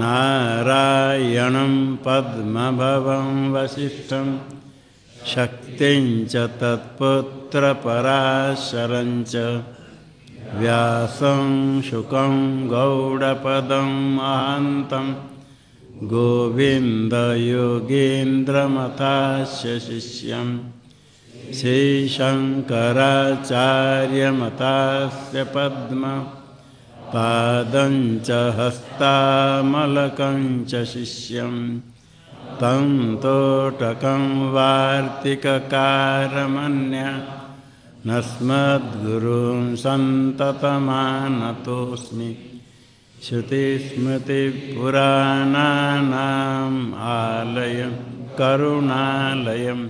नारायणं वसिष्ठं शक्तिं च तत्पुत्रपराशरं च व्यासं शुकं गौडपदं महान्तं गोविन्दयोगीन्द्रमथास्य शिष्यम् श्रीशङ्कराचार्यमतास्य पद्म पादं च शिष्यं। तं तोटकं वार्तिककारमन्य। नस्मद्गुरुं सन्ततमानतोऽस्मि। श्रुतिस्मृतिपुराणानाम् आलयं करुणालयम्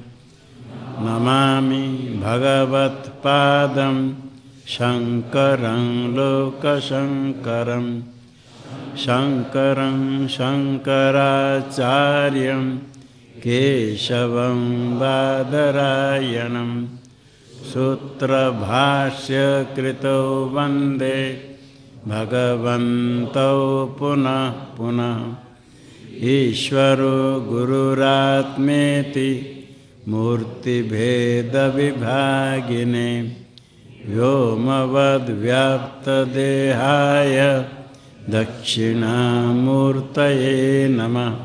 नमामि भगवत्पादं शङ्करं लोकशङ्करं शङ्करं शङ्कराचार्यं केशवं बादरायणं सूत्रभाष्यकृतौ वंदे भगवन्तौ पुनः पुनः। ईश्वरो गुरुरात्मेति मूर्तिभेदविभागिने व्योमवद्व्याप्तदेहाय दक्षिणामूर्तये नमः।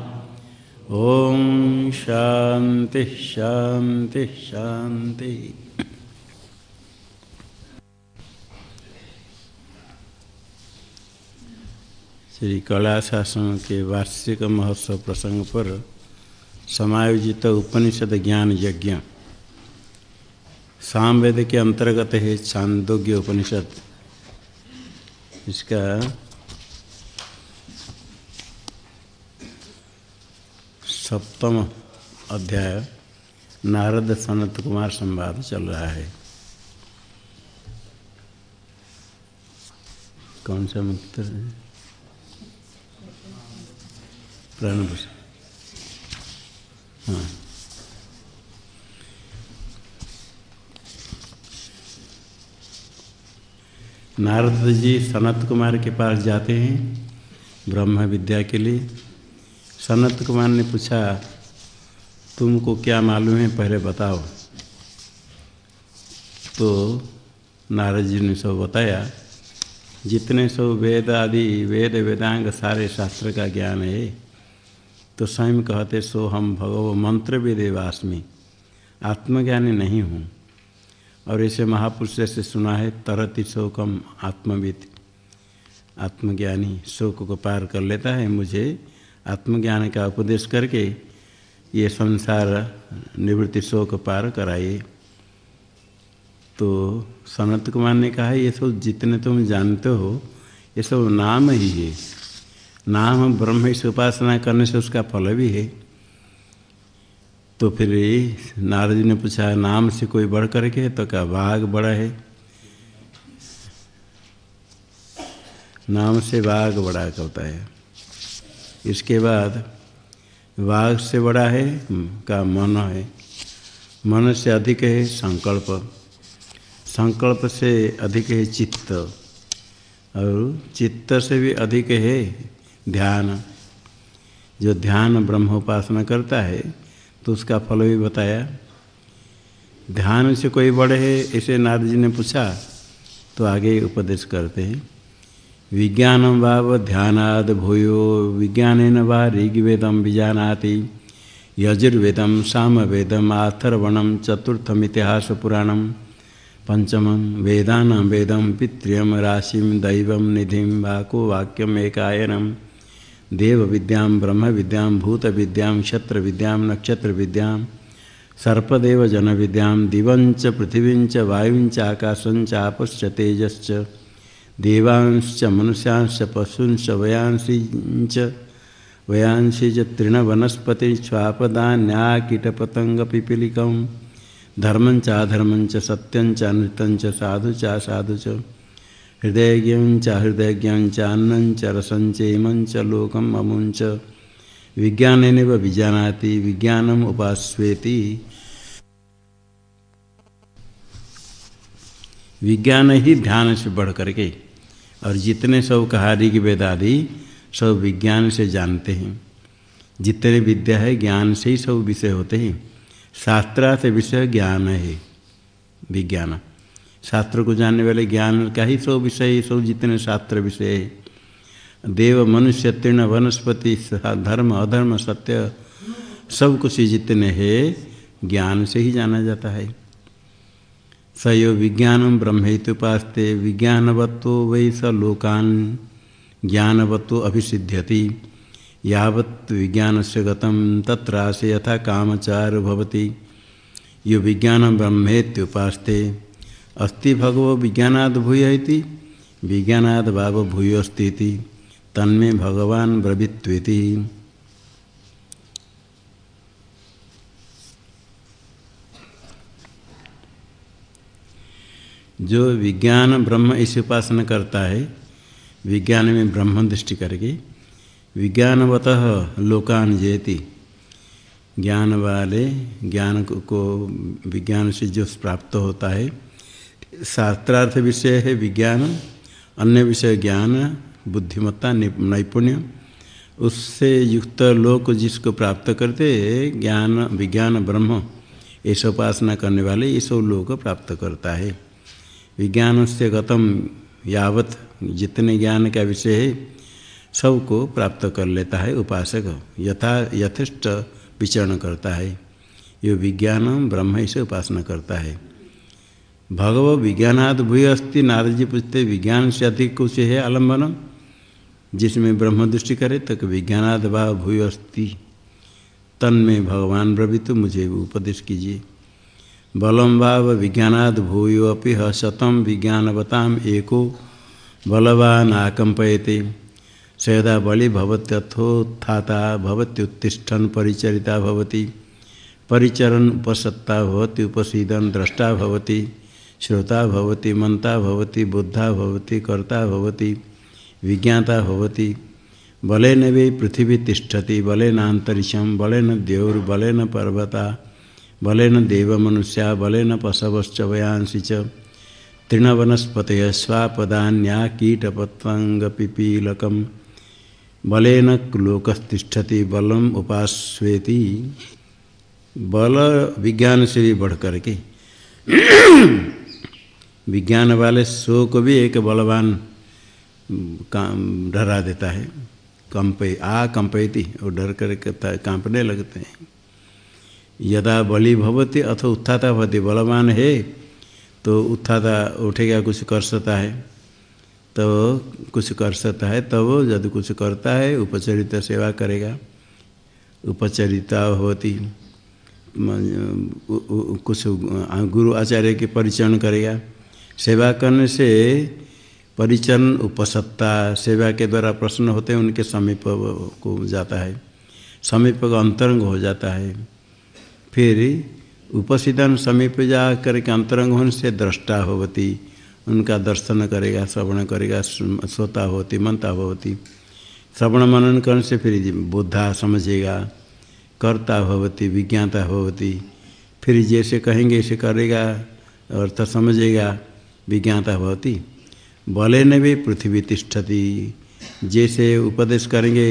ॐ शान्तिः शान्तिः शान्तिः। श्री कला शासन के वार्षिक महोत्सव प्रसंग पर समायोजित उपनिषद ज्ञान यज्ञ। सामवेद के अंतर्गत है चांदोग्य उपनिषद। इसका सप्तम अध्याय नारद सनत कुमार संवाद चल रहा है। कौन सा मंत्र है? प्रणव हाँ। नारद जी सनत कुमार के पास जाते हैं ब्रह्म विद्या के लिए। सनत कुमार ने पूछा, तुमको क्या मालूम है? पहले बताओ। तो नारद जी ने सब बताया, जितने सब वेद आदि, वेद वेदांग सारे शास्त्र का ज्ञान है। तो स्वयं कहते सो हम भगव मंत्र वेदेवास्मी। आत्मज्ञानी नहीं हूँ। और ऐसे महापुरुष से सुना है, तरति शोकम आत्मविद, आत्मज्ञानी शोक को पार कर लेता है। मुझे आत्मज्ञान का उपदेश करके ये संसार निवृत्ति शोक पार कराइए तो सनत कुमार ने कहा, ये सब जितने तुम जानते हो, ये सब नाम ही है। नाम ब्रह्म से उपासना करने से उसका फल भी है। तो फिर नारद जी ने पूछा, नाम से कोई बढ़ करके? तो क्या बाघ बड़ा है। नाम से बाघ बड़ा होता है। इसके बाद बाघ से बड़ा है? का मन है। मन से अधिक है संकल्प। संकल्प से अधिक है चित्त। और चित्त से भी अधिक है ध्यान। जो ध्यान ब्रह्म उपासना करता है तो उसका फल भी बताया, ध्यान से कोई बड़े है? ऐसे नारद जी ने पूछा तो आगे उपदेश करते हैं, विज्ञान वाव ध्यानाद भूयो विज्ञान वा ऋग्वेदम विजानाति यजुर्वेदम सामवेदम आथर्वणम चतुर्थमितिहास पुराणम पंचम वेदान वेदम पितृयम राशिम दैव निधि वाको वाक्यम एकायनम देव विद्या ब्रह्म विद्या भूत विद्या क्षत्र विद्या नक्षत्र विद्या सर्पदेव जन विद्या दिवंच पृथिवींच वायुंच आकाशंच आपश्च, तेजश्च, देवांश्च, मनुष्यांश्च, पशूंश्च वयांसींच वयांसी च तृणवनस्पति स्वापदान्याकीटपतंगपिपीलिकं धर्मं चाधर्मं च सत्यं च अनृतं च साधु च साधु च हृदयज्ञं च अन्नं च रसं चेमं च लोकम् अमुं च। विज्ञानेनैव विजानाति विज्ञानम् उपास्वेति। विज्ञान ही ध्यान से बढ़ करके, और जितने सब कहा ऋग्वेद आदि सब विज्ञान से जानते हैं। जितने विद्या है, ज्ञान से ही सब विषय होते हैं। शास्त्रार्थ विषय ज्ञान है, विज्ञान। शास्त्र को जानने वाले ज्ञान का ही सब विषय, सब जितने शास्त्र विषय देव, मनुष्य, तीर्ण, वनस्पति धर्म, अधर्म, सत्य, सब कुछ जितने हैं, ज्ञान से ही जाना जाता है। सयो विज्ञान ब्रह्मेतुपास्ते विज्ञानवत्व वै स लोकान ज्ञानवत्व अभिसिध्यति। यावत् विज्ञान से गतम तत्रासे यथा कामचार भवति। यो विज्ञान ब्रह्मेत्युपास्ते। अस्ति भगवो विज्ञानाद भूय विज्ञानाद भाव भूयोस्ती तन्मे भगवान ब्रवित्वेति। जो विज्ञान ब्रह्म इस उपासना करता है, विज्ञान में ब्रह्म दृष्टि करके, विज्ञानवत लोकान जयति ज्ञान वाले ज्ञान को विज्ञान से जो प्राप्त होता है शास्त्रार्थ विषय है विज्ञान, अन्य विषय ज्ञान, बुद्धिमत्ता नैपुण्य। उससे युक्त लोक जिसको प्राप्त करते ज्ञान, विज्ञान, ब्रह्म, ऐसा उपासना करने वाले ये सब लोग प्राप्त करता है। विज्ञान से गतम यावत जितने ज्ञान का विषय है, सबको प्राप्त कर लेता है उपासक, यथा, यथेष्ट विचरण करता है। ये विज्ञान ब्रह्म से उपासना करता है। भगव विज्ञानाद भूय अस्ति नारद जी पूछते विज्ञान से अधिक कुछ है आलंबन जिसमें ब्रह्म दृष्टि करे, तक विज्ञानाद भाव भूय अस्ति तन में भगवान ब्रवित, मुझे उपदेश कीजिए। बलम भाव विज्ञानाद भूयो अपि शतम विज्ञानवताम एको बलवान आकंपयते सदा बलि भवत्यथोत्थाता भवत्युत्तिष्ठन, परिचरिता भवति। परिचरन उपसत्ता भवति, उपसीदन दृष्टा भवति। श्रोता भवति, मनता भवति, बुद्धा भवति, कर्ता भवति, विज्ञाता भवति। बलेन वे पृथ्वी तिष्ठति बलेन अंतरिक्षम बलेन देवुर्बलेन पर्वता बलेन देवमनुष्या बलेन पशवश्च वयांसी च। स्वापदान्या कीटपतंगपिपीलकम बलेन लोकस्तिष्ठति, बलम उपास्वेति। बल विज्ञान से भी बढ़ करके विज्ञान वाले सो को भी एक बलवान डरा देता है। कंपे, आ कंपयती और डर कर कांपने लगते हैं। यदा बलि भवती अथवा उत्थाता भवती, बलवान है तो उत्थाता उठेगा, कुछ कर सकता है। तो कुछ कर सकता है, तब तो यदि कुछ करता है, उपचरित सेवा करेगा। उपचरिता होती कुछ गुरु आचार्य के परिचरण करेगा। सेवा करने से परिचरण उपसत्ता, सेवा के द्वारा प्रश्न होते हैं, उनके समीप को जाता है। समीप का अंतरंग हो जाता है। फिर उपसिदन समीप जा करके अंतरंग होने से दृष्टा होती उनका दर्शन करेगा, श्रवण करेगा, श्रोता होती मनता होती श्रवण मनन करने से फिर बुद्धा समझेगा, कर्ता भवती विज्ञाता भवती फिर जैसे कहेंगे, ऐसे करेगा अर्थ समझेगा। विज्ञाता भवती। बले ने भी पृथ्वी तिष्ठती। जैसे उपदेश करेंगे,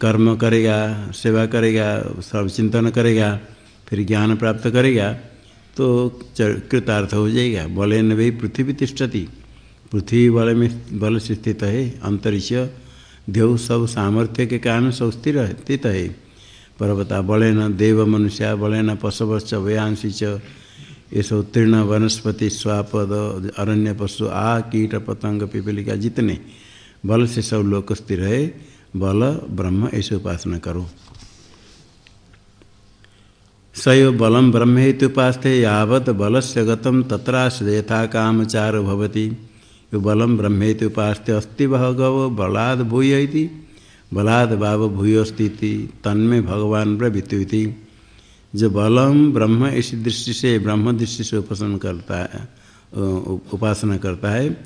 कर्म करेगा, सेवा करेगा सब चिंतन करेगा, फिर ज्ञान प्राप्त करेगा तो कृतार्थ हो जाएगा। बले न भी पृथ्वी तिष्ठती। पृथ्वी बल में बल से स्थित है, अंतरिक्ष, देव सब सामर्थ्य के कारण सब स्थिर स्थित है। पर्वता बले न देव मनुष्य, बले न पशुवश्च वयांशी च ये सब तीर्ण वनस्पति स्वापद, अरण्य पशु, आ कीट, पतंग, पिपलिका, जितने बल से सब लोग स्थिर है, बल, ब्रह्म ऐसे उपासना करो। सयो बलम ब्रह्म उपास्ते, यावत बल से गतम तत्राश्रयथा कामचार भवती। यो बलम ब्रह्म उपास्ते, अस्ति भगव बलाद भूय बलाद भाव भूयोस्ती तन्मे भगवान ब्रवितुति जो बलम ब्रह्म इस दृष्टि से, ब्रह्म दृष्टि से उपासना करता है उपासना करता है,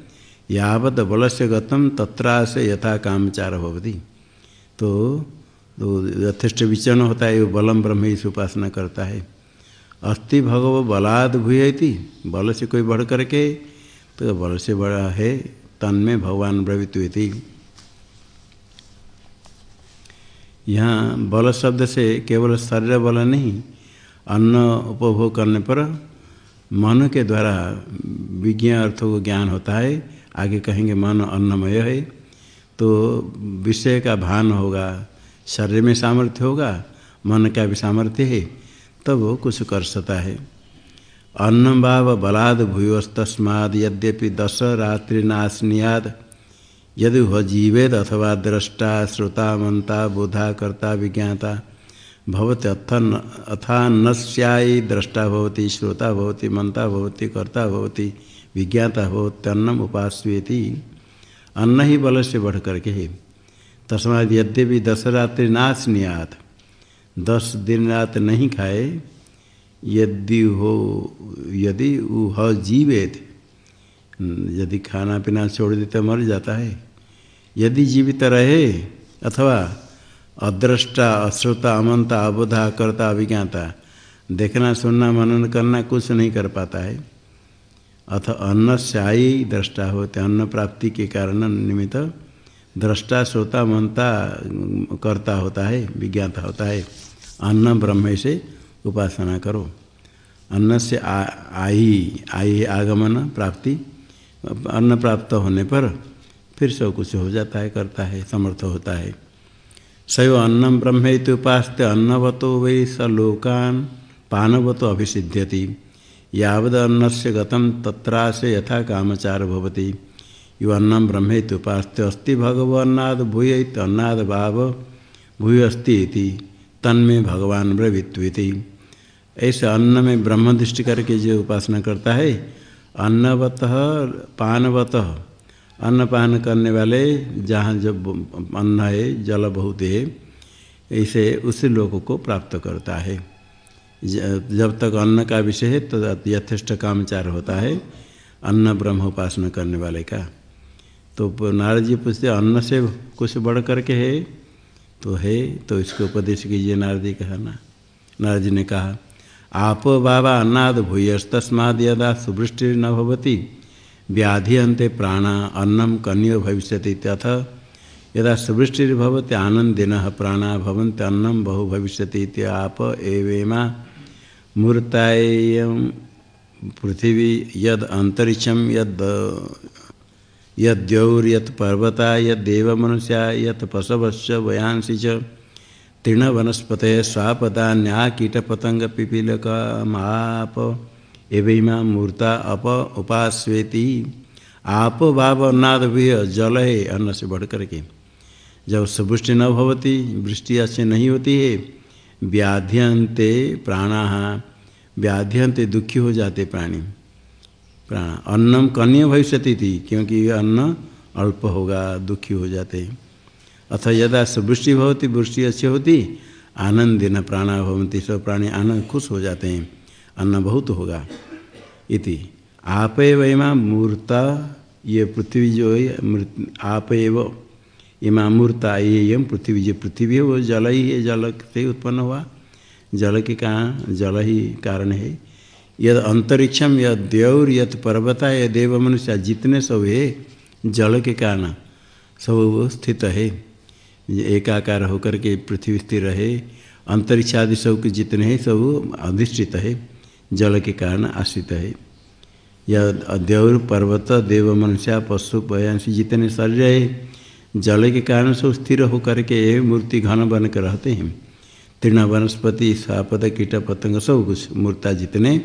यावत बल से गतम तत्रा से यथा कामचार होती तो तो यथेष्ट विचरण होता है वो बलम ब्रह्म इस उपासना करता है। अस्थि भगव बलाद भूयती बल से कोई बढ़ करके तो बल से बड़ा है तन में भगवान ब्रवित यहाँ बल शब्द से केवल शरीर बल नहीं अन्न उपभोग करने पर मन के द्वारा विज्ञान अर्थों को ज्ञान होता है। आगे कहेंगे, मन अन्नमय है। तो विषय का भान होगा, शरीर में सामर्थ्य होगा, मन का भी सामर्थ्य है, तब वो कुछ कर सकता है। अन्न भाव बलाद भूयोस्तस्माद, यद्यपि दस रात्रि नाशनियाद यदि वह जीवेद अथवा दृष्टा, श्रोता, मंता, बोधा, कर्ता, विज्ञाता भवती अथन अथा न स्यायी दृष्टा भवती, श्रोता भवती मंता भवती, कर्ता भवती, विज्ञाता भवत्यन्नम उपास्वेति अन्न ही बल से बढ़ करके है। तस्माद यद्यपि दस रात्रि नाशनियात दस दिन रात नहीं खाए यदि हो, यदि वह जीवित, यदि खाना पीना छोड़ देते मर जाता है। यदि जीवित रहे अथवा अदृष्टा, अश्रोता, अमंता, अबोधा करता अभिज्ञाता। देखना, सुनना, मनन करना कुछ नहीं कर पाता है। अथ अन्न से आई दृष्टा होते, अन्न प्राप्ति के कारण निमित्त दृष्टा, श्रोता मनता करता होता है, विज्ञाता होता है। अन्न ब्रह्म से उपासना करो। अन्न से आई आई आगमन, प्राप्ति। अन्न प्राप्त होने पर फिर सब कुछ हो जाता है, करता है, समर्थ होता है। सैव अन्नम ब्रह्म उपास्ते अन्नवतो वै स लोकान पानवतो अभिसिध्यति। यावद अन्न से गतम तत्रासे यथा कामचार भवति। यो अन्नम ब्रह्म अस्ति भगवन्नाद भूय अन्नाद भाव भूय अस्ति तन्मे भगवान ब्रवित्विति। ऐसे अन्न में ब्रह्म दृष्टि करके जो उपासना करता है, अन्नवत पानवत अन्न पान करने वाले जहाँ जब अन्न है, जल बहुत है ऐसे उसी लोगों को प्राप्त करता है। जब तक अन्न का विषय है तो यथेष्ट कामचार होता है अन्न ब्रह्म उपासना करने वाले का। तो नारद जी पूछते, अन्न से कुछ बढ़ करके है? तो है तो इसको उपदेश कीजिए नारद जी कहा ना। नारद जी ने कहा, आप बाबा अन्नाद भूयस्तस्माद यदा सुवृष्टि न भवती व्याधि अंते प्राणा अन्नम कन्यो भविष्य अथ यदा सुवृष्टिर्भवती आनंदिन प्राणा भवन्ति अन्नम बहु भविष्य आप एवेमा मूर्ताय पृथ्वी यद अंतरिक्षम यद, यद्यौर्यत पर्वता यदेव मनुष्या यत पशवश्च वयांसी च तृण वनस्पत स्वापदा न्या कीट पिपीलक माप एवं मूर्ता अप उपास्वेति। आप भाव भी जल है अन्न से बढ़ करके जब सवृष्टि न भवती, वृष्टि अच्छी नहीं होती है। व्याध्यंते प्राणा व्याध्यंते दुखी हो जाते प्राणी। प्राण अन्नम कन्या भविष्य थी, क्योंकि अन्न अल्प होगा, दुखी हो जाते। अथ यदा वृष्टि भवती, वृष्टि अच्छी होती, आनंद न प्राणा भवंती सब प्राणी आनंद खुश हो जाते हैं। अन्न बहुत होगा। इति। आप वैमा मूर्ता, ये पृथ्वी जो है आप एव इमा मूर्ता, ये यम पृथ्वी जो पृथ्वी है, वो जल ही है, जल से उत्पन्न हुआ। जल के कारण जल ही कारण है। यद अंतरिक्षम, यद देवर यद पर्वता यद देव मनुष्य जितने सब है, जल के कारण सब स्थित है। एकाकार होकर के पृथ्वी स्थिर रहे अंतरिक्ष आदि सब जितने हैं, सब अधिष्ठित है। जल के कारण आश्रित है। यह देवर पर्वत, देव मनुष्य, पशु पयांशी जितने शरीर है, जल के कारण सब स्थिर होकर के मूर्ति घन बन कर रहते हैं। तृण, वनस्पति सापद कीट, पतंग सब कुछ मूर्ता जितने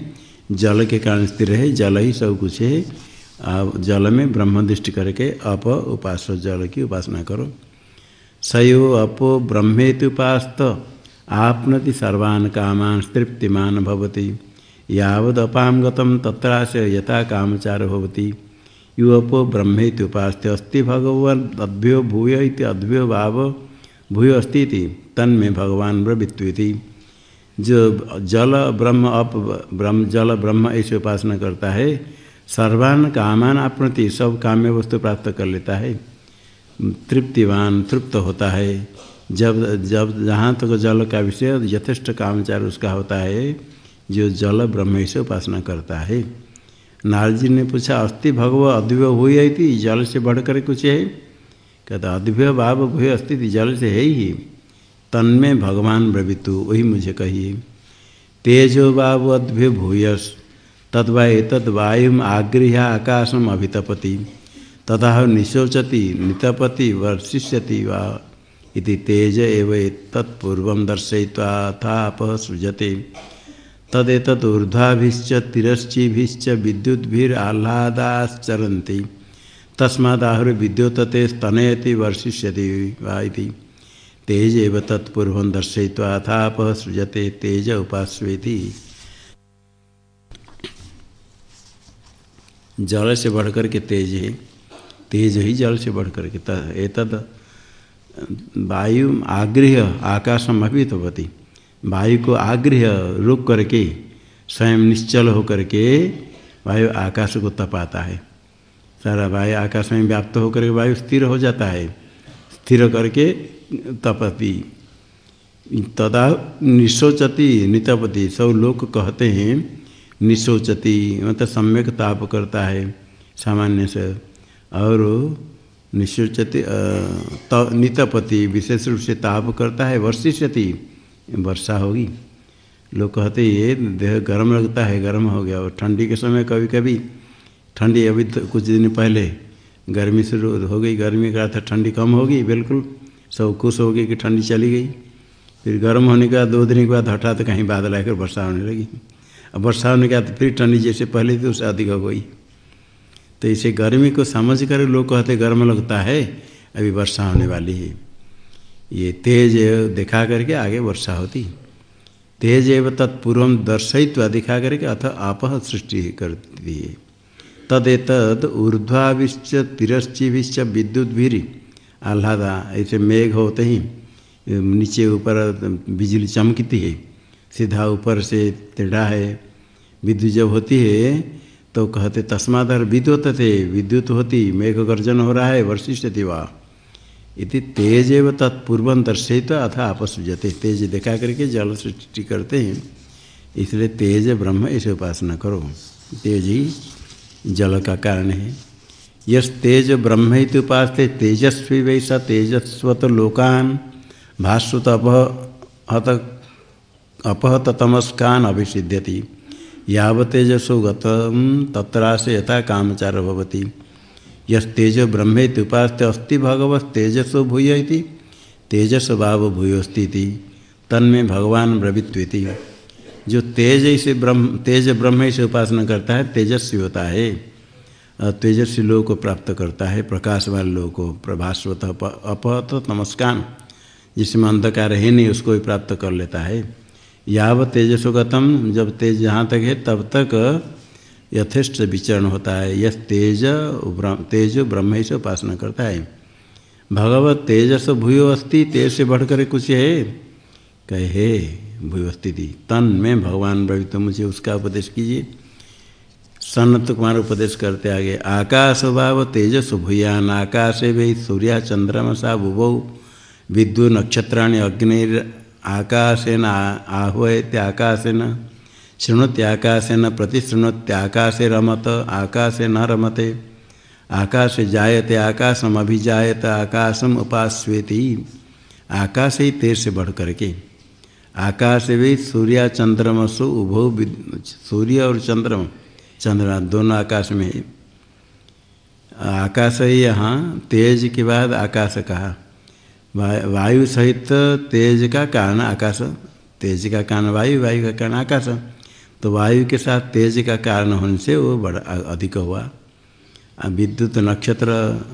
जल के कारण स्थिर है, जल ही सब कुछ है। आप जल में ब्रह्म दृष्टि करके अप उपास, जल की उपासना करो। सयो अपो ब्रह्मेतुपास्त आपनति सर्वान् कामान तृप्तिमान भवति। गतम तत्राश यथा कामचार भवति। युवपो ब्रह्मेत्युपास्ते अस्ति भगवान भूय इति अद्भ्यो भाव, भूय अस्ति तन्मे भगवान ब्रवित्विति। जो जल ब्रह्म अप ब्रह्म जल ब्रह्म ऐसे उपासना करता है, सर्वान कामान आपनति, सब काम्य वस्तु प्राप्त कर लेता है। तृप्तिवान तृप्त होता है। जब जब जहाँ तक तो जल का विषय, यथेष्ट कामचार उसका होता है जो जल ब्रह्म से उपासना करता है। नारजी ने पूछा अस्थि भगव अद्भ्य हुई थी जल से बढ़कर कुछ है? कहता अद्भ्य भाव भूय अस्थिति जल से है ही। तन्मे भगवान ब्रवितु, वही मुझे कहिए। तेजो वावद्भ्य भूयस, तद्वा तद वायु आगृह आकाशम अभितपति। तथा निशोचति, नितपति, वर्षिष्यति वा? इति तेज एव तत्पूर्व दर्शय्वाथाप सृजते। तदेतत् ऊर्ध्वाभिश्च तिरश्चिभिश्च विद्युद्भिराह्लादाश्चरन्ति। तस्मादाहुर विद्युतते स्तनयति वर्षिष्यति वा तेज एव तत्पूर्व सृजते तेज उपास्वेति जल से बढ़कर के तेज है। तेज ही जल से बढ़कर के एतद वायु आगृह आकाशम अभितवती वायु को आग्रह रोक करके, स्वयं निश्चल होकर के वायु आकाश को तपाता है। सारा वायु आकाश में व्याप्त होकर के वायु स्थिर हो जाता है। स्थिर करके तपति, तदा निशोचती नितपति, सब लोग कहते हैं, निशोचती मतलब सम्यक ताप करता है, सामान्य से। और निशोचती नितपति विशेष रूप से ताप करता है, वर्षिष्यति। वर्षा होगी। लोग कहते ये देह गर्म लगता है, गर्म हो गया। और ठंडी के समय कभी कभी ठंडी अभी तो कुछ दिन पहले, गर्मी शुरू हो गई, गर्मी का अर्थ ठंडी कम होगी बिल्कुल। सब खुश हो गई कि ठंडी चली गई। फिर गर्म होने के बाद, दो दिन के बाद हठात तो कहीं बादल आकर वर्षा होने लगी। अब वर्षा होने के बाद फिर ठंडी जैसे पहले थी उससे अधिक हो गई। तो इसे गर्मी को समझ कर लोग कहते गर्म लगता है, अभी वर्षा होने वाली है। ये तेज दिखा करके आगे वर्षा होती। तेज एवं तत्पूर्व दर्शयित्व दिखा करके अथ आप सृष्टि करती है। तदेतद ऊर्ध्वाभिश्च तिरश्चिभिश्च विद्युत भी आह्लादा, ऐसे मेघ होते ही, नीचे ऊपर बिजली चमकती है, सीधा ऊपर से टेढ़ा है, विद्युत जब होती है तो कहते तस्मादर विद्युत थे विद्युत होती, मेघ गर्जन हो रहा है वर्षिष्ठति वा इति तेज एवं तत्पूर्व दर्शित अथा आपसुजते। तेज देखा करके जल सृष्टि करते हैं। इसलिए तेज ब्रह्म ऐसे उपासना करो। तेज ही जल का कारण है। यस तेज ब्रह्म ही उपासते तेजस्वी वैसा तेजस्वत लोकान भास्वत अपहत अपहत तमस्कान अभिषिध्यति। यावतेजसो गतम तत्रासे यथा कामचार भवती। यस्तेज ब्रह्मेति उपास्त अस्ति भगवत तेजसो भूय तेजस भाव भूयोस्ती तन्मे भगवान ब्रवित्वेति जो तेज से ब्रह्म, तेज ब्रह्म से उपासना करता है, तेजस्वी होता है। तेजस्वी लोग को प्राप्त करता है प्रकाश वाले लोग को, प्रभास्वत अपहत नमस्कार। जिसमें अंधकार है नहीं, उसको भी प्राप्त कर लेता है। याव तेजसोगतम जब तेज जहाँ तक है, तब तक यथेष्ट विचरण होता है। यह तेज तेज ब्रह्म से उपासना करता है। भगवत तेजस भूयो अस्ति, तेज से बढ़कर कुछ है? कहे भूयो स्थिति तन में भगवान ब्रवी तो मुझे उसका उपदेश कीजिए। सन्नत कुमार उपदेश करते आगे, आकाश भाव तेजस भूयान, आकाशे वे सूर्या चंद्रमसा बुभौ विद्यु नक्षत्राणी अग्नि आकाशेन आह्वयते आकाशेन शृणुत्याकाशेन प्रतिशृणुत्याकाशे रमत, आकाशे न रमते। आकाशे जायते, आकाशम अभिजायत, आकाशम उपास्वेति आकाश ही तेर से बढ़ करके, आकाश भी सूर्य चंद्रमसु उभो सूर्य और चंद्रमा चंद्रमा दोनों आकाश में। है आकाश ही यहाँ, तेज के बाद आकाश कहा वायु सहित तेज का कारण आकाश, तेज का कारण वायु वायु का कारण आकाश। तो वायु के साथ तेज का कारण होने से वो बड़ा अधिक हुआ। विद्युत नक्षत्र,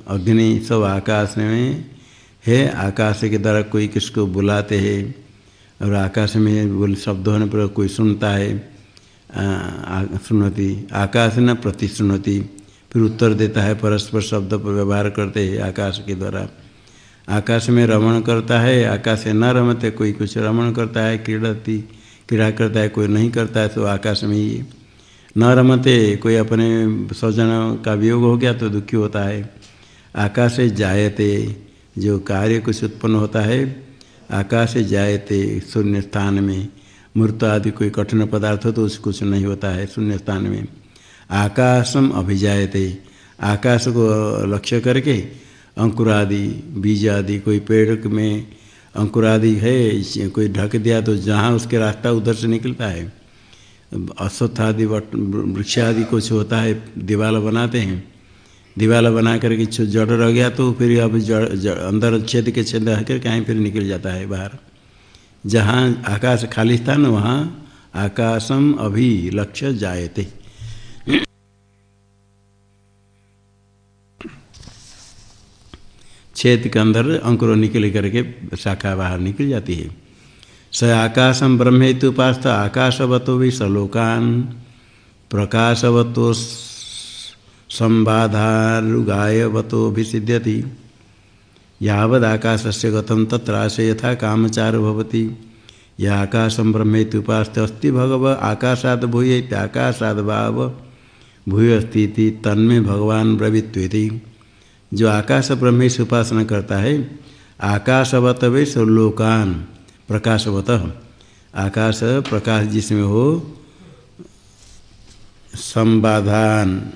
अग्नि सब आकाश में है। आकाश के द्वारा कोई किसको बुलाते हैं? और आकाश में बोल, शब्द होने पर कोई सुनता है? सुनती। आकाश न प्रति सुनती फिर उत्तर देता है, परस्पर शब्द पर व्यवहार करते हैं आकाश के द्वारा। आकाश में रमण करता है। आकाश न रमते, कोई कुछ रमण करता है, क्रीड़ती। क्रीड़ा करता है, कोई नहीं करता है तो आकाश में ही न रमते, कोई अपने स्वजन का वियोग हो गया तो दुखी होता है। आकाश से जायते, जो कार्य कुछ उत्पन्न होता है, आकाश से जायते, शून्य स्थान में। मूर्त आदि कोई कठिन पदार्थ हो तो उस कुछ नहीं होता है, शून्य स्थान में। आकाशम अभिजायते, आकाश को लक्ष्य करके अंकुर आदि, बीज आदि, कोई पेड़ में अंकुर आदि है कोई ढक दिया तो जहाँ उसके रास्ता उधर से निकलता है अश्वत्थ आदि वृक्ष आदि कुछ होता है दीवाल बनाते हैं। दीवाल बना करके जड़ रह गया तो फिर अब जड़, जड़ अंदर छेद के छेद रहकर कहीं फिर निकल जाता है बाहर। जहाँ आकाश खाली स्थान वहाँ आकाशम अभी लक्ष्य जायते। छेद के अंदर अंकुर निकल करके शाखा बाहर निकल जाती है। स आकाशम ब्रह्मेतु उपास्त आकाशवतो भी सलोकान प्रकाशवतो संबाधारुगायवतो भी सिद्ध्यति यावद आकाश से गतम तत्रासे यथा कामचार भवति। यह आकाशम ब्रह्मेति उपास्त अस्ति भगव, आकाशाद भूय आकाशाद भाव भूय अस्ती तन्मे भगवान जो आकाश ब्रह्मे से उपासना करता है आकाशवत वे लोकान प्रकाशवत। आकाश प्रकाश जिसमें हो, संबाधान,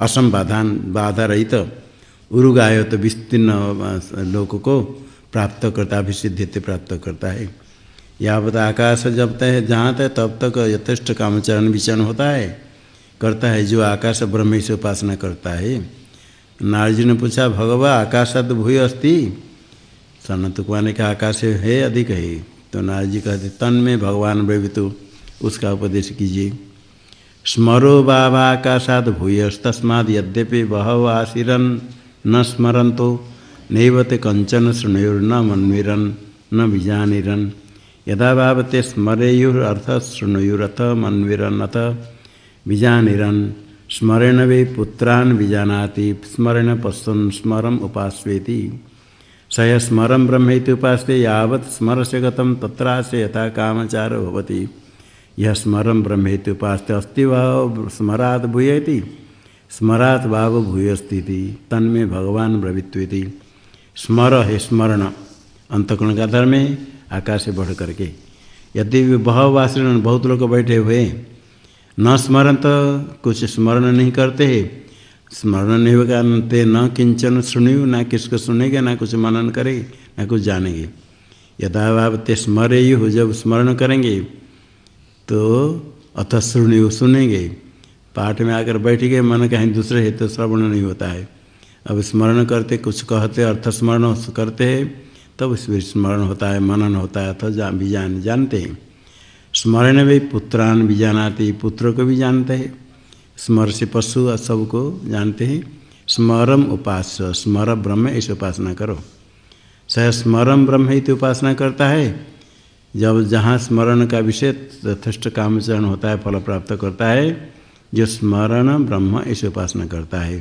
असंबाधान बाधा रहित उरुगायत विस्तीर्ण, लोक को प्राप्त करता अभिसिद्धित प्राप्त करता है। यावत आकाश जब तक जहाँ तक तब तक यथेष्ट कामचरण विचरण होता है। करता है जो आकाश ब्रह्म से उपासना करता है। नारजी ने पूछा, भगवा आकाशाद भूय अस्ति? सनत कुमार ने कहा, आकाश है, अधिक है। तो नारद जी कहते, तन में भगवान ब्रवितु उसका उपदेश कीजिए। स्मरो बाबाकाशाद भूयस तस्माद यद्यपि बहव आशिरन न स्मरंतो नैवते कंचन शृणुर्न मन्वीरन, न बीजानिरन यदा भावते स्मरेयुरर्थ शृणुयुरथ अथ बीजानिरन स्मरण वे पुत्रान् बीजानाति स्मरण पश्यन् स्मरम उपास्वेति। स स्मरम ब्रह्मेति उपास्ते, यावत् स्मर से गतम तत्रा से यथा कामचार होती यह स्मरम ब्रह्मेति उपास्ते अस्ति भाव स्मरात भूयति। स्मरात भाव भूयस्ती तन्मे भगवान ब्रवित्वेति। स्मर है स्मरण अंतकरण का धर्म आकाश से बढ़ करके। यदि बहु बहुत लोग बैठे हुए न स्मरण तो कुछ स्मरण नहीं करते। हैं स्मरण नहीं होगा ते न किंचन सुनियो ना किसको सुनेंगे ना कुछ मनन करेंगे ना कुछ जानेंगे। यथा भाव ते स्मरे हो जब स्मरण करेंगे तो अथ सुनियो सुनेंगे। पाठ में आकर बैठ गए मन कहीं दूसरे है तो श्रवण नहीं होता है। अब स्मरण करते कुछ कहते अर्थ स्मरण करते हैं तब उसमें स्मरण होता है मनन होता है अथ जा, भी जान जानते हैं। स्मरण भी पुत्रान भी जानाते पुत्र को भी जानते हैं। स्मर से पशु सबको जानते हैं। स्मरम उपास्य, स्मर ब्रह्म ऐसे उपासना करो। सह स्मरम ब्रह्म ही उपासना करता है। जब जहाँ स्मरण का विषय यथेष्ट कामचरण होता है, फल प्राप्त करता है, जो स्मरण ब्रह्म ऐसे उपासना करता है।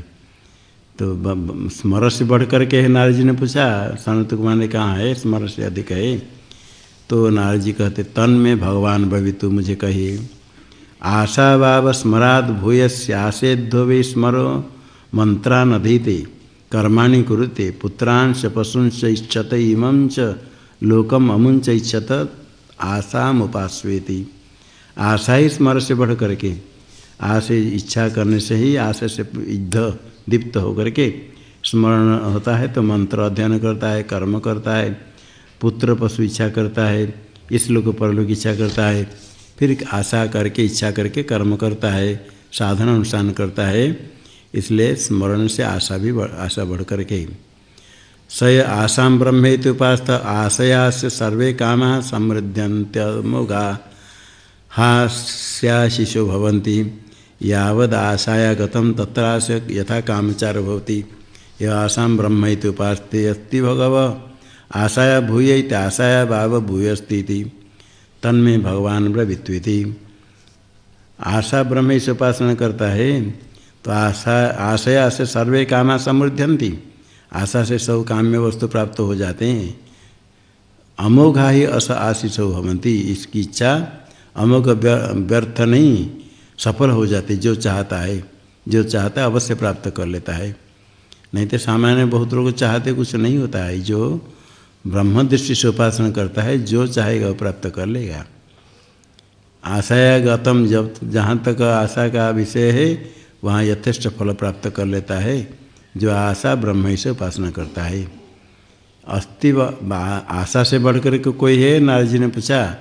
तो स्मर से बढ़ करके नारद जी ने पूछा सनत कुमार ने कहा, है स्मर से अधिक है तो नारद जी कहते, तन में भगवान भवितु मुझे कहिए आशाभाव स्मराद भूयस्यासेध्वे स्मरो, मंत्रान अधीते, कर्माणि कुरुते, पुत्रांश पशुंश इच्छत इमं च, लोकम अमुंच इच्छत आशाम उपास्वेति। आशा ही स्मर से बढ़ करके, आशा इच्छा करने से ही आशा से युद्ध दीप्त होकर के स्मरण होता है तो मंत्र अध्ययन करता है, कर्म करता है पुत्र पशु इच्छा करता है इस लोग परलोक इच्छा करता है फिर आशा करके इच्छा करके कर्म करता है साधन अनुष्ठान करता है इसलिए स्मरण से आशा भी बढ़, आशा बढ़ करके। स आशा ब्रह्मेति उपास्त आशया से सर्वे काम समृद्ध्यंत्यमोघा हास्या शिशु भवन्ति यावद आशाया गतम तत्राश यथा कामचार भवति। यह आशा ब्रह्म उपास्ते अस्ति भगव। आशाया भूय आशाया भाव भूयस्ती तन्मे भगवान ब्रवित्विति। आशा ब्रह्म से उपासना करता है तो आशा, आशया से सर्वे कामा समृद्धि आशा से सब काम्य वस्तु प्राप्त हो जाते हैं। अमोघा ही अस आशीष भवंती इसकी इच्छा अमोघ व्यर्थ नहीं, सफल हो जाती, जो चाहता है। जो चाहता है, अवश्य प्राप्त कर लेता है। नहीं तो सामान्य बहुत लोग चाहते कुछ नहीं होता है, जो ब्रह्म दृष्टि से उपासना करता है, जो चाहेगा वो प्राप्त कर लेगा। आशाया गतम जब जहाँ तक आशा का विषय है, वहाँ यथेष्ट फल प्राप्त कर लेता है, जो आशा ब्रह्म ही से उपासना करता है। अस्थि आशा से बढ़ कर के कोई है? नारद जी ने पूछा।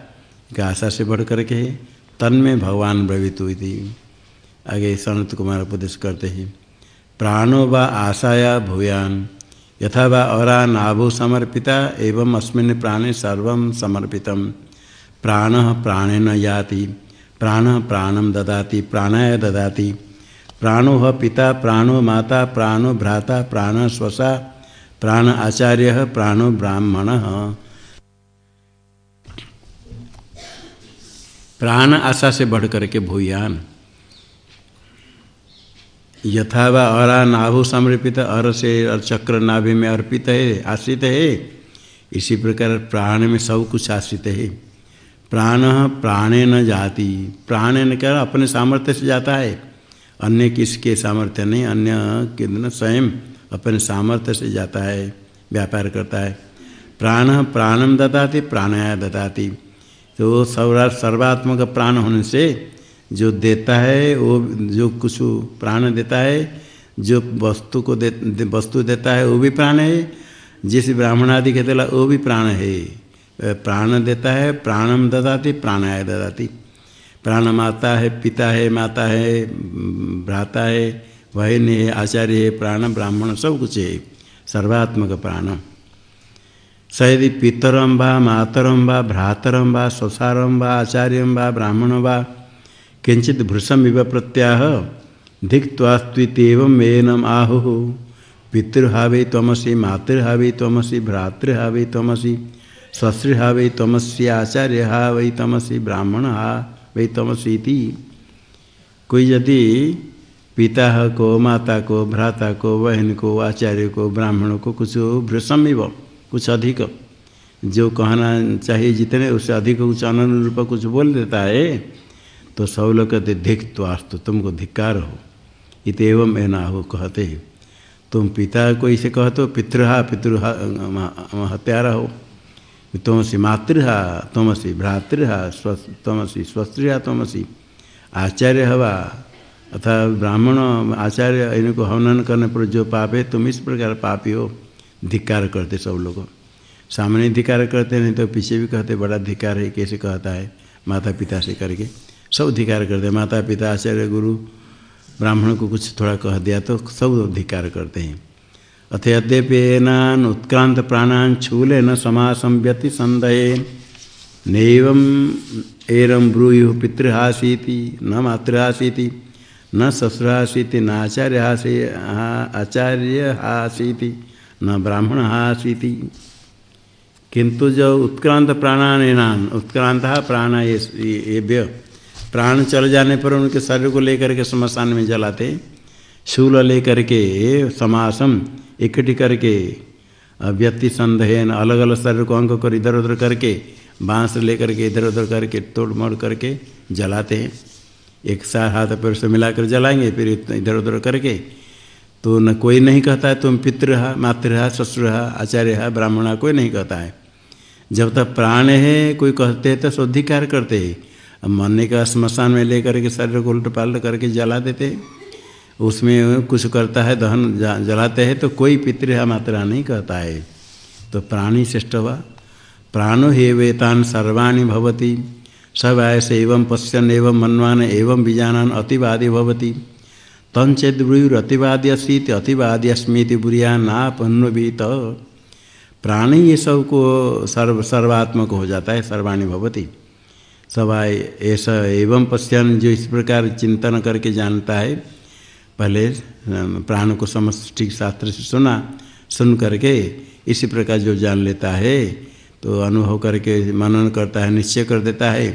कि आशा से बढ़ कर के है? तन में भगवान ब्रवित हुई थी आगे सनत कुमार उपदेश करते हैं। प्राणो व आशाया भूयान। यथा वा अरा नाभु समर्पिता एवं अस्मिन् प्राणे सर्व समर्पित प्राण प्राणेन याति, प्राण प्राणम ददाति, प्राणाय ददाति। प्राणो पिता, प्राणो माता, प्राणो भ्राता, प्राण स्वसा, प्राण आचार्य, प्राणो ब्राह्मण। प्राण आशा से बढ़ करके भूयान। यथा व अरा नाभु समर्पित अर से चक्र नाभि में अर्पित है आश्रित है इसी प्रकार प्राण में सब कुछ आश्रित है प्राण प्राणे न जाति, प्राण न कर अपने सामर्थ्य से जाता है। अन्य किसके सामर्थ्य नहीं, अन्य के स्वयं अपने सामर्थ्य से जाता है, व्यापार करता है। प्राण प्राणम दताति प्राणाया दताति तो सर्वा सर्वात्मक प्राण होने से जो देता है, वो जो कुछ प्राण देता है, जो वस्तु को दे वस्तु देता है, वो भी प्राण है। जिस ब्राह्मण आदि कहते दिला वो भी प्राण है। प्राण देता है, प्राणम ददाती, प्राणाय ददाती। प्राण माता है, पिता है, माता है, भ्राता है बहन है, आचार्य है, प्राण, ब्राह्मण, सब कुछ है। सर्वात्मक प्राण। स यदि पितरम वा मातरम व भ्रातरम वा स्वसारम व आचार्यम वा, ब्राह्मण व किंचित भृशम इव प्रत्याह। धिक्वास्त्व एनम आहु। पितृहावे तमसी मातृहावे तमसी भ्रातृहावे तमसी स्वश्रीहावे तमसी आचार्य हा वै तमसी ब्राह्मण हा वै तमसी कोई यदि पिता को, माता को, भ्राता को, बहन को, आचार्य को, ब्राह्मण को कुछ भृषम कुछ अधिक, जो कहना चाहिए जितने, उससे अधिक कुछ अनुरूप कुछ बोल देता है तो सब लोग कहते, धिक तो आस्तु तुमको धिक्कार हो। इत एवं एना हो कहते तुम पिता को इसे कहते हो, पितृहा पितृहा हत्यारा हो। तुमसी मातृहा, तुमसी भ्रातृहा स्व तुमसी स्वस्त्रिया तुमसी आचार्य हवा। अथा ब्राह्मण आचार्य इनको हनन करने पर जो पाप है, तुम इस प्रकार पापी हो। धिक्कार करते सब लोग। सामने धिकार करते नहीं तो पीछे भी कहते, बड़ा धिकार है, कैसे कहता है? माता पिता से करके। सब धिकार करते हैं। माता पिता आचार्य, गुरु, ब्राह्मण को कुछ थोड़ा कह दिया तो सब धिकार करते हैं। अथ यद्यपेनान उत्क्रांत प्राणान छूले न समासम व्यति संदये। नैवम एरम ब्रूयु पितृहासीति, न मातृहासीति, न ससुरासीति, न आचार्य हासी आचार्य हासीति न ब्राह्मण हासीति किंतु जो उत्क्रांत प्राणान उत्क्रांत प्राण ये प्राण चल जाने पर उनके शरीर को लेकर के शमशान में जलाते, शूल लेकर के समासम, इकट्ठी करके व्यक्ति संदेहन अलग अलग शरीर को अंक कर इधर उधर करके, बाँस लेकर के इधर उधर करके तोड़ मोड़ करके जलाते हैं। एक साथ हाथ पैर से मिलाकर जलाएँगे, फिर इधर उधर करके तो न कोई नहीं कहता है तुम पितृ है मातृ है ससुर आचार्य है ब्राह्मण, कोई नहीं कहता है। जब तक प्राण है, कोई कहते हैं तो शुद्धिकार करते हैं। मरने का स्मशान में लेकर के शरीर को उल्ट पाल्ट करके जला देते उसमें कुछ करता है, दहन जलाते हैं तो कोई पितृ मात्रा नहीं कहता है। तो प्राणी श्रेष्ठ हुआ। प्राणो हे वेतान सर्वाणी भवती। सब ऐसे एवं पश्यन एवं मनवान एवं बीजानान अतिवादी भवती। तंचेद अतिवादी अस्मीति बुरिया नापन्वीत प्राणी ये सबको सर्व, सर्वात्मक हो जाता है, सर्वाणी भवती। सवाई ऐसा एवं पश्यन जो इस प्रकार चिंतन करके जानता है, पहले प्राण को समष्टि शास्त्र से सुना, सुन करके इसी प्रकार जो जान लेता है तो अनुभव करके मनन करता है, निश्चय कर देता है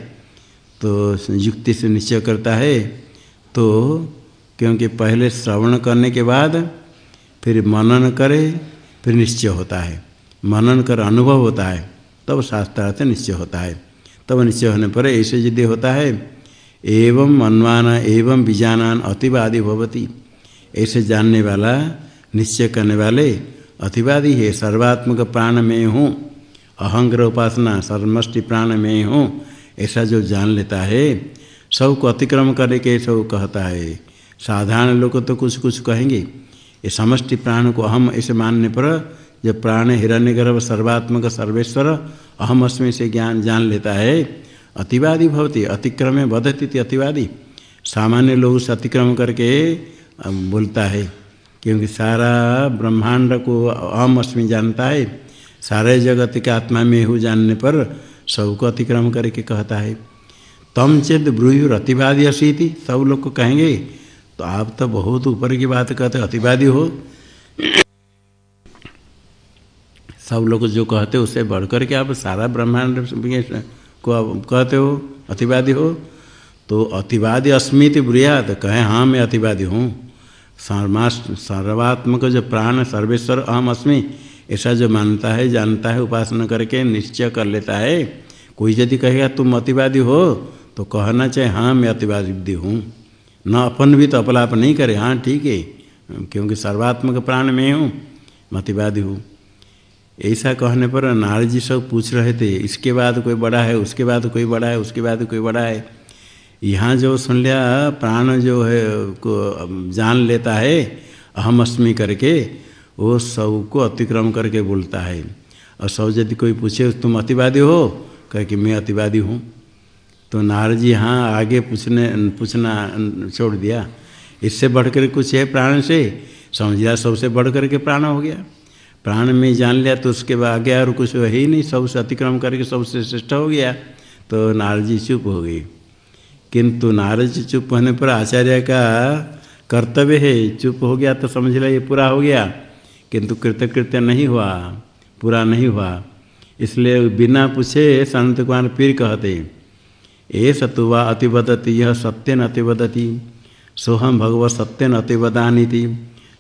तो युक्ति से निश्चय करता है तो क्योंकि पहले श्रवण करने के बाद फिर मनन करे, फिर निश्चय होता है। मनन कर अनुभव होता है, तब तो शास्त्रार्थ निश्चय होता है। तब निश्चय होने पर ऐसे यदि होता है, एवं मनवान, एवं बीजानान अतिवादी भवती। ऐसे जानने वाला, निश्चय करने वाले, अतिवादी है, सर्वात्मक प्राण में हूँ, अहंग्र उपासना, सर्वमष्टि प्राण में हूँ, ऐसा जो जान लेता है सबको अतिक्रम करने के सब कहता है। साधारण लोग तो कुछ कुछ कहेंगे, ये समष्टि प्राण को अहम ऐसे मानने पर जो प्राण हिरण्य गर्भ सर्वात्मक सर्वेश्वर, अहम से ज्ञान जान लेता है, अतिवादी भवती अतिक्रम बदती अतिवादी। सामान्य लोग उस अतिक्रम करके बोलता है, क्योंकि सारा ब्रह्मांड को अहम जानता है। सारे जगत के आत्मा में हूँ जानने पर सबको अतिक्रम करके कहता है, तम चेत ब्रूह अतिवादी असी सब लोग को कहेंगे तो आप तो बहुत ऊपर की बात कहते अतिवादी हो। सब लोग जो कहते हो उससे बढ़ कर के आप सारा ब्रह्मांड को कहते हो, अतिवादी हो। तो अतिवादी अस्मित ब्रियाद, कहें हाँ मैं अतिवादी हूँ। सर्वात्मक जो प्राण, सर्वेश्वर अहम अस्मि, ऐसा जो मानता है, जानता है, उपासना करके निश्चय कर लेता है। कोई यदि कहेगा, तुम अतिवादी हो तो कहना चाहे हाँ मैं अतिवादी हूँ। न अपन भी तो अपलाप नहीं करे। हाँ ठीक है, क्योंकि सर्वात्मक प्राण में हूँ मतिवादी हूँ। ऐसा कहने पर नारद जी सब पूछ रहे थे, इसके बाद कोई बड़ा है, उसके बाद कोई बड़ा है, उसके बाद कोई बड़ा है। यहाँ जो सुन लिया प्राण जो है, को जान लेता है अहम अस्मी करके, वो सबको अतिक्रम करके बोलता है। और सब यदि कोई पूछे, तुम अतिवादी हो? कह कि, मैं अतिवादी हूँ। तो नारद जी हाँ आगे पूछने, पूछना, छोड़ दिया। इससे बढ़कर कुछ है प्राण से? समझ लिया सबसे बढ़ करके प्राण हो गया। प्राण में जान लिया तो उसके बाद आगे और कुछ है ही नहीं सबसे अतिक्रम करके सबसे श्रेष्ठ हो गया। तो नारद जी चुप हो गई किंतु नारद जी चुप होने पर आचार्य का कर्तव्य है, चुप हो गया तो समझ लिया ये पूरा हो गया। किंतु कृतकृत्य नहीं हुआ, पूरा नहीं हुआ। इसलिए बिना पूछे संत कुमार पीर कहते ये सतुवा अतिवदति, यह सत्यन अतिवदति, सोहम भगवत सत्यन अतिवदानीति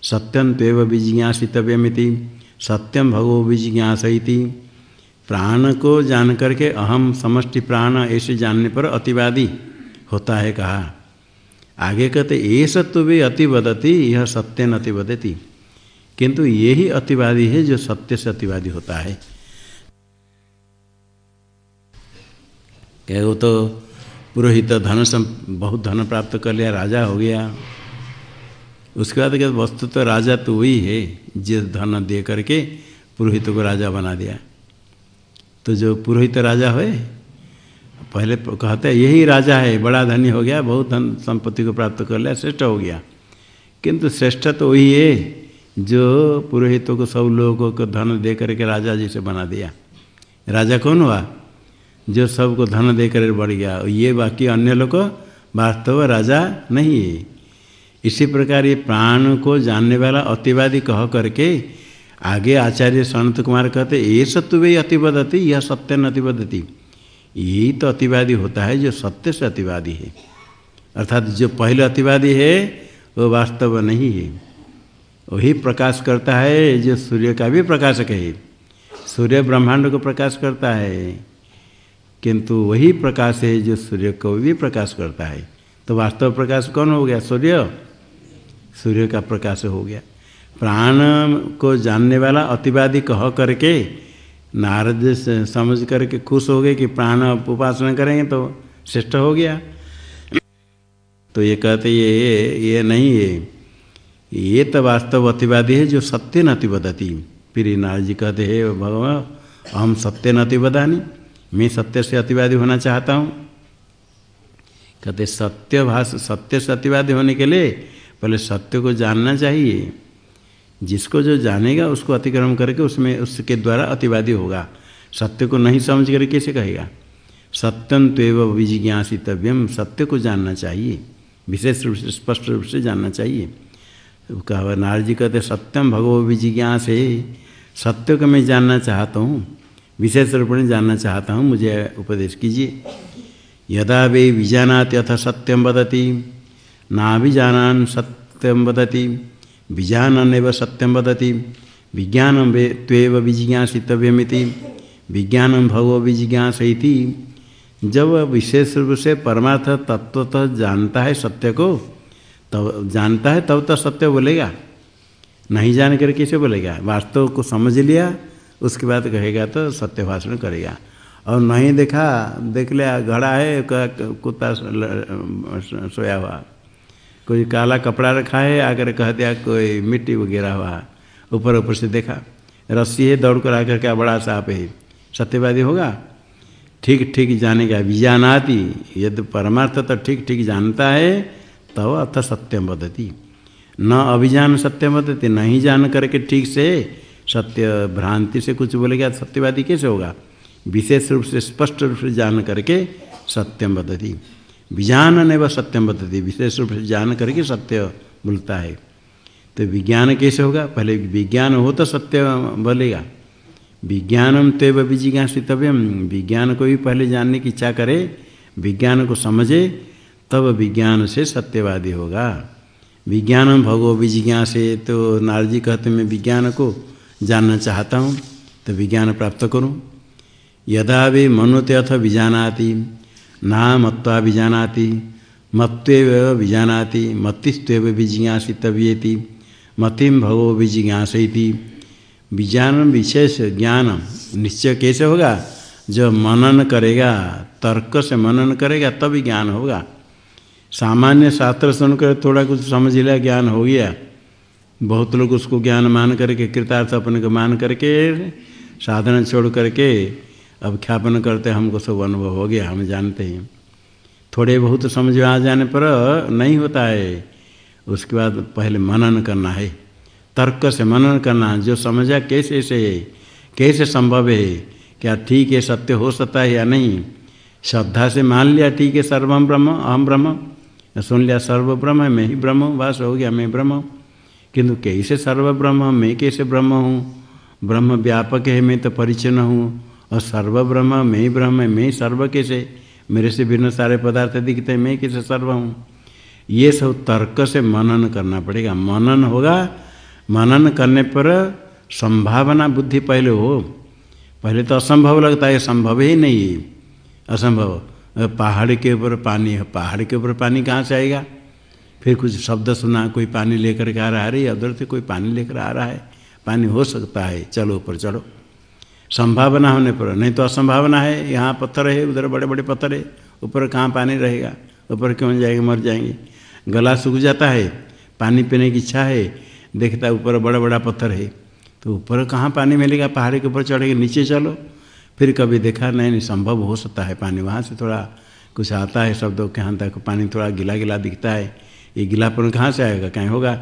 सत्यन तेव विजिज्ञासितव्यमिति सत्यम भगवो विजिज्ञासती प्राण को जान करके अहम समष्टि प्राण ऐसे जानने पर अतिवादी होता है कहा। आगे कहते, ये सत्व भी अतिवदती, यह सत्यन अतिवदती किंतु यही अतिवादी है जो सत्य से अतिवादी होता है। क्या तो पुरोहित धन बहुत धन प्राप्त कर लिया, राजा हो गया। उसके बाद क्या वस्तु तो राजा तो वही है, जिस धन दे करके पुरोहित को राजा बना दिया। तो जो पुरोहित राजा हुए, पहले कहते हैं, यही राजा है, बड़ा धनी हो गया, बहुत धन संपत्ति को प्राप्त कर लिया, श्रेष्ठ हो गया। किंतु श्रेष्ठ तो वही है, जो पुरोहितों को सब लोगों को धन दे करके राजा जी से बना दिया। राजा कौन हुआ? जो सबको धन देकर बढ़ गया। ये बाकी अन्य लोग, वास्तव राजा नहीं है। इसी प्रकार ये प्राण को जानने वाला अतिवादी कह करके आगे आचार्य संत कुमार कहते, ये सत्व भी अतिबदती यह सत्य न अतिबदती यही तो अतिवादी होता है जो सत्य से अतिवादी है। अर्थात जो पहले अतिवादी है, वो वास्तव नहीं है। वही प्रकाश करता है जो सूर्य का भी प्रकाशक है। सूर्य ब्रह्मांड को प्रकाश करता है, किंतु वही प्रकाश है जो सूर्य को भी प्रकाश करता है। तो वास्तव प्रकाश कौन हो गया? सूर्य। सूर्य का प्रकाश हो गया। प्राण को जानने वाला अतिवादी कह करके, नारद समझ करके खुश हो गए कि प्राण उपासना करेंगे तो श्रेष्ठ हो गया। तो ये कहते, ये ये नहीं है ये तो वास्तव अतिवादी है जो सत्य न अतिवदती फिर नारद जी कहते, हे भगवान, हम सत्य न अतिवदानी मैं सत्य से अतिवादी होना चाहता हूँ। कहते, सत्य भाष, सत्य से अतिवादी होने के लिए पहले सत्य को जानना चाहिए। जिसको जो जानेगा, उसको अतिक्रम करके उसमें, उसके द्वारा अतिवादी होगा। सत्य को नहीं समझ कर कैसे कहेगा? सत्यम त्वेव विजिज्ञासितव्यम सत्य को जानना चाहिए। विशेष रूप से, स्पष्ट रूप से जानना चाहिए। कहा, नारद जी कहते सत्यम भगवो विजिज्ञास। है सत्य को मैं जानना चाहता हूँ। विशेष रूप में जानना चाहता हूँ। मुझे उपदेश कीजिए। यदा वे विजानात अथ सत्यम वदती। नाभिजानान सत्यम वदती, विजानन एव सत्यम वदती विज्ञानम वे त्वेव विजिज्ञासितव्यमिति विज्ञानम भगव विजिज्ञासती जब विशेष रूप से परमार्थ तत्वतः जानता है सत्य को, तब जानता है तब तो सत्य बोलेगा। नहीं जान कर कैसे बोलेगा? वास्तव को समझ लिया, उसके बाद कहेगा तो सत्य भाषण करेगा। और नहीं देखा, देख लिया, घड़ा है कुत्ता सोया हुआ। कोई काला कपड़ा रखा है, आकर कह दिया, कोई मिट्टी वगैरह हुआ ऊपर ऊपर से देखा, रस्सी है, दौड़ कर आकर क्या बड़ा साप है? सत्यवादी होगा? ठीक ठीक जाने जानेगा विजानाति यदि परमार्थ तो ठीक ठीक जानता है तब अथ सत्यम बदती न अभिजान सत्यम बदती नहीं जान करके ठीक से, सत्य भ्रांति से कुछ बोलेगा सत्यवादी कैसे होगा? विशेष रूप से स्पष्ट रूप से जान करके सत्यम बदती विजान ने वह सत्यम बदती विशेष रूप से जान करके सत्य बोलता है। तो विज्ञान कैसे होगा? पहले विज्ञान हो तो सत्य बोलेगा। विज्ञानम तेव विजिज्ञासितव्यम विज्ञान को भी पहले जानने की इच्छा करे, विज्ञान को समझे, तब विज्ञान से सत्यवादी होगा। विज्ञानम भगो विजिज्ञासे तो नारजी कहते मैं विज्ञान को जानना चाहता हूँ तो विज्ञान प्राप्त करूँ। यदा वे मनुते अथ विजानाति ना मत्वा विजानाति मत्व विजानाति मतिस्व विजिज्ञासितव्येति मतिम भगो विजिज्ञासती विज्ञान विशेष ज्ञान, निश्चय कैसे होगा? जब मनन करेगा, तर्क से मनन करेगा तभी ज्ञान होगा। सामान्य शास्त्र सुनकर थोड़ा कुछ समझ लिया, ज्ञान हो गया। बहुत लोग उसको ज्ञान मान करके, कृतार्थ अपने को मान करके, साधन छोड़ करके अब ख्यापन करते हमको सब अनुभव हो गया, हम जानते हैं। थोड़े बहुत समझ में आ जाने पर नहीं होता है। उसके बाद पहले मनन करना है। तर्क से मनन करना, जो समझा कैसे से, कैसे संभव है, क्या ठीक है, सत्य हो सकता है या नहीं। श्रद्धा से मान लिया, ठीक है सर्वम ब्रह्म अहम ब्रह्म। सुन लिया, सर्व ब्रह्म, मैं ही ब्रह्म हूँ, बस हो गया, मैं ब्रह्म किंतु कैसे सर्व ब्रह्म मैं कैसे ब्रह्म हूँ? ब्रह्म व्यापक है, मैं तो परिचन्न हूँ। और सर्व ब्रह्म मैं ही ब्रह्म है ही सर्व कैसे? मेरे से भिन्न सारे पदार्थ दिखते हैं, मैं कैसे सर्व हूँ? ये सब तर्क से मनन करना पड़ेगा। मनन होगा। मनन करने पर संभावना बुद्धि पहले हो। पहले तो असंभव लगता है, संभव ही नहीं है। असंभव। पहाड़ के ऊपर पानी है, पहाड़ के ऊपर पानी कहाँ से आएगा? फिर कुछ शब्द सुना, कोई पानी लेकर के आ रहा है, अरे उधर से कोई पानी लेकर आ रहा है। पानी हो सकता है, चलो ऊपर चढ़ो। संभावना होने पर। नहीं तो असंभावना है, यहाँ पत्थर है, उधर बड़े बड़े पत्थर है, ऊपर कहाँ पानी रहेगा? ऊपर क्यों जाएँगे, मर जाएँगे। गला सूख जाता है, पानी पीने की इच्छा है, देखता ऊपर बड़ा बड़ा पत्थर है। तो ऊपर कहाँ पानी मिलेगा? पहाड़ी के ऊपर चढ़ेंगे, नीचे चलो। फिर कभी देखा, नहीं नहीं, संभव हो सकता है पानी। वहाँ से थोड़ा कुछ आता है शब्दों के यहाँ तक पानी थोड़ा गिला गिला दिखता है। ये गिलापन कहाँ से आएगा? कहीं होगा।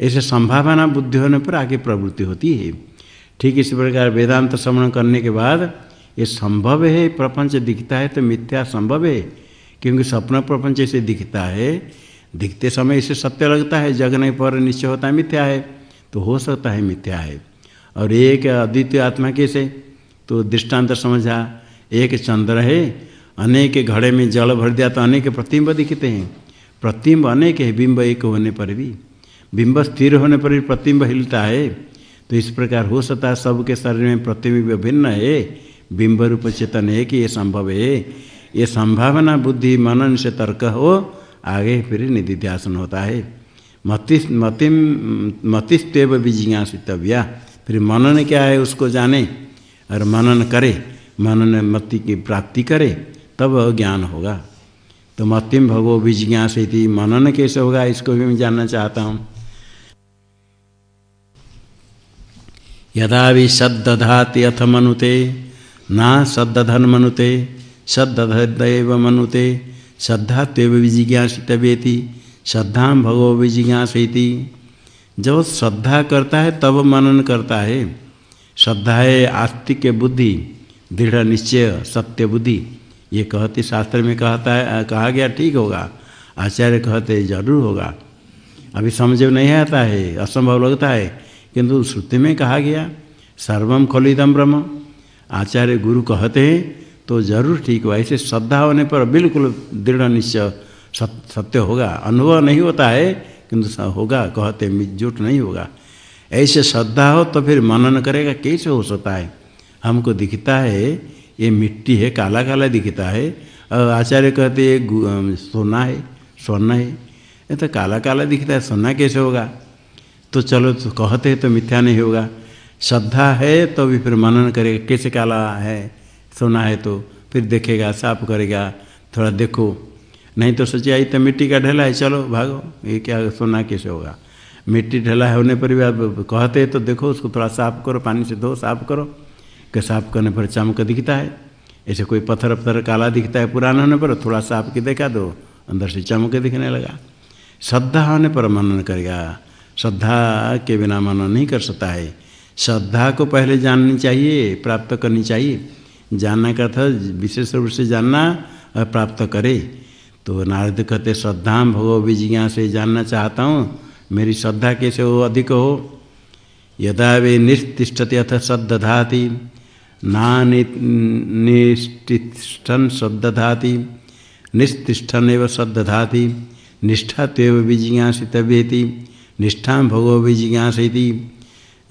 ऐसे संभावना बुद्धि होने पर आगे प्रवृत्ति होती है। ठीक इसी प्रकार वेदांत श्रवण करने के बाद, ये संभव है, प्रपंच दिखता है तो मिथ्या संभव है, क्योंकि सपना प्रपंच इसे दिखता है। दिखते समय इसे सत्य लगता है जगने पर निश्चय होता है, मिथ्या है तो हो सकता है मिथ्या है। और एक अद्वितीय आत्मा कैसे? तो दृष्टांत समझा, एक चंद्र है, अनेक घड़े में जल भर दिया तो अनेक प्रतिम्ब दिखते हैं। प्रतिम्ब अनेक है, बिंब एक होने पर भी। बिंब स्थिर होने पर भी प्रतिम्ब हिलता है। तो इस प्रकार हो सकता है सबके शरीर में प्रतिबिंब भिन्न है। बिंब रूप चेतन है कि ये संभव है। ये संभावना बुद्धि मनन से तर्क हो, आगे फिर निधिध्यासन होता है। मति मतिम मतिस्तेव विजिज्ञासितव्या। फिर मनन क्या है उसको जाने और मनन करे। मनन मति की प्राप्ति करे, तब ज्ञान होगा। तो मतिम भगो विजिज्ञास मनन कैसे होगा इसको भी मैं जानना चाहता हूँ। यदा भी सद्दधाति अथ मनुते ना सद्दधन मनुते सद्दधैव मनुते श्रद्धा तेव विजिज्ञासितव्येति श्रद्धा भगो विजिज्ञासी जब श्रद्धा करता है, तब मनन करता है। श्रद्धा है आस्तिक बुद्धि, दृढ़ निश्चय सत्य बुद्धि। ये कहते शास्त्र में कहता है कहा गया, ठीक होगा। आचार्य कहते, ज़रूर होगा। अभी समझ नहीं आता है, असंभव लगता है। किंतु श्रुति में कहा गया सर्वम खलिदम ब्रह्म। आचार्य गुरु कहते हैं तो ज़रूर ठीक हुआ। ऐसे श्रद्धा होने पर बिल्कुल दृढ़ निश्चय सत्य होगा। अनुभव नहीं होता है किंतु होगा, कहते झूठ नहीं होगा। ऐसे श्रद्धा हो तो फिर मनन करेगा, कैसे हो सकता है? हमको दिखता है, ये मिट्टी है काला काला दिखता है। और आचार्य कहते ये सोना है, स्वर्ण है। ये तो काला काला दिखता है, सोना कैसे होगा? तो चलो तो कहते तो मिथ्या नहीं होगा। श्रद्धा है तो भी फिर मनन करेगा। कैसे काला है? सोना है तो फिर देखेगा, साफ़ करेगा, थोड़ा देखो। नहीं तो सोचिए आई तो मिट्टी का ढेला है, चलो भागो। ये क्या सोना कैसे होगा? मिट्टी ढला होने पर भी आप कहते हैं तो देखो, उसको थोड़ा साफ़ करो, पानी से धो, साफ़ करो। कि साफ़ करने पर चमक दिखता है। ऐसे कोई पत्थर पत्थर काला दिखता है पुराना होने पर, थोड़ा साफ़ के देखा दो, अंदर से चमक दिखने लगा। श्रद्धा होने पर मनन करेगा। श्रद्धा के बिना मनन नहीं कर सकता है। श्रद्धा को पहले जाननी चाहिए, प्राप्त करनी चाहिए। जानना का था विशेष रूप से जानना और प्राप्त करे। तो नारद कहते, श्रद्धा भगव विजिज्ञा से जानना चाहता हूँ। मेरी श्रद्धा कैसे हो, अधिक हो? यदा वे निस्तिष्ठते अथ श्रद्धाति नानिष्ठन श्रद्धाति निस्तिष्ठन एवं श्रद्धाति निष्ठा तेव विजिज्ञासितव्येति निष्ठा भगव विजिज्ञासी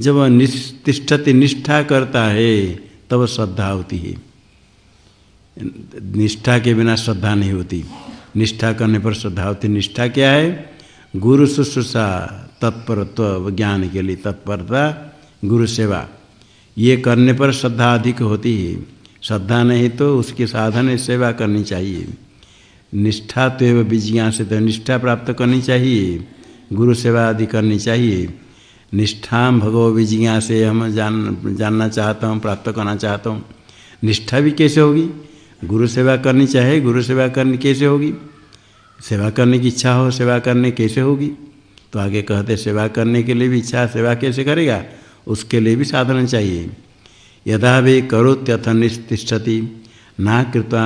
जब निस्तिष्ठति निष्ठा करता है, तब श्रद्धा होती है। निष्ठा के बिना श्रद्धा नहीं होती। निष्ठा करने पर श्रद्धा होती। निष्ठा क्या है? गुरु शुश्रूषा, तत्परत्व ज्ञान के लिए तत्परता, गुरु सेवा। ये करने पर श्रद्धा अधिक होती है। श्रद्धा नहीं तो उसके साधन सेवा करनी चाहिए। निष्ठा तो एवं विज्ञान से तो निष्ठा प्राप्त करनी चाहिए। गुरु सेवा आदि करनी चाहिए। निष्ठा भगव विज्ञा से हम जान, जानना चाहता हूँ, प्राप्त करना चाहता हूँ। निष्ठा भी कैसे होगी? गुरु सेवा करनी चाहिए गुरु सेवा करनी कैसे होगी? सेवा करने की इच्छा हो, सेवा करने कैसे होगी? तो आगे कहते, सेवा करने के लिए भी इच्छा, सेवा कैसे करेगा? उसके लिए भी साधन चाहिए। यदा वे करोत्यथ निस्तिष्ठति, ना कृत्वा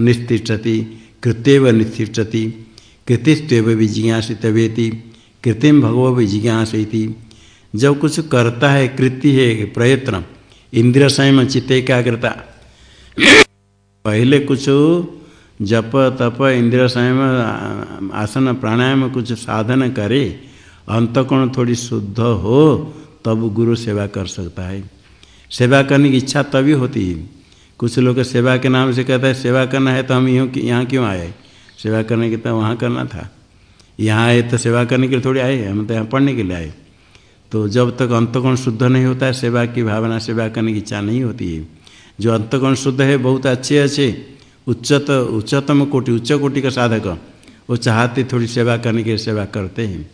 निस्तिष्ठति कृत्यव निस्तिष्ठति। कृतिस्व विजिज्ञासितवेति कृतिम भगव विजिज्ञासी जब कुछ करता है, कृति है प्रयत्न इंद्रिय संयम, चित्त एकाग्रता। पहले कुछ जप, तप, इंद्रिय संयम, आसन, प्राणायाम कुछ साधन करे, अंतकोण थोड़ी शुद्ध हो, तब गुरु सेवा कर सकता है। सेवा करने की इच्छा तभी होती है। कुछ लोग सेवा के नाम से कहता है, सेवा करना है तो हम यूँ यहाँ क्यों आए? सेवा करने के तो वहाँ करना था। यहाँ आए तो सेवा करने के लिए थोड़ी आए हम तो यहाँ पढ़ने के लिए आए। तो जब तक अंतकोण शुद्ध नहीं होता है, सेवा की भावना, सेवा करने की इच्छा नहीं होती है। जो अंतकोण शुद्ध है, बहुत अच्छे अच्छे, उच्चत, उच्चतम कोटि, उच्च कोटि का साधक, वो चाहते थोड़ी सेवा करने के सेवा करते हैं।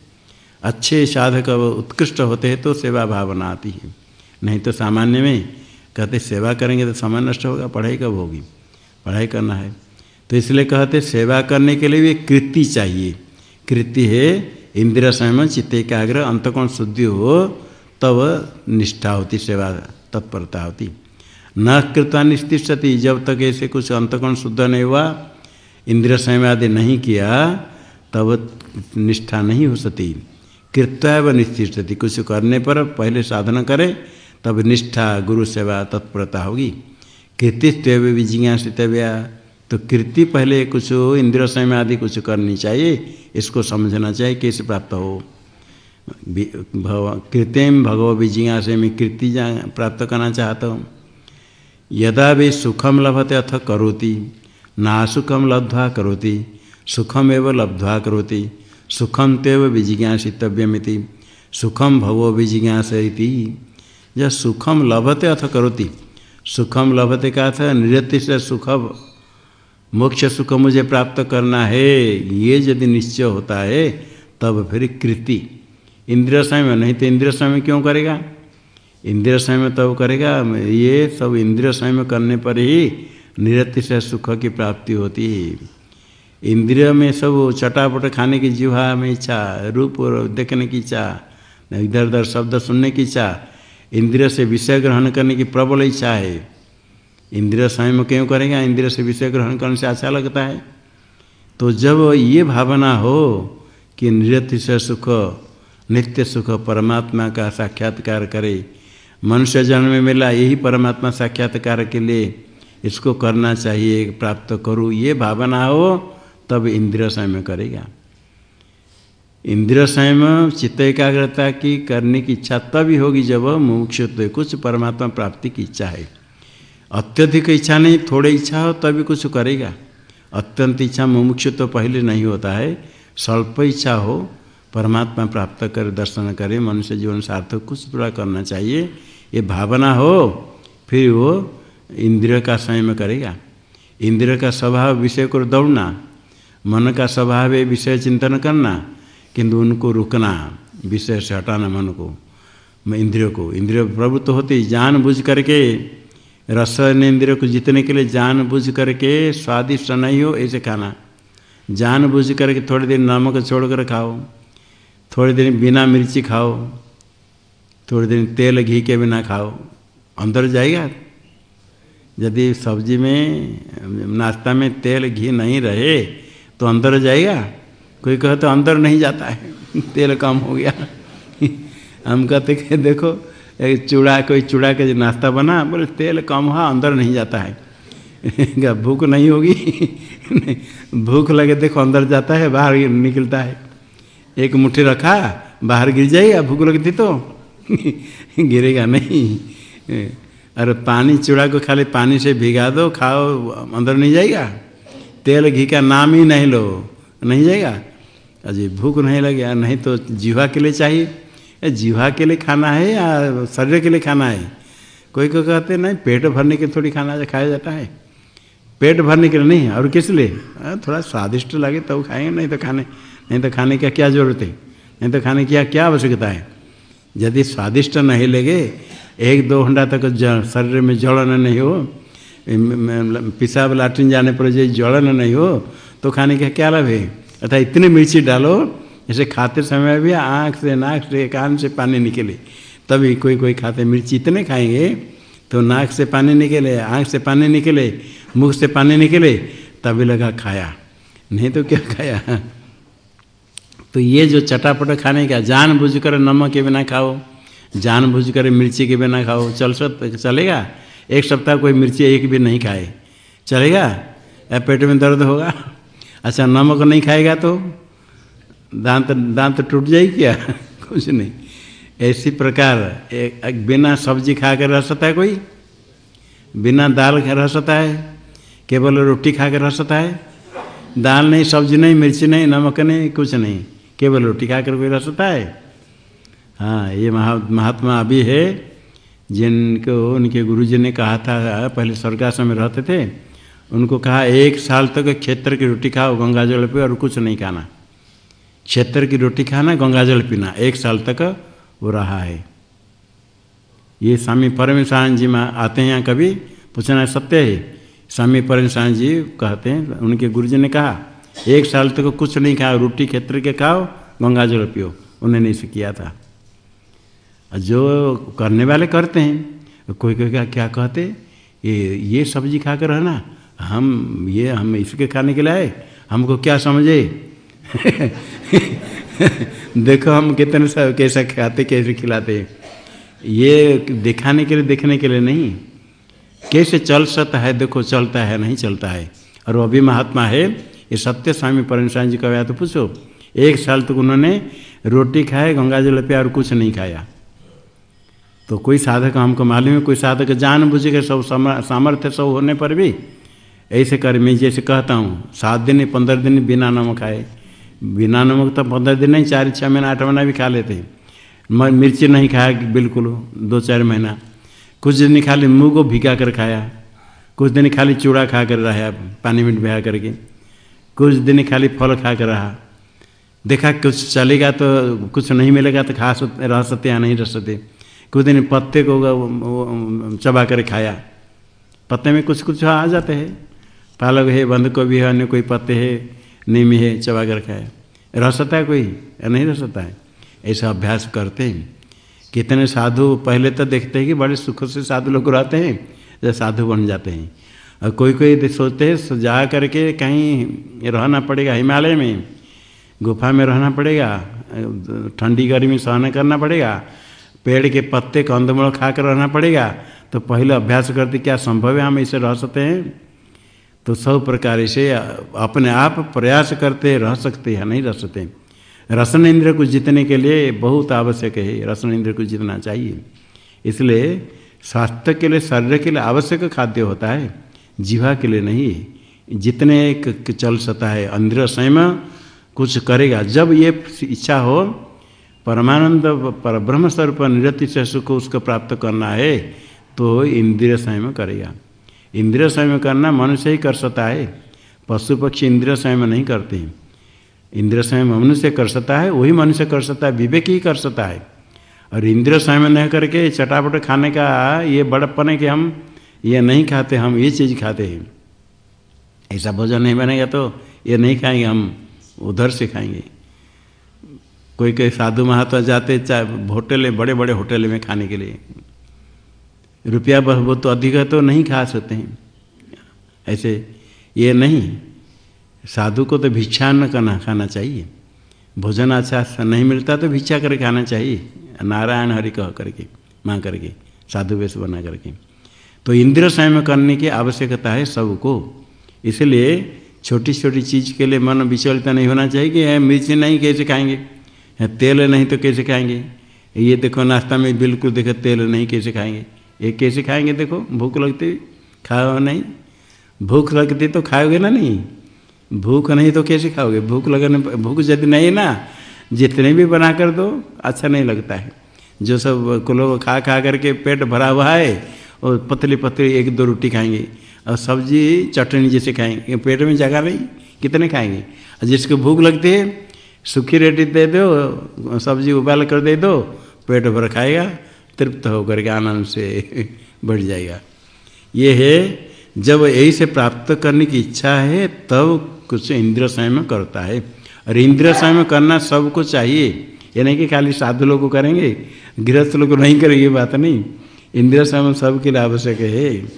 अच्छे साधक उत्कृष्ट होते हैं तो सेवा भावना आती है। नहीं तो सामान्य में कहते, सेवा करेंगे तो समय नष्ट होगा, पढ़ाई कब होगी? पढ़ाई करना है। तो इसलिए कहते सेवा करने के लिए भी कृति चाहिए। कृति है, इंद्रिय संयम चित्त एकाग्र, अंतकोण शुद्धि हो, तब निष्ठा होती, सेवा तत्परता होती। न कृता निस्तिष्ठति जब तक ऐसे कुछ अंतकोण शुद्ध नहीं हुआ, इंद्रिय संयम आदि नहीं किया, तब निष्ठा नहीं हो सकती कृत्या व निस्तिष्ठति कुछ करने पर पहले साधन करे, तब निष्ठा, गुरु सेवा, तत्परता होगी। कृतिस्व विजिज्ञासितव्या। तो कृति पहले कुछ इंद्रिय संयम आदि कुछ करनी चाहिए, इसको समझना चाहिए कैसे प्राप्त हो। कृतिम भगव विजिज्ञासे में कृति प्राप्त करना चाहता हूँ। यदा भी सुखम लभते अथ करोति, ना सुखम लब्ध्वा करोति सुखम एवं लब्ध्वा करोति सुखम तेव विजिज्ञासितव्यमिति सुखम भगव विजिज्ञास सुखम लभते अथ करोति, सुखम लभते का था निरति से सुख मोक्ष सुख मुझे प्राप्त करना है, ये यदि निश्चय होता है, तब फिर कृति। इंद्रिय संयम, नहीं तो इंद्रिय संयम क्यों करेगा? इंद्रिय संयम तब करेगा, ये सब इंद्रिय संयम करने पर ही निरति से सुख की प्राप्ति होती है। इंद्रिय में सब चटापट खाने की जीवा में इच्छा, रूप देखने की इच्छा इधर उधर शब्द सुनने की इच्छा, इंद्रिय से विषय ग्रहण करने की प्रबल इच्छा है। इंद्रिय संयम क्यों करेगा? इंद्रिय से विषय ग्रहण करने से अच्छा लगता है। तो जब ये भावना हो कि नृत्य से सुख, नित्य सुख परमात्मा का साक्षात्कार करे, मनुष्य जन्म में मिला, यही परमात्मा साक्षात्कार के लिए इसको करना चाहिए, प्राप्त करूँ, ये भावना हो, तब इंद्रिय संयम करेगा। इंद्रिय संयम चित्त एकाग्रता की करने की इच्छा तभी होगी जब मुमुक्षुत्व कुछ परमात्मा प्राप्ति की इच्छा है। अत्यधिक इच्छा नहीं, थोड़े इच्छा हो तभी कुछ करेगा। अत्यंत इच्छा मुमुक्षुत्व तो पहले नहीं होता है। स्वल्प इच्छा हो, परमात्मा प्राप्त कर, दर्शन करे, मनुष्य जीवन सार्थक कुछ थोड़ा करना चाहिए। ये भावना हो, फिर वो इंद्रिय का संयम करेगा। इंद्रिय का स्वभाव विषय को दौड़ना, मन का स्वभाव है विषय चिंतन करना, किंतु उनको रुकना, विषय से हटाना मन को, इंद्रियों को। इंद्रिय तो होती जान बुझ करके रस इंद्रिय को जीतने के लिए जान बुझ करके स्वादिष्ट नहीं हो, ऐसे खाना। जान बुझ करके थोड़े दिन नमक छोड़ कर खाओ, थोड़े दिन बिना मिर्ची खाओ, थोड़े दिन तेल घी के बिना खाओ। अंदर जाएगा? यदि सब्ज़ी में, नाश्ता में तेल घी नहीं रहे तो अंदर जाएगा? कोई कहे तो अंदर नहीं जाता है, तेल कम हो गया। हम कहते देखो एक चूड़ा, कोई चूड़ा के नाश्ता बना, बोले, तेल कम हुआ अंदर नहीं जाता है। भूख नहीं होगी? भूख लगे देखो, अंदर जाता है, बाहर निकलता है। एक मुट्ठी रखा, बाहर गिर जाएगा भूख लगती तो? गिरेगा नहीं। अरे, पानी, चूड़ा को खाली पानी से भिगा दो, खाओ, अंदर नहीं जाएगा। तेल, घी का नाम ही नहीं लो, नहीं जाएगा। अजी भूख नहीं लगे, नहीं तो जीवा के लिए चाहिए। जीवा के लिए खाना है या शरीर के लिए खाना है? कोई को कहते नहीं, पेट भरने के थोड़ी खाना खाया जाता है। पेट भरने के लिए नहीं, और किस लिए? थोड़ा स्वादिष्ट लगे तो खाएँगे, नहीं तो खाने, नहीं तो खाने की क्या ज़रूरत है? नहीं तो खाने की क्या आवश्यकता है? यदि स्वादिष्ट नहीं लगे, एक दो घंटा तक शरीर में जलन नहीं हो पिसाब लाट्रिन जाने पर यदि जलन नहीं हो तो खाने का क्या लाभ है? अर्थात इतनी मिर्ची डालो जैसे खाते समय भी आँख से नाक से कान से पानी निकले, तभी कोई कोई खाते मिर्ची इतने खाएँगे तो नाक से पानी निकले, आँख से पानी निकले, मुख से पानी निकले, तभी लगा खाया। नहीं तो क्या खाया? तो ये जो चटापट खाने का, जान बुझ कर नमक के बिना खाओ, जान बुझ कर मिर्ची के बिना खाओ, चल सब चलेगा? एक सप्ताह कोई मिर्ची एक भी नहीं खाए। चलेगा? या पेट में दर्द होगा? अच्छा नमक नहीं खाएगा तो? दांत दांत टूट जाए क्या? कुछ नहीं। ऐसी प्रकार एक बिना सब्ज़ी खा कर रह सकता है कोई? बिना दाल रह सकता है? केवल रोटी खा कर रह सकता है? दाल नहीं, सब्ज़ी नहीं, मिर्ची नहीं, नमक नहीं, कुछ नहीं। केवल रोटी खा कर कोई रह सकता है? हाँ ये महा, महात्मा अभी है, जिनको, उनके गुरुजी ने कहा था, पहले स्वर्गाश्रम में रहते थे। उनको कहा, एक साल तक तो क्षेत्र की रोटी खाओ, गंगा जल पे और कुछ नहीं खाना। क्षेत्र की रोटी खाना, गंगा जल पीना। एक साल तक वो रहा है। ये स्वामी परमेश्वर जी में आते हैं यहाँ कभी, पूछना सत्य है। स्वामी परमेश्वर जी कहते हैं, उनके गुरुजी ने कहा, एक साल तक कुछ नहीं खाओ, रोटी क्षेत्र के खाओ, गंगा जल पियो। उन्होंने इसे किया था। जो करने वाले करते हैं, कोई कोई क्या क्या कहते, ये ये सब्ज़ी खा कर रहना, हम, ये हम इसके खाने के लिए आए, हमको क्या समझे? देखो हम कितने सब कैसा खाते, कैसे खिलाते ये दिखाने के लिए, देखने के लिए नहीं। कैसे चल सकता है, देखो चलता है, नहीं चलता है। और अभी महात्मा है। ये सत्य स्वामी परमेश्वर जी का तो पूछो। एक साल तक उन्होंने रोटी खाए गंगा जल पे और कुछ नहीं खाया। तो कोई साधक हमको मालूम है, कोई साधक जान बुझ के सब सामर्थ्य सब होने पर भी ऐसे कर मैं जैसे कहता हूँ, सात दिन, पंद्रह दिन बिना नमक खाए। बिना नमक तो पंद्रह दिन नहीं, चार छः महीना, आठ महीना भी खा लेते हैं। मिर्ची नहीं खाया बिल्कुल, दो, चार महीना। कुछ दिन खाली मुँह को भिगा कर खाया। कुछ दिन खाली चूड़ा खा कर रहा, पानी में बहा करके। कुछ दिन खाली फल खा कर रहा। देखा कुछ चलेगा तो कुछ नहीं मिलेगा तो खा सकते रह सकते या नहीं रह सकते। कुछ दिन पत्ते को चबा कर खाया। पत्ते में कुछ कुछ आ जाते हैं। पालक है, बंद गोभी है, अन्य कोई पत्ते है। नीम है चबा कर खाया रह सकता है कोई? या नहीं रह सकता है? ऐसा अभ्यास करते हैं। कितने साधु पहले तो देखते हैं कि बड़े सुख से साधु लोग रहते हैं जब साधु बन जाते हैं। और कोई कोई सोचते हैं जा करके कहीं रहना पड़ेगा हिमालय में, गुफा में रहना पड़ेगा, ठंडी गर्मी सहना करना पड़ेगा, पेड़ के पत्ते कंदमूल खा कर रहना पड़ेगा तो पहले अभ्यास करते क्या संभव है हम इसे रह सकते हैं? तो सब प्रकार से अपने आप प्रयास करते, रह सकते हैं, नहीं रह सकते रसन इंद्र को जीतने के लिए बहुत आवश्यक है, रसन इंद्र को जीतना चाहिए। इसलिए स्वास्थ्य के लिए, शरीर के लिए आवश्यक खाद्य होता है, जीवा के लिए नहीं जितने चल सकता है इंद्र स्वयं कुछ करेगा। जब ये इच्छा हो, परमानंद पर ब्रह्म स्वरूप निरति से सुख उसको प्राप्त करना है तो इंद्रिय संयम करेगा। इंद्रिय संयम करना मनुष्य ही कर सकता है। पशु पक्षी इंद्रिय संयम नहीं करते इंद्र संयम मनुष्य कर सकता है, वही मनुष्य कर सकता है, विवेक ही कर सकता है। और इंद्र संयम नहीं करके चटापट खाने का ये बड़प्पन है कि हम ये नहीं खाते, हम ये चीज़ खाते हैं। ऐसा भोजन नहीं बनेगा तो ये नहीं खाएँगे, हम उधर से खाएँगे। कोई कोई साधु महात्मा जाते होटल बड़े बड़े होटल में खाने के लिए। रुपया वो तो अधिक है तो नहीं खा सकते हैं। ऐसे ये नहीं। साधु को तो भिक्षा न करना, खाना चाहिए। भोजन अच्छा नहीं मिलता तो भिक्षा करके खाना चाहिए। नारायण हरि कह करके, माँ करके, साधु वेश बना करके। तो इंद्र संयम करने की आवश्यकता है सबको। इसलिए छोटी छोटी चीज़ के लिए मन विचलता नहीं होना चाहिए कि मिर्च नहीं, कैसे खाएँगे? तेल नहीं तो कैसे खाएँगे? ये देखो, नाश्ता में बिल्कुल देखो, तेल नहीं, कैसे खाएँगे? ये कैसे खाएँगे देखो? भूख लगती, खाओ नहीं। भूख लगती तो खाओगे ना नहीं? भूख नहीं तो कैसे खाओगे? भूख लगने भूख यदि नहीं ना, जितने भी बना कर दो अच्छा नहीं लगता है। जो सब लोग खा खा करके पेट भरा हुआ है और पतली पतली एक दो रोटी खाएँगे। और सब्ज़ी, चटनी जैसे खाएँगे। पेट में जगह नहीं, कितने खाएँगे? जिसको भूख लगती है, सूखी रोटी दे दो, सब्ज़ी उबाल कर दे दो, पेट भर खाएगा। तृप्त होकर के आनंद से बढ़ जाएगा। ये है, जब यही से प्राप्त करने की इच्छा है, तब कुछ इंद्र संयम करता है। और इंद्र संयम करना सबको चाहिए। ये नहीं कि खाली साधु लोग करेंगे, गृहस्थ लोग नहीं करेंगे बात नहीं। इंद्रिय संयम सबके लिए आवश्यक है।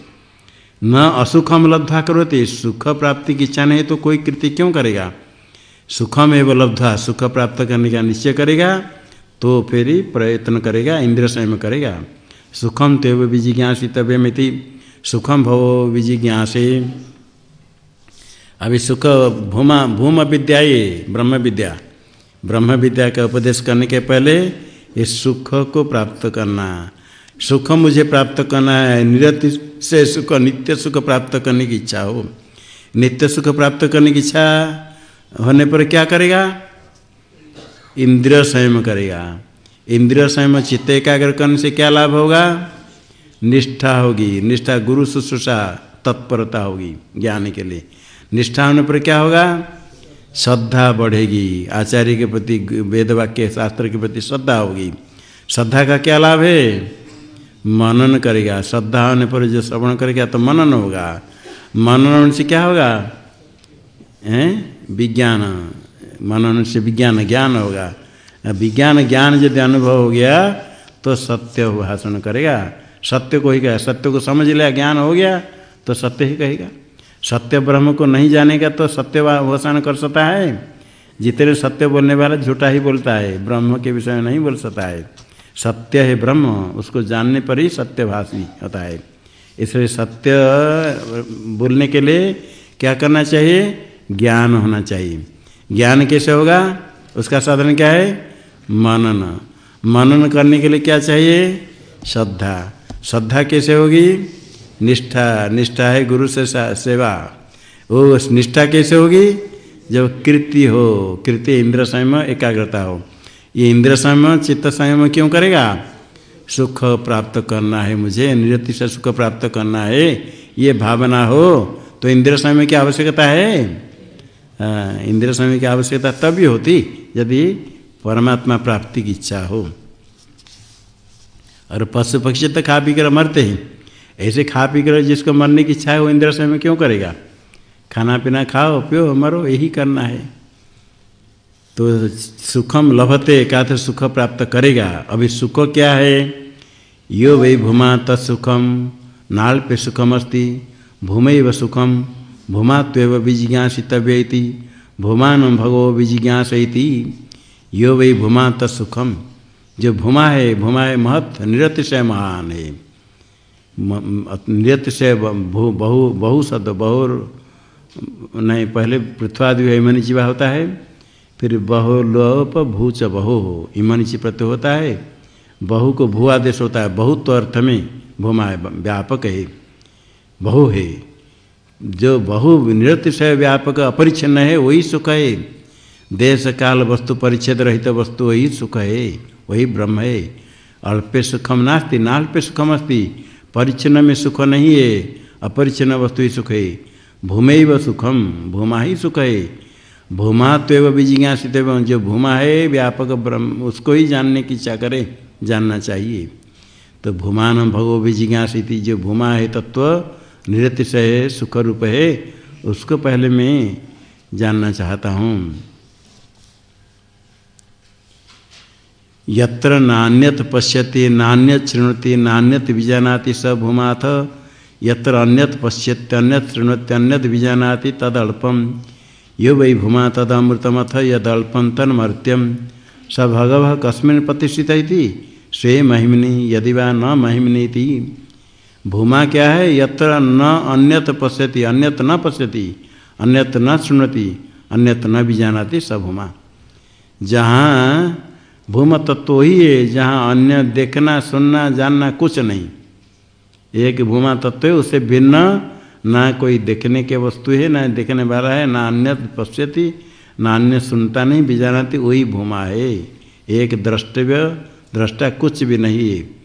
न असुखम लब्धा करोते, सुख प्राप्ति की इच्छा नहीं तो कोई कृति क्यों करेगा? सुखम एवं लब्धा, सुख प्राप्त करने का निश्चय करेगा। तो फिर प्रयत्न करेगा, इंद्र संयम करेगा। सुखम तेव विजिज्ञासी तव्यमिति सुखम भव विजिज्ञासे। अभी सुख भूमा भूम विद्या ये ब्रह्म विद्या ब्रह्म विद्या का उपदेश करने के पहले इस सुख को प्राप्त करना। सुख मुझे प्राप्त करना है, निरति से सुख, नित्य सुख प्राप्त करने की इच्छा हो। नित्य सुख प्राप्त करने की इच्छा होने पर क्या करेगा? इंद्रिय संयम करेगा। इंद्रिय संयम चित्त एकाग्र करने से क्या लाभ होगा? निष्ठा होगी। निष्ठा गुरु शुश्रूषा, तत्परता होगी ज्ञान के लिए। निष्ठा होने पर क्या होगा? श्रद्धा बढ़ेगी। आचार्य के प्रति वेद वाक्य शास्त्र के प्रति श्रद्धा होगी। श्रद्धा का क्या लाभ है? मनन करेगा। श्रद्धा होने पर जो श्रवण करेगा तो मनन होगा। मनन से क्या होगा? हैं? विज्ञान। मनन से विज्ञान ज्ञान होगा। विज्ञान ज्ञान यदि अनुभव हो गया तो सत्य भाषण करेगा। सत्य को ही कहेगा सत्य को समझ लिया, ज्ञान हो गया तो सत्य ही कहेगा। सत्य ब्रह्म को नहीं जानेगा तो सत्य भाषण कर सकता है। जितने सत्य बोलने वाला झूठा ही बोलता है, ब्रह्म के विषय में नहीं बोल सकता है। सत्य है ब्रह्म, उसको जानने पर ही सत्यभाषी होता है। इसलिए सत्य बोलने के लिए क्या करना चाहिए? ज्ञान होना चाहिए। ज्ञान कैसे होगा? उसका साधन क्या है? मनन। मनन करने के लिए क्या चाहिए? श्रद्धा। श्रद्धा कैसे होगी? निष्ठा। निष्ठा है गुरु से सेवा। वो निष्ठा कैसे होगी? जब कृति हो। कृति इंद्र संयम एकाग्रता हो। ये इंद्र संयम चित्त संयम क्यों करेगा? सुख प्राप्त करना है मुझे। निरति से सुख प्राप्त करना है। ये भावना हो तो इंद्र संयम की आवश्यकता है। इंद्र संयम की आवश्यकता तभी होती यदि परमात्मा प्राप्ति की इच्छा हो। और पशु पक्षी तो खा पी कर मरते हैं। ऐसे खा पी कर जिसको मरने की इच्छा है, वो इंद्र संयम क्यों करेगा? खाना पीना खाओ, पियो, मरो, यही करना है। तो सुखम लभते का सुख प्राप्त करेगा। अभी सुख क्या है? यो वही भूमा तत्सुखम, नाल पे सुखम अस्ति व सुखम। भूमा त्वेव विजिज्ञासितव्य भूमान भगो विजिज्ञास यो वही भूमा तत्सुखम जो भूमा है भूमा है महत् नृत्य महान है। नृत्य बहु बहु बहु बहु नहीं, पहले पृथ्वादि है होता है। फिर बहुलोप भूच, बहु हो इमनिची प्रत्यय होता है। बहु को भू आदेश होता है बहुत तो अर्थ में भूमा है, व्यापक है, बहु है। जो बहु से व्यापक अपरिच्छिन्न है, वही सुख है। देश, काल, वस्तु, परिच्छेद रहित तो वस्तु, वही सुख है, वही ब्रह्म है। अल्पे सुखम नास्ति, नाल्पे सुखम अस्ति। परिच्छिन्न में सुख नहीं है, अपरिच्छिन्न वस्तु ही सुख है। भूमे व सुखम, भूमा ही सुख है। भूमा तो विजिज्ञासित जो भूमा है, व्यापक ब्रह्म, उसको ही जानने की इच्छा करे, जानना चाहिए। तो भूमान भगव विजिज्ञासित, जो भूमा है तत्व निरतिशय सुख रूप है उसको पहले मैं जानना चाहता हूँ। यत्र नान्यत पश्यति, नान्यत शृणुति, नान्यत विजानाति स भूमाथ यत्र अन्यत पश्यत्य अन्यत अन्यत विजानाति तदल्पम। यो वै भूमा तदमृतमथ यदल्पम तन्मर्त्यम। स भगव कस्मिन् प्रतिष्ठित स्वे महिमनी यदि वा न महिमनी भूमा क्या है? यत्र न अन्यत पश्यति, अन्यत न पश्यति, अन्यत न सुनति अन्यत न भी जानाती स भूमा। जहाँ भूम तत्व ही है, जहाँ अन्य देखना, सुनना, जानना कुछ नहीं। एक भूमा तत्व है उससे भिन्न ना कोई देखने के वस्तु है, ना देखने वाला है, ना अन्य पश्यति, ना अन्य सुनता नहीं बिजानाती वही भूमा है। एक द्रष्टव्य दृष्टा कुछ भी नहीं है।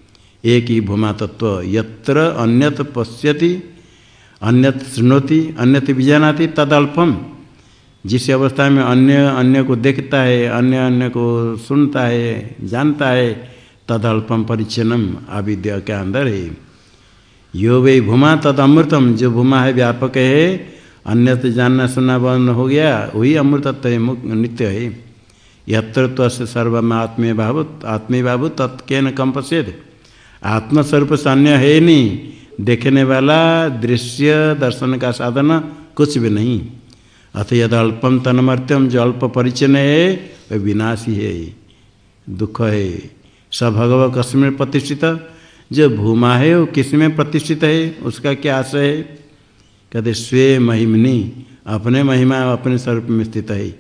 एक ही भूमा तत्व, यत्र अन्यत पश्यति, अन्यत शृणोति, अन्यत बीजानाति तदल्पम जिस अवस्था में अन्य अन्य को देखता है, अन्य अन्य को सुनता है, जानता है तदल्पम परिचनम अविद्या के अंदर है। यो वे भूमा तद अमृतम, जो भूमा है व्यापक है, अन्यत जानना सुनना बंद हो गया, वही अमृतत्व है नित्य है। यत्र तो सर्वम आत्मीय भाव आत्मीय भाव तत्के न पश्यत आत्मस्वरूप सान्य है नहीं। देखने वाला दृश्य दर्शन का साधन कुछ भी नहीं। अथ यद अल्पम तनमर्त्यम जो अल्प परिचय है वह विनाशी है, दुख है। स भगव कस्म प्रतिष्ठित। जो भूमा है, वो किसमें प्रतिष्ठित है, उसका क्या आशय है? कहते, स्वे महिमनी, अपने महिमा अपने स्वरूप में स्थित है।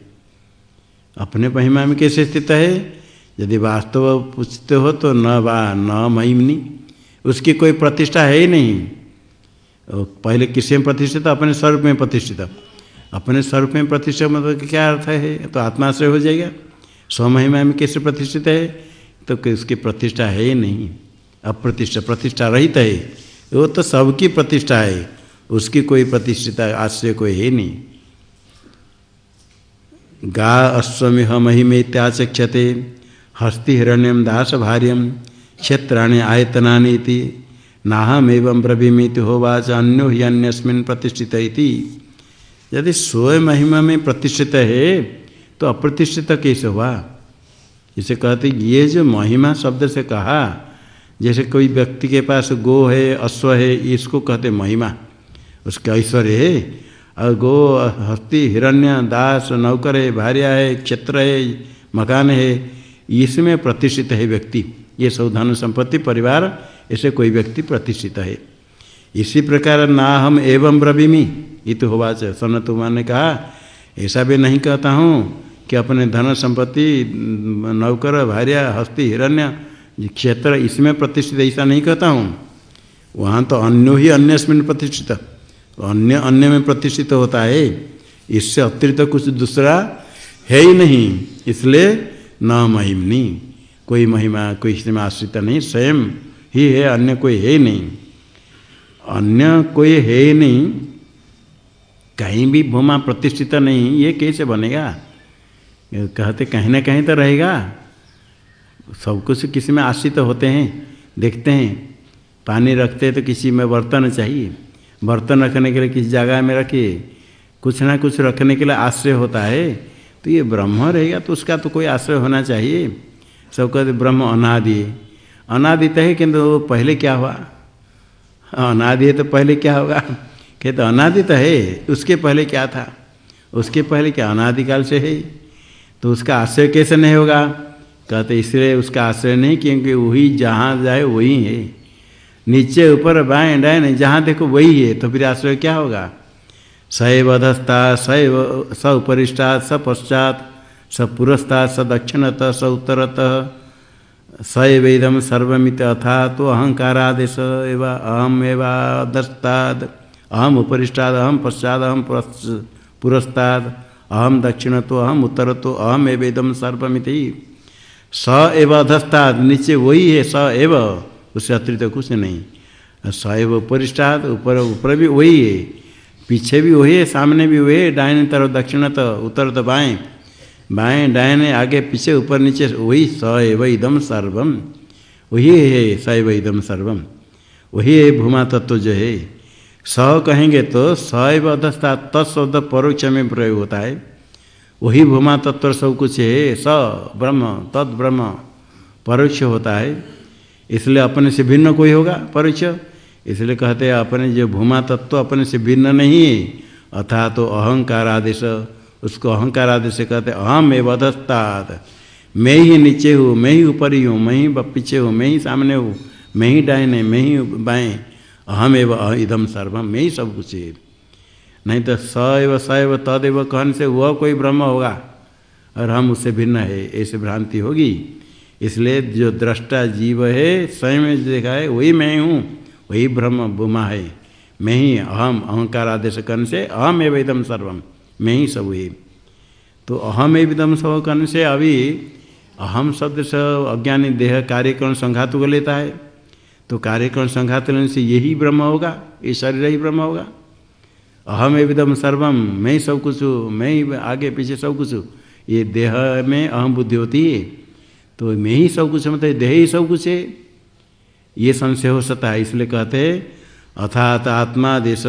अपने महिमा में कैसे स्थित है? यदि वास्तव पूछते हो तो न वा, न महिमनी उसकी कोई प्रतिष्ठा है ही नहीं। पहले किसी में प्रतिष्ठित? अपने स्वरूप में प्रतिष्ठित। अपने स्वरूप में प्रतिष्ठा मतलब क्या अर्थ है? तो आत्माश्रय हो जाएगा। स्वमहिमा में कैसे प्रतिष्ठित है? तो उसकी प्रतिष्ठा है ही नहीं। अप्रतिष्ठा, प्रतिष्ठा रहित है। वो तो सबकी प्रतिष्ठा है। उसकी कोई प्रतिष्ठिता, आश्रय कोई है नहीं। गा अश्वमिह महिमे त्याचक्षते हस्ति हिरण्यम दास भार्यम क्षेत्राणि आयतनानि नाहम एवं ब्रवीमिति होवाच, अन्यो ही अन्यस्मिन प्रतिष्ठित यदि स्वयं महिमा में प्रतिष्ठित है तो अप्रतिष्ठित कैसे हुआ? इसे कहते ये जो महिमा शब्द से कहा, जैसे कोई व्यक्ति के पास गो है, अश्व है, इसको कहते महिमा। उसका ऐश्वर्य है। और गो हस्ती हिरण्य दास, नौकर है, भार्या है, क्षेत्र है, मकान है इसमें प्रतिष्ठित है व्यक्ति। ये सौधन संपत्ति, परिवार, ऐसे कोई व्यक्ति प्रतिष्ठित है। इसी प्रकार ना हम एवं ब्रवीमी। इत होवा सनतुमा ने कहा, ऐसा भी नहीं कहता हूँ कि अपने धन संपत्ति नौकर, भार्या, हस्ती, हिरण्य क्षेत्र इसमें प्रतिष्ठित ऐसा नहीं कहता हूँ। वहाँ तो अन्यो ही अन्यस्मिन प्रतिष्ठित। अन्य अन्य में प्रतिष्ठित होता है। इससे अतिरिक्त तो कुछ दूसरा है ही नहीं। इसलिए न महिमनी। कोई महिमा, कोई इसमें आश्रित नहीं, स्वयं ही है, अन्य कोई है नहीं। अन्य कोई है ही नहीं, कहीं भी भूमा प्रतिष्ठित नहीं, ये कैसे बनेगा? कहते कहीं ना कहीं तो रहेगा। सब कुछ किसी में आश्रित होते हैं, देखते हैं। पानी रखते हैं तो किसी में बर्तन चाहिए। बर्तन रखने के लिए किसी जगह में रखिए। कुछ ना कुछ रखने के लिए आश्रय होता है। तो ये ब्रह्म रहेगा तो उसका तो कोई आश्रय होना चाहिए। सब कहते ब्रह्म अनादि। है अनादि तो है किंतु पहले क्या हुआ? अनादि है तो पहले क्या होगा? कहते अनादि तो है, उसके पहले क्या था? उसके पहले क्या अनादिकाल से है? तो उसका आश्रय कैसे नहीं होगा? कहते इसलिए उसका आश्रय नहीं, क्योंकि वही जहाँ जाए वही है। नीचे ऊपर बाएँ डाएँ जहाँ देखो वही है तो फिर आश्रय क्या होगा? सैव अधस्ता, सैव स उपरिष्टा स पश्चात स पुरस्ता स दक्षिणत स उत्तरत सैवेदम सर्वमित अथा तो अहंकारादेश एव, अहम एव अधस्ताद। अहम उपरिष्टाद, अहम पश्चात अहम पुरस्ताद। अहम दक्षिण तो अहम उत्तर तो अहम एवेदम सर्वमिति। स एव अधस्ताद नीचे वही है, स एव। उससे अतिरिक्त कुछ नहीं। सैव उपरिष्टाद ऊपर ऊपर भी वही है। पीछे भी वही सामने भी वही है डायने तरफ़, दक्षिण तो उत्तर तो बाएँ। बाएँ डायने आगे, पीछे, ऊपर, नीचे, वही स एव इदम सर्वम। वही है स एव इदम सर्वम। वही है भूमा तत्व जो है। स कहेंगे तो स एव अधस्ता तत्शब्द परोक्ष में प्रयोग होता है। वही भूमा तत्व सब कुछ है। स, ब्रह्म तद ब्रह्म परोक्ष होता है। इसलिए अपने से भिन्न कोई होगा परोक्ष। इसलिए कहते हैं, अपने जो भूमा तत्व अपने से भिन्न नहीं है। अथा तो अहंकार आदेश, उसको अहंकार आदेश कहते अहम एवं अधस्तात्। मैं ही नीचे हूँ, मैं ही ऊपर ही हूँ मैं ही पीछे हूँ, मैं ही सामने हूँ, मैं ही डायने मैं ही बाएँ। अहम एवं इदम सर्वम, मैं ही सब कुछ है। नहीं तो स एव स एव तदेव कहने से वह कोई ब्रह्म होगा, और हम उससे भिन्न है, ऐसे भ्रांति होगी। इसलिए जो दृष्टा जीव है, स्वयं देखा है, वही मैं हूँ। वही ब्रह्म भूमा है। मैं ही अहम अहंकार आदेश करने से अहम एवं एकदम सर्वम। मैं ही सब हुई तो अहम एवं सब करने से अभी अहम शब्द से अज्ञानी देह कार्यक्रम संघात को लेता है। तो कार्यक्रम संघात लेने से यही ब्रह्म होगा, ये शरीर ही ब्रह्म होगा। अहम एवं सर्वम, मैं ही सब कुछ हूँ, मैं ही आगे पीछे सब कुछ हूँ। ये देह में अहम बुद्धि होती है। तो मैं ही सब कुछ मतलब देह ही सब कुछ है। ये संशय हो सकता है, इसलिए कहते अर्थात आत्मा देश।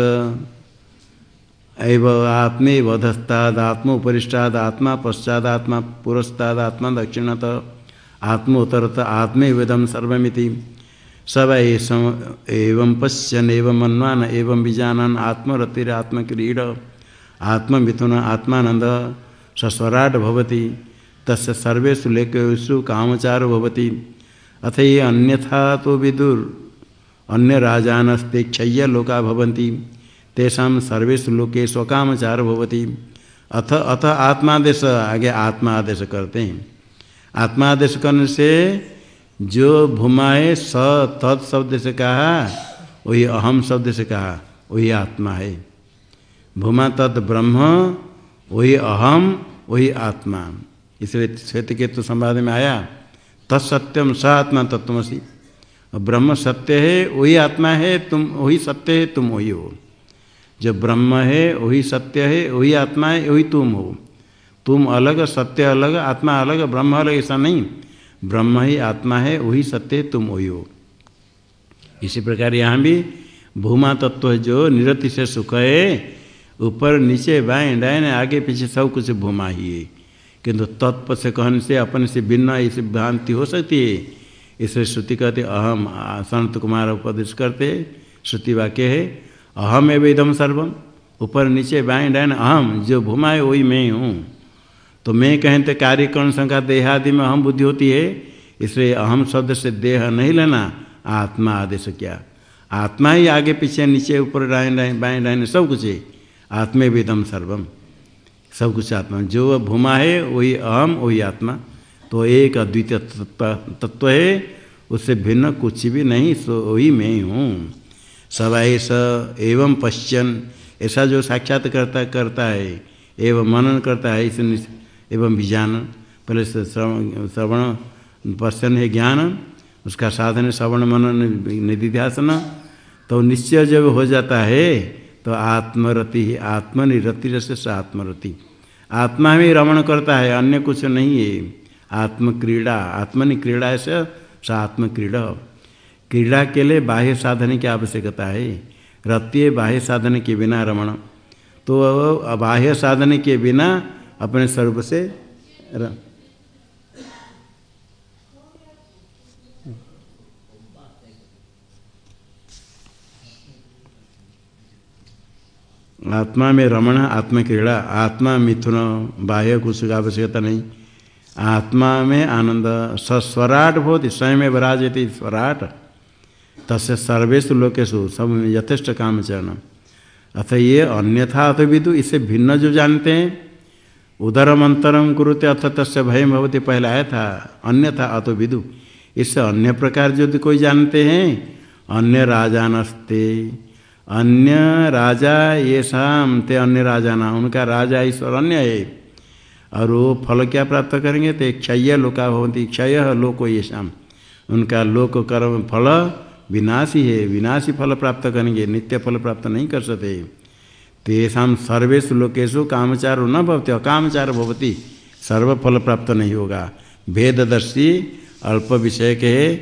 एव आत्मे वधस्ताद आत्म उपरिष्टाद आत्मा पश्चाद आत्मा पुरस्ताद आत्मा दक्षिणत आत्मोत्तरत आत्मे वेदम सर्वमिति। सब एवं पश्यन एवं मनवान एवं बीजानन आत्मरतिरात्मक्रीड आत्ममिथुन आत्मानंद सस्वराट भवति। तस् कामचारो भवति। अथ ये अन्यथा तो विदुर। अन्य राजानस्ते क्षय्य लोका भवन्ति। तेषा सर्वेषु लोके स्वकामचार भवती। अथ अथ आत्मादेश, आगे आत्मा आदेश करते हैं। आत्मादेश करने से जो भूमाए स, तत् शब्द से कहा, वही अहम शब्द से कहा, वही आत्मा है। भूमा, तत् ब्रह्म, वही अहम वही आत्मा। इसलिए श्वेत केतु संवाद में आया तत्सत्यम स आत्मा तत्वसी ब्रह्म सत्य है, वही आत्मा है, तुम वही सत्य है, तुम वही हो। जो ब्रह्म है, वही सत्य है, वही आत्मा है, वही तुम हो। तुम अलग, सत्य अलग, आत्मा अलग, ब्रह्म अलग, ऐसा नहीं। ब्रह्म ही आत्मा है, वही सत्य तुम वही हो। इसी प्रकार यहाँ भी भूमा तत्व जो निरति से सुख है, ऊपर, नीचे, बाएँ डाएँ आगे, पीछे, सब कुछ भूमा ही है। किंतु तत्व से कहने से, अपने से भिन्न ऐसी भ्रांति हो सकती है। इसलिए श्रुति कहते, अहम संत कुमार उपदेश करते, श्रुति वाक्य है, अहम एवं इदम सर्वम। ऊपर नीचे बाएँ डायन, अहम, जो है वही मैं हूँ। तो मैं कहें तो कार्यकरण संख्या देहादि में अहम बुद्धि होती है, इसलिए अहम शब्द से देह नहीं लेना, आत्मा आदेश क्या। आत्मा ही आगे, पीछे, नीचे, ऊपर डायन डायन, बाएँ डायन, सब कुछ है। आत्मे विदम सर्वम। सब कुछ आत्मा। जो भूमा है, वही अहम, वही आत्मा। तो एक अद्वितीय तत्व है, उससे भिन्न कुछ भी नहीं, सो वही मैं ही। हूँ सब स, एवं पश्चन ऐसा जो साक्षात करता करता है, एवं मनन करता है, इस एवं विजान पहले श्रवण पश्चन है ज्ञान, उसका साधन है श्रवण, मनन, निधिध्यासन। तो निश्चय जब हो जाता है तो आत्मरति आत्मनिरति से आत्मरति। आत्मा में रमण करता है, अन्य कुछ नहीं है। आत्मक्रीड़ा आत्मनि क्रीड़ा से स क्रीड़ा क्रीड़ा के लिए बाह्य साधन की आवश्यकता है। रत्य बाह्य साधन के बिना रमण। तो बाह्य साधन के बिना अपने स्वरूप से आत्मा में रमण आत्म क्रीड़ा आत्मा मिथुन, बाह्य कुछ का आवश्यकता नहीं। आत्मा में आनंद, सस्वराट बहुत स्वयं विराजती स्वराट। तस् सर्वेशु लोकेशु सब यथेष्ट काम चरण अथ ये अन्यथा अथ विदु इससे भिन्न जो जानते हैं, उदरम अंतरम कुरुते, अथ तस्य भय भवती, पहले आया था, अन्यथा अतो विदु। इससे अन्य प्रकार जो कोई जानते हैं, अन्य राजानस्ते अन्य राजा ये शाम ते अन्य राजा ना, उनका राजा ईश्वर अन्य है। और वो फल क्या प्राप्त करेंगे? तो क्षय लोका भवंती, क्षय लोको ये शाम उनका लोक कर्म फल विनाशी है, विनाशी फल प्राप्त करेंगे, नित्य फल प्राप्त नहीं कर सकते। तेषा सर्वेशु लोकेशु कामचारो न भवती, अकामचार भवती, सर्व फल प्राप्त नहीं होगा। भेददर्शी अल्प विषय के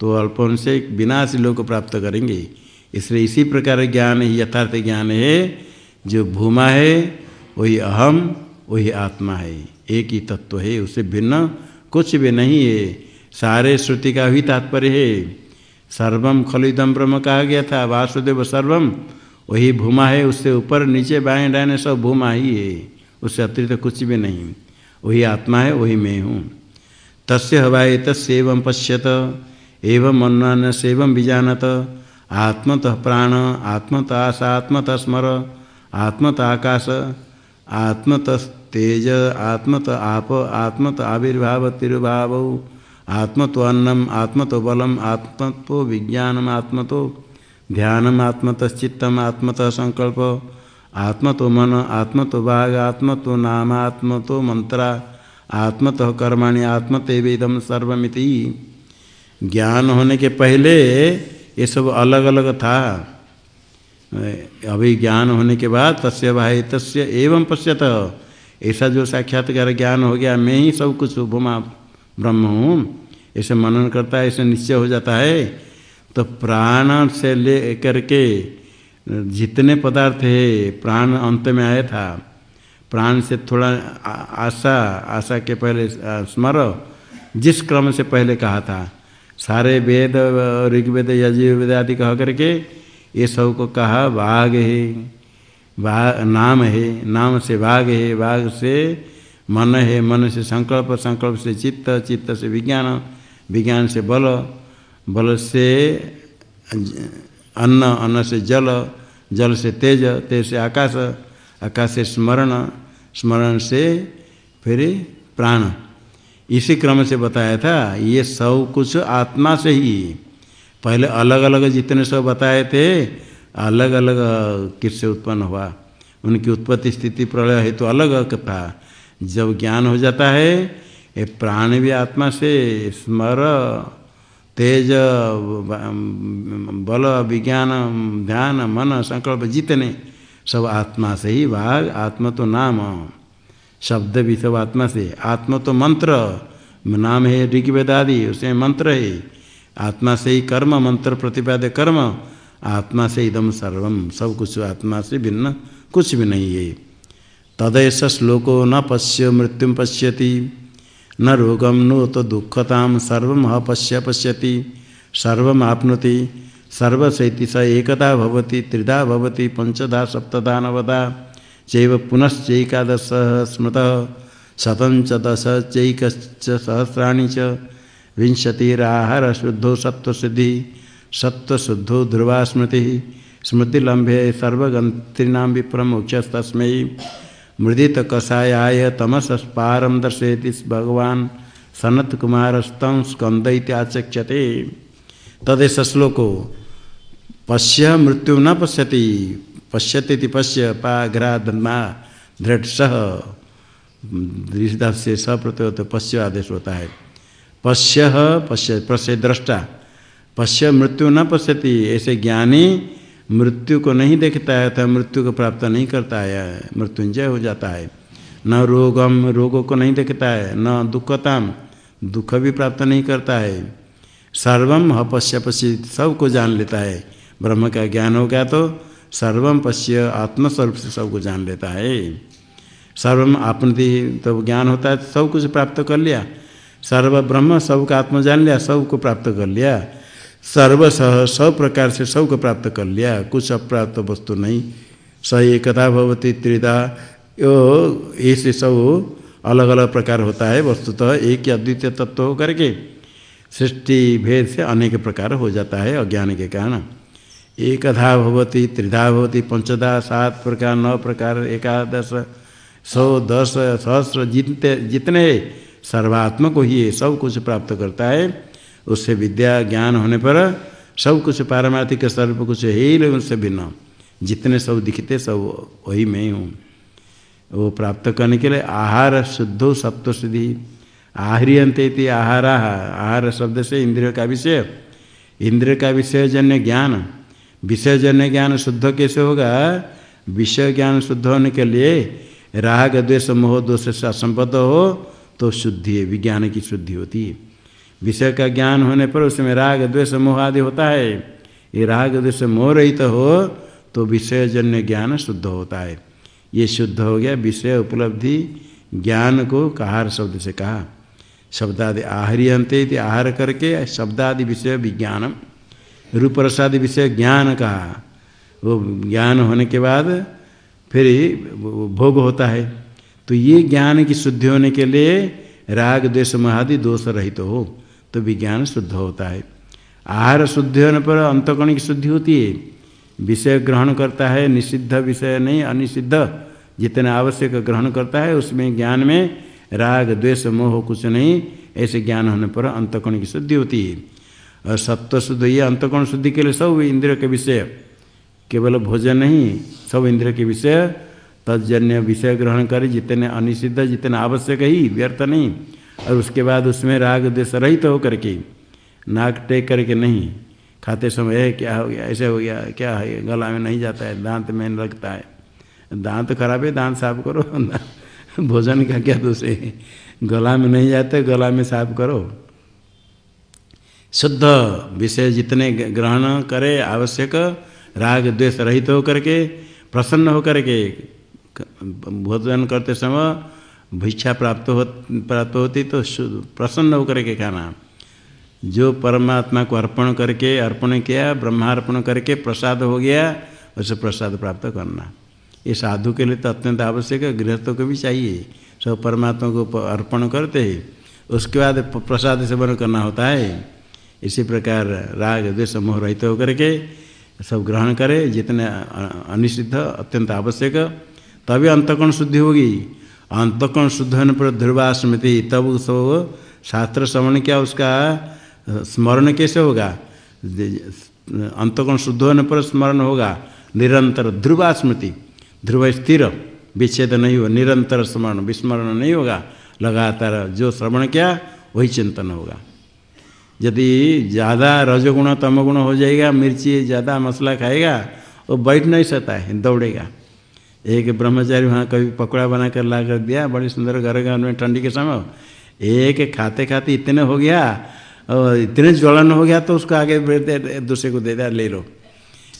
तो अल्प से विनाशी लोग प्राप्त करेंगे। इसलिए इसी प्रकार ज्ञान ही, यथार्थ ज्ञान है। जो भूमा है, वही अहम, वही आत्मा है। एक ही तत्व है, उससे भिन्न कुछ भी नहीं है। सारे श्रुति का भी तात्पर्य है। सर्वम खलिदम ब्रह्म कहा गया था, वासुदेव सर्वम, वही भूमा है, उससे ऊपर, नीचे, बाएँ डाएँ सब भूमा ही है। उससे अतिरिक्त कुछ भी नहीं। वही आत्मा है, वही मैं हूँ। तस्य हवाए तस्व पश्यत, एवं मनन सेवम बीजानत आत्मत प्राण आत्मत आशा आत्मत आत्मत आकाश आत्मत तेज आत्मत आप आत्मत आविर्भाव तिरुभाव आत्मतो अन्नम आत्मतो बलम आत्मत्व विज्ञानम आत्मतो ध्यानम, आत्मतश्चित्तम आत्मत संकल्प आत्मतो मन आत्मतो भाग आत्मतो नाम आत्मतो मंत्रा आत्मत कर्माणि, आत्मते वेदम सर्वमिति। ज्ञान होने के पहले ये सब अलग अलग था। अभी ज्ञान होने के बाद तस्य भाई तस्य एवं पश्यत। ऐसा जो साक्षात्कार ज्ञान हो गया, मैं ही सब कुछ भूमा ब्रह्म हूँ। ऐसे मनन करता है, ऐसे निश्चय हो जाता है। तो प्राण से ले करके जितने पदार्थ है, प्राण अंत में आया था। प्राण से थोड़ा आशा आशा के पहले स्मर, जिस क्रम से पहले कहा था। सारे वेद ऋग्वेद, यजुर्वेद आदि कह करके ये सबको कहा बाघ है बाघ नाम है, नाम से बाघ है बाघ से मन है, मन से संकल्प संकल्प से चित्त चित्त से विज्ञान विज्ञान से बल बल से अन्न अन्न से जल जल से तेज तेज से आकाश आकाश से स्मरण स्मरण से फिर प्राण। इसी क्रम से बताया था, ये सब कुछ आत्मा से ही। पहले अलग अलग जितने सब बताए थे अलग अलग किससे उत्पन्न हुआ? उनकी उत्पत्ति स्थिति प्रलय है तो अलग था। जब ज्ञान हो जाता है, ये प्राण भी आत्मा से, स्मर, तेज, बल, विज्ञान, ध्यान, मन, संकल्प, जितने सब आत्मा से ही भाग, आत्मा तो नाम। शब्द सब आत्मा से। आत्मा तो मंत्र, नाम है ऋग्वेद आदि मंत्र है। आत्मा से ही कर्म, मंत्र प्रतिपाद्य कर्म, आत्मा से इदम सर्वम सब कुछ आत्मा से भिन्न, कुछ भी नहीं है। तदैस श्लोको न पश्य, मृत्यु पश्यति। न रोगम नो तो दुखता, सर्व अपश्य पश्यति। सर्व आपनोति। सर्वशैति स एकता भवति, त्रिधा भवति पंचधा सप्तधा नवधा। चैव पुनश्चैकादश स्मृत शतं च चैक सहस्राणि च विंशतिराहार शुद्धो सत्वसिद्धि सत्वशुद्धो ध्रुवा स्मृति स्मृतिलंबे सर्वगंत्रीणां विप्रमुख्यस्तस्मै मृदित कषायाय तमसस्पारम दर्शयति भगवान सनत स्कंद आचक्षते तदेश श्लोको, पश्य मृत्यु न पश्यति। पश्यति पश्य पाघ्रा धन्मा दृढ़ सह से सप्रत्य तो पश्य आदेश होता है। पश्य पश्य पश्य दृष्टा। पश्य मृत्यु न पश्यति, ऐसे ज्ञानी मृत्यु को नहीं देखता है तो मृत्यु को प्राप्त नहीं करता है, मृत्युंजय हो जाता है। न रोगम, रोगों को नहीं देखता है, न दुखताम, दुख भी प्राप्त नहीं करता है। सर्वम हपश्य पश्य सबको जान लेता है। ब्रह्म का ज्ञान हो गया तो सर्वम पश्य आत्मस्वरूप से सबको जान लेता है। सर्वम आपनति तो ज्ञान होता है, सब कुछ प्राप्त कर लिया। सर्व ब्रह्म सबका आत्म जान लिया सबको प्राप्त कर लिया। सर्वसह सब प्रकार से सबको प्राप्त कर लिया, कुछ अप्राप्त वस्तु नहीं। स एकता भवती त्रिदा ऐसे सब अलग अलग प्रकार होता है, वस्तुतः एक या अद्वितीय तत्व होकर के सृष्टि भेद से अनेक प्रकार हो जाता है अज्ञान के कारण। एकधा भवती, त्रिधा भवती पंचधा सात प्रकार, नौ प्रकार, एकादश, सौ दस सहस्र, जितने जितने सर्वात्मक ही सब कुछ प्राप्त करता है, उससे विद्या ज्ञान होने पर सब कुछ पारमार्थिक स्वरूप कुछ है ही उनसे भिन्न। जितने सब दिखते, सब वही मैं हूँ। वो प्राप्त करने के लिए आहार शुद्धो सत्व सिद्धि आहरियंते आहार। आहार शब्द से इंद्रिय का विषय। इंद्रिय का विषय जन्य ज्ञान। विषयजन्य ज्ञान शुद्ध कैसे होगा? विषय ज्ञान शुद्ध होने के लिए राग द्वेष मोह दोष से असंपद हो तो शुद्धि है विज्ञान की शुद्धि होती है। विषय का ज्ञान होने पर उसमें राग, द्वेष, मोह आदि होता है। ये राग, द्वेष, मोह रहित तो हो तो विषयजन्य ज्ञान शुद्ध होता है। ये शुद्ध हो गया विषय उपलब्धि, ज्ञान को कहार शब्द से कहा। शब्दादि आहरियंते आहार करके शब्दादि विषय विज्ञानम। रूप प्रसाद विषय ज्ञान का, वो ज्ञान होने के बाद फिर भोग होता है। तो ये ज्ञान की शुद्धि होने के लिए राग, द्वेष, महादि दोष रहित तो हो तो विज्ञान शुद्ध होता है। आहार शुद्धि होने पर अंतकण की शुद्धि होती है। विषय ग्रहण करता है, निषिद्ध विषय नहीं, अनिषिद्ध। जितना आवश्यक ग्रहण करता है, उसमें ज्ञान में राग, द्वेष, मोह कुछ नहीं, ऐसे ज्ञान होने पर अंतकोण की शुद्धि होती है। और सत्व शुद्ध, ये अंतकोण शुद्धि के लिए सब इंद्रिय के विषय। केवल भोजन नहीं, सब इंद्रिय के विषय। तजन्य विषय ग्रहण करे, जितने अनिषिद्ध, जितने आवश्यक ही, व्यर्थ नहीं। और उसके बाद उसमें राग द्वेष रहित होकर के, नाक टेक करके नहीं। खाते समय क्या हो गया? ऐसे हो गया? क्या है? गला में नहीं जाता है, दांत में लगता है। दांत खराब है, दांत साफ़ करो। भोजन का क्या दोष है? गला में नहीं जाते, गला में साफ़ करो। शुद्ध विषय जितने ग्रहण करे, आवश्यक, राग द्वेष रहित होकर के, प्रसन्न होकर के भोजन करते समय भिक्षा प्राप्त हो प्राप्त होती तो प्रसन्न होकर के खाना जो परमात्मा को अर्पण करके, अर्पण किया, ब्रह्मार्पण करके प्रसाद हो गया, उसे प्रसाद प्राप्त करना। ये साधु के लिए तो अत्यंत आवश्यक है, गृहस्थों को भी चाहिए। सब परमात्मा को अर्पण करते, उसके बाद प्रसाद सेवन करना होता है। इसी प्रकार राग, द्वेष, मोह रहित होकर के सब ग्रहण करे, जितने अनिषिद्ध अत्यंत आवश्यक, तभी अंतकोण शुद्धि होगी। अंतकोण शुद्ध होने पर ध्रुवा स्मृति तब सब शास्त्र श्रवण क्या उसका स्मरण कैसे होगा? अंतकोण शुद्ध होने पर स्मरण होगा। निरंतर ध्रुवा स्मृति ध्रुव स्थिर, विच्छेद नहीं हो निरंतर स्मरण, विस्मरण नहीं होगा। लगातार जो श्रवण किया, वही चिंतन होगा। यदि ज़्यादा रजगुण, तमगुण हो जाएगा, मिर्ची ज़्यादा मसला खाएगा, वो बैठ नहीं सकता है, दौड़ेगा। एक ब्रह्मचारी वहाँ कभी पकौड़ा बना कर ला कर दिया, बड़ी सुंदर घर घर में ठंडी के समय। एक खाते खाते इतने हो गया, और इतने ज्वलन हो गया तो उसको आगे दूसरे को दे दिया ले लो।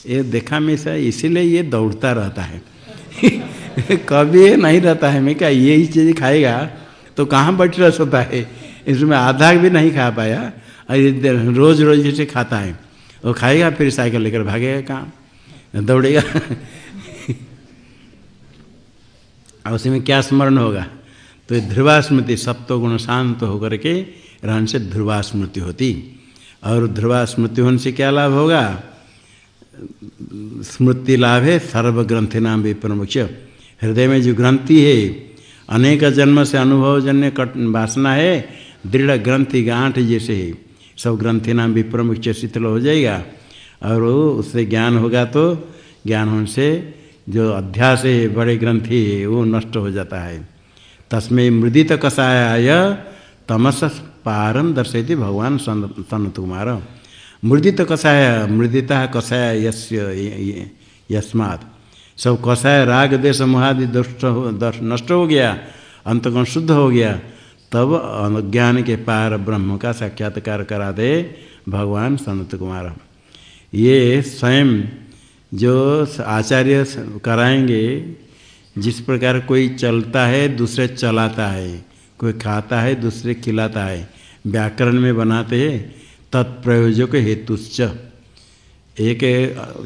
ये देखा में से इसीलिए ये दौड़ता रहता है। कभी नहीं रहता है, मैं क्या यही चीज़ खाएगा? तो कहाँ बैठ रह सकता है? इसमें आधा भी नहीं खा पाया। रोज रोज जैसे खाता है। वो खाएगा, फिर साइकिल लेकर भागेगा कहाँ दौड़ेगा। और उसी में क्या स्मरण होगा? तो ध्रुवा स्मृति सप्तो गुण शांत होकर के रहन से ध्रुवा स्मृति होती। और ध्रुवा स्मृति होने से क्या लाभ होगा? स्मृति लाभ है, सर्वग्रंथि नाम भी प्रमुख। हृदय में जो ग्रंथि है, अनेक जन्म से अनुभव जन्य वासना है, दृढ़ ग्रंथि गांठ जैसे है। सब ग्रंथि नाम भी प्रमुख शीतल हो जाएगा। और उससे ज्ञान होगा तो ज्ञान होने से जो अध्यास है, बड़े ग्रंथि वो नष्ट हो जाता है। तस्में मृदित कषाय तमस पारम दर्शयती भगवान सनत कुमार मृदित कषाय मृदिता कषाय यस्मात्। सब कषाय राग, देश, महादि, दुष्ट नष्ट हो गया अंतगुण शुद्ध हो गया। तब अज्ञान के पार ब्रह्म का साक्षात्कार करा दे भगवान सनत कुमार। ये स्वयं जो आचार्य कराएँगे, जिस प्रकार कोई चलता है, दूसरे चलाता है, कोई खाता है, दूसरे खिलाता है, व्याकरण में बनाते हैं, तत्प्रयोजक हेतुश्च। एक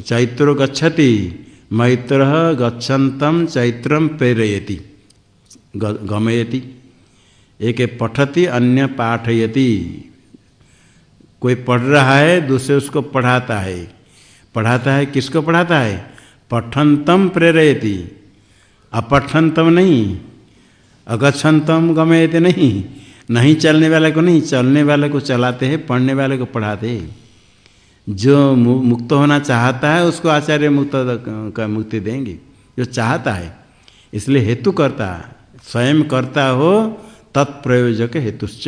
चैत्र गच्छति, मैत्र गच्छन्तम चैत्रम प्रेरयति गमयति। एक पठती, अन्य पाठयति। कोई पढ़ रहा है, दूसरे उसको पढ़ाता है। पढ़ाता है, किसको पढ़ाता है? पठनतम प्रेरयति। अपठनतम नहीं। अगछन्तम गमयति नहीं। नहीं चलने वाले को नहीं, चलने वाले को चलाते हैं, पढ़ने वाले को पढ़ाते हैं। जो मुक्त होना चाहता है, उसको आचार्य मुक्त का, मुक्ति देंगे। जो चाहता है, इसलिए हेतु करता, स्वयं करता हो तत्प्रयोजक हेतुश्च।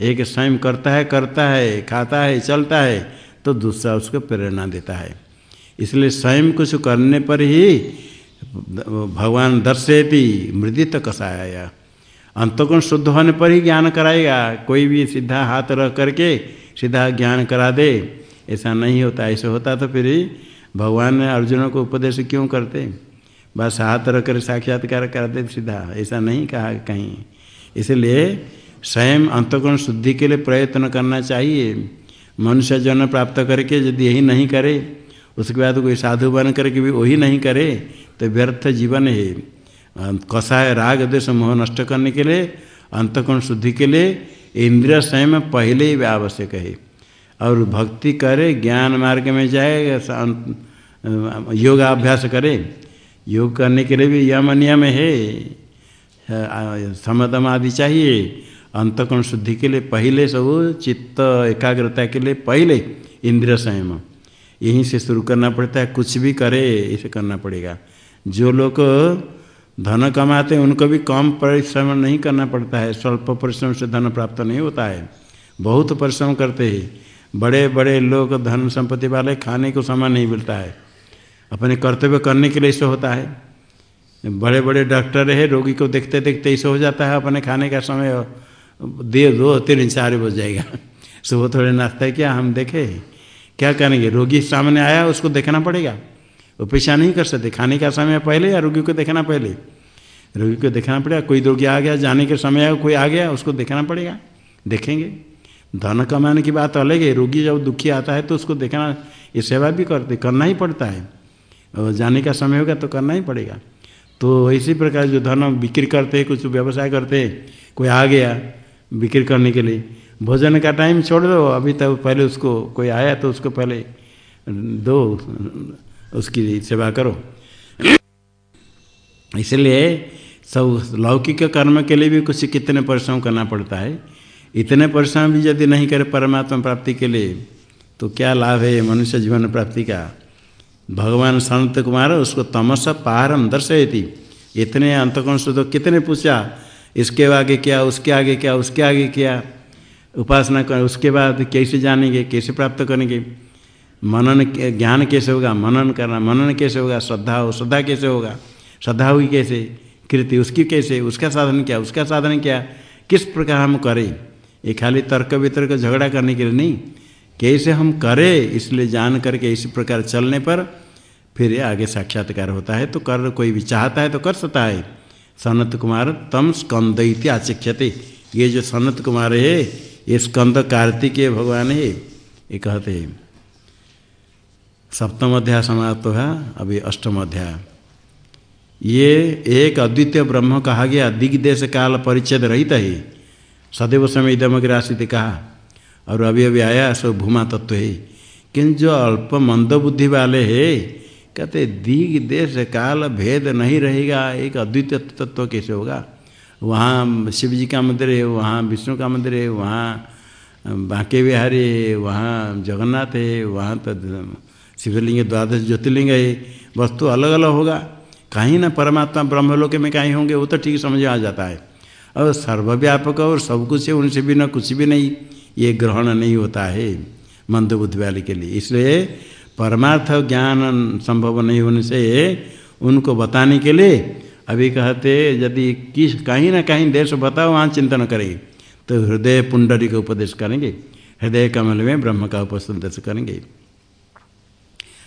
एक स्वयं करता है करता है, खाता है, चलता है तो दूसरा उसको प्रेरणा देता है। इसलिए स्वयं कुछ करने पर ही भगवान दर्शेती मृदित कसाया। अंतगुण शुद्ध होने पर ही ज्ञान कराएगा। कोई भी सीधा हाथ रह करके सीधा ज्ञान करा दे। ऐसा नहीं होता, ऐसा होता तो फिर भगवान ने अर्जुन को उपदेश क्यों करते? बस हाथ रख कर साक्षात्कार करा दे सीधा। ऐसा नहीं कहा कहीं। इसलिए स्वयं अंतगुण शुद्धि के लिए प्रयत्न करना चाहिए। मनुष्य जन्म प्राप्त करके यदि यही नहीं करे, उसके बाद कोई साधु बन करके भी वही नहीं करे तो व्यर्थ जीवन है। कसा है राग देश मोह नष्ट करने के लिए अंतकोण शुद्धि के लिए इंद्रिय स्वयं पहले ही आवश्यक है। और भक्ति करे, ज्ञान मार्ग में जाए योगाभ्यास करे, योग करने के लिए भी यम नियम है। समदम आदि चाहिए। अंतकोण शुद्धि के लिए पहले सब चित्त एकाग्रता के लिए पहले इंद्रिय संयम। यहीं से शुरू करना पड़ता है, कुछ भी करे, इसे करना पड़ेगा। जो लोग धन कमाते हैं, उनको भी कम परिश्रम नहीं करना पड़ता है। स्वल्प परिश्रम से धन प्राप्त नहीं होता है। बहुत परिश्रम करते हैं। बड़े बड़े लोग धन संपत्ति वाले खाने को समय नहीं मिलता है। अपने कर्तव्य करने के लिए ऐसा होता है। बड़े बड़े डॉक्टर है, रोगी को देखते देखते ऐसे हो जाता है अपने खाने का समय दे दो, तीन चार बज जाएगा। सुबह थोड़े नाश्ता क्या, हम देखे, क्या करेंगे? रोगी सामने आया, उसको देखना पड़ेगा। वो पेशा नहीं कर सकते, खाने का समय पहले या रोगी को देखना पहले? रोगी को देखना पड़ेगा, कोई रोगी आ गया, जाने के समय कोई आ गया, उसको देखना पड़ेगा। देखेंगे। धन कमाने की बात अलग है, रोगी जब दुखी आता है तो उसको देखना, ये सेवा भी करते, करना ही पड़ता है। और जाने का समय होगा तो करना ही पड़ेगा। तो इसी प्रकार जो धन बिक्री करते हैं, कुछ व्यवसाय करते हैं, कोई आ गया बिक्री करने के लिए, भोजन का टाइम छोड़ दो, अभी तक पहले उसको कोई आया तो उसको पहले दो, उसकी सेवा करो। इसलिए सब लौकिक कर्म के लिए भी कुछ कितने परिश्रम करना पड़ता है। इतने परिश्रम भी यदि नहीं करे परमात्मा प्राप्ति के लिए तो क्या लाभ है मनुष्य जीवन प्राप्ति का? भगवान संत कुमार उसको तमस पारम दर्शयती। इतने अंतकोण से तो कितने पूछा, इसके आगे क्या, उसके आगे क्या, उसके आगे क्या? उपासना कर, उसके बाद कैसे जानेंगे, कैसे प्राप्त करेंगे? मनन ज्ञान कैसे होगा? मनन करना, मनन कैसे होगा? श्रद्धा हो, श्रद्धा कैसे होगा? श्रद्धा हुई कैसे? कृति उसकी कैसे? उसका साधन क्या? उसका साधन क्या? किस प्रकार हम करें? ये खाली तर्क वितर्क झगड़ा करने के लिए नहीं। कैसे हम करें इसलिए जान करके इसी प्रकार चलने पर फिर आगे साक्षात्कार होता है तो कर, कोई भी चाहता है तो कर सकता है। सनत कुमार तम स्कंद आचिक्षते ये जो सनत कुमार है, ये स्कंद कार्तिकेय भगवान है, ये कहते हैं। सप्तम अध्याय समाप्त है अभी अष्टम अध्याय। ये एक अद्वितीय ब्रह्म कहा गया, दिग्देश काल परिच्छेद रहित है। सदैव समय इदमग्रासित कहा। और अभी अभी आया सो भूमा तत्व है। किंतु जो अल्प मंद बुद्धि वाले है, कहते दिग देश काल भेद नहीं रहेगा, एक अद्वितीय तत्व कैसे होगा? वहाँ शिव जी का मंदिर है, वहाँ विष्णु का मंदिर है, वहाँ बांके बिहारी है, वहाँ जगन्नाथ है, वहाँ तो शिवलिंग, द्वादश ज्योतिर्लिंग है, वस्तु तो अलग अलग होगा। कहीं ना परमात्मा ब्रह्मलोक में कहीं होंगे, वो तो ठीक समझ आ जाता है। और सर्वव्यापक और सब कुछ है, उनसे बिना कुछ भी नहीं। ये ग्रहण नहीं होता है मंद बुद्धि वाले के लिए। इसलिए परमार्थ ज्ञान संभव नहीं होने से उनको बताने के लिए अभी कहते यदि किस कहीं ना कहीं देश बताओ, वहाँ चिंतन करें। तो हृदय पुंडरी का उपदेश करेंगे। हृदय कमल में ब्रह्म का उपदेश करेंगे।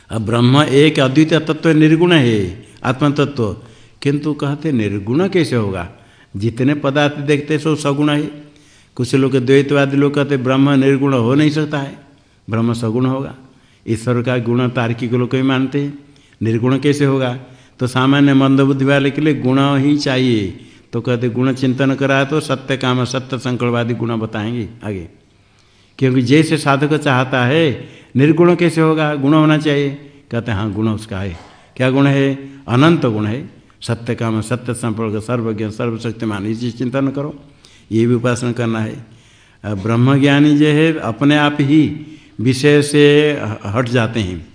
अब ब्रह्म एक अद्वितीय तत्व निर्गुण है आत्म तत्व किंतु कहते निर्गुण कैसे होगा? जितने पदार्थ देखते सो सगुण है। कुछ लोग द्वैतवादी लोग कहते ब्रह्म निर्गुण हो नहीं सकता है। ब्रह्म सगुण होगा। ईश्वर का गुण तार्किक लोग ही मानते हैं। निर्गुण कैसे होगा? तो सामान्य मंदबुद्धि वाले के लिए गुण ही चाहिए। तो कहते गुण चिंतन करा तो सत्य काम, सत्य संकल्पवादी गुण बताएँगे आगे। क्योंकि जैसे साधक चाहता है, निर्गुण कैसे होगा? गुण होना चाहिए। कहते हैं हाँ गुण उसका है। क्या गुण है? अनंत गुण है। सत्य काम, सत्य संपर्क, सर्वज्ञ, सर्वशक्तिमान, इसी चिंतन करो। ये भी उपासना करना है। ब्रह्मज्ञानी जो है, अपने आप ही विषय से हट जाते हैं।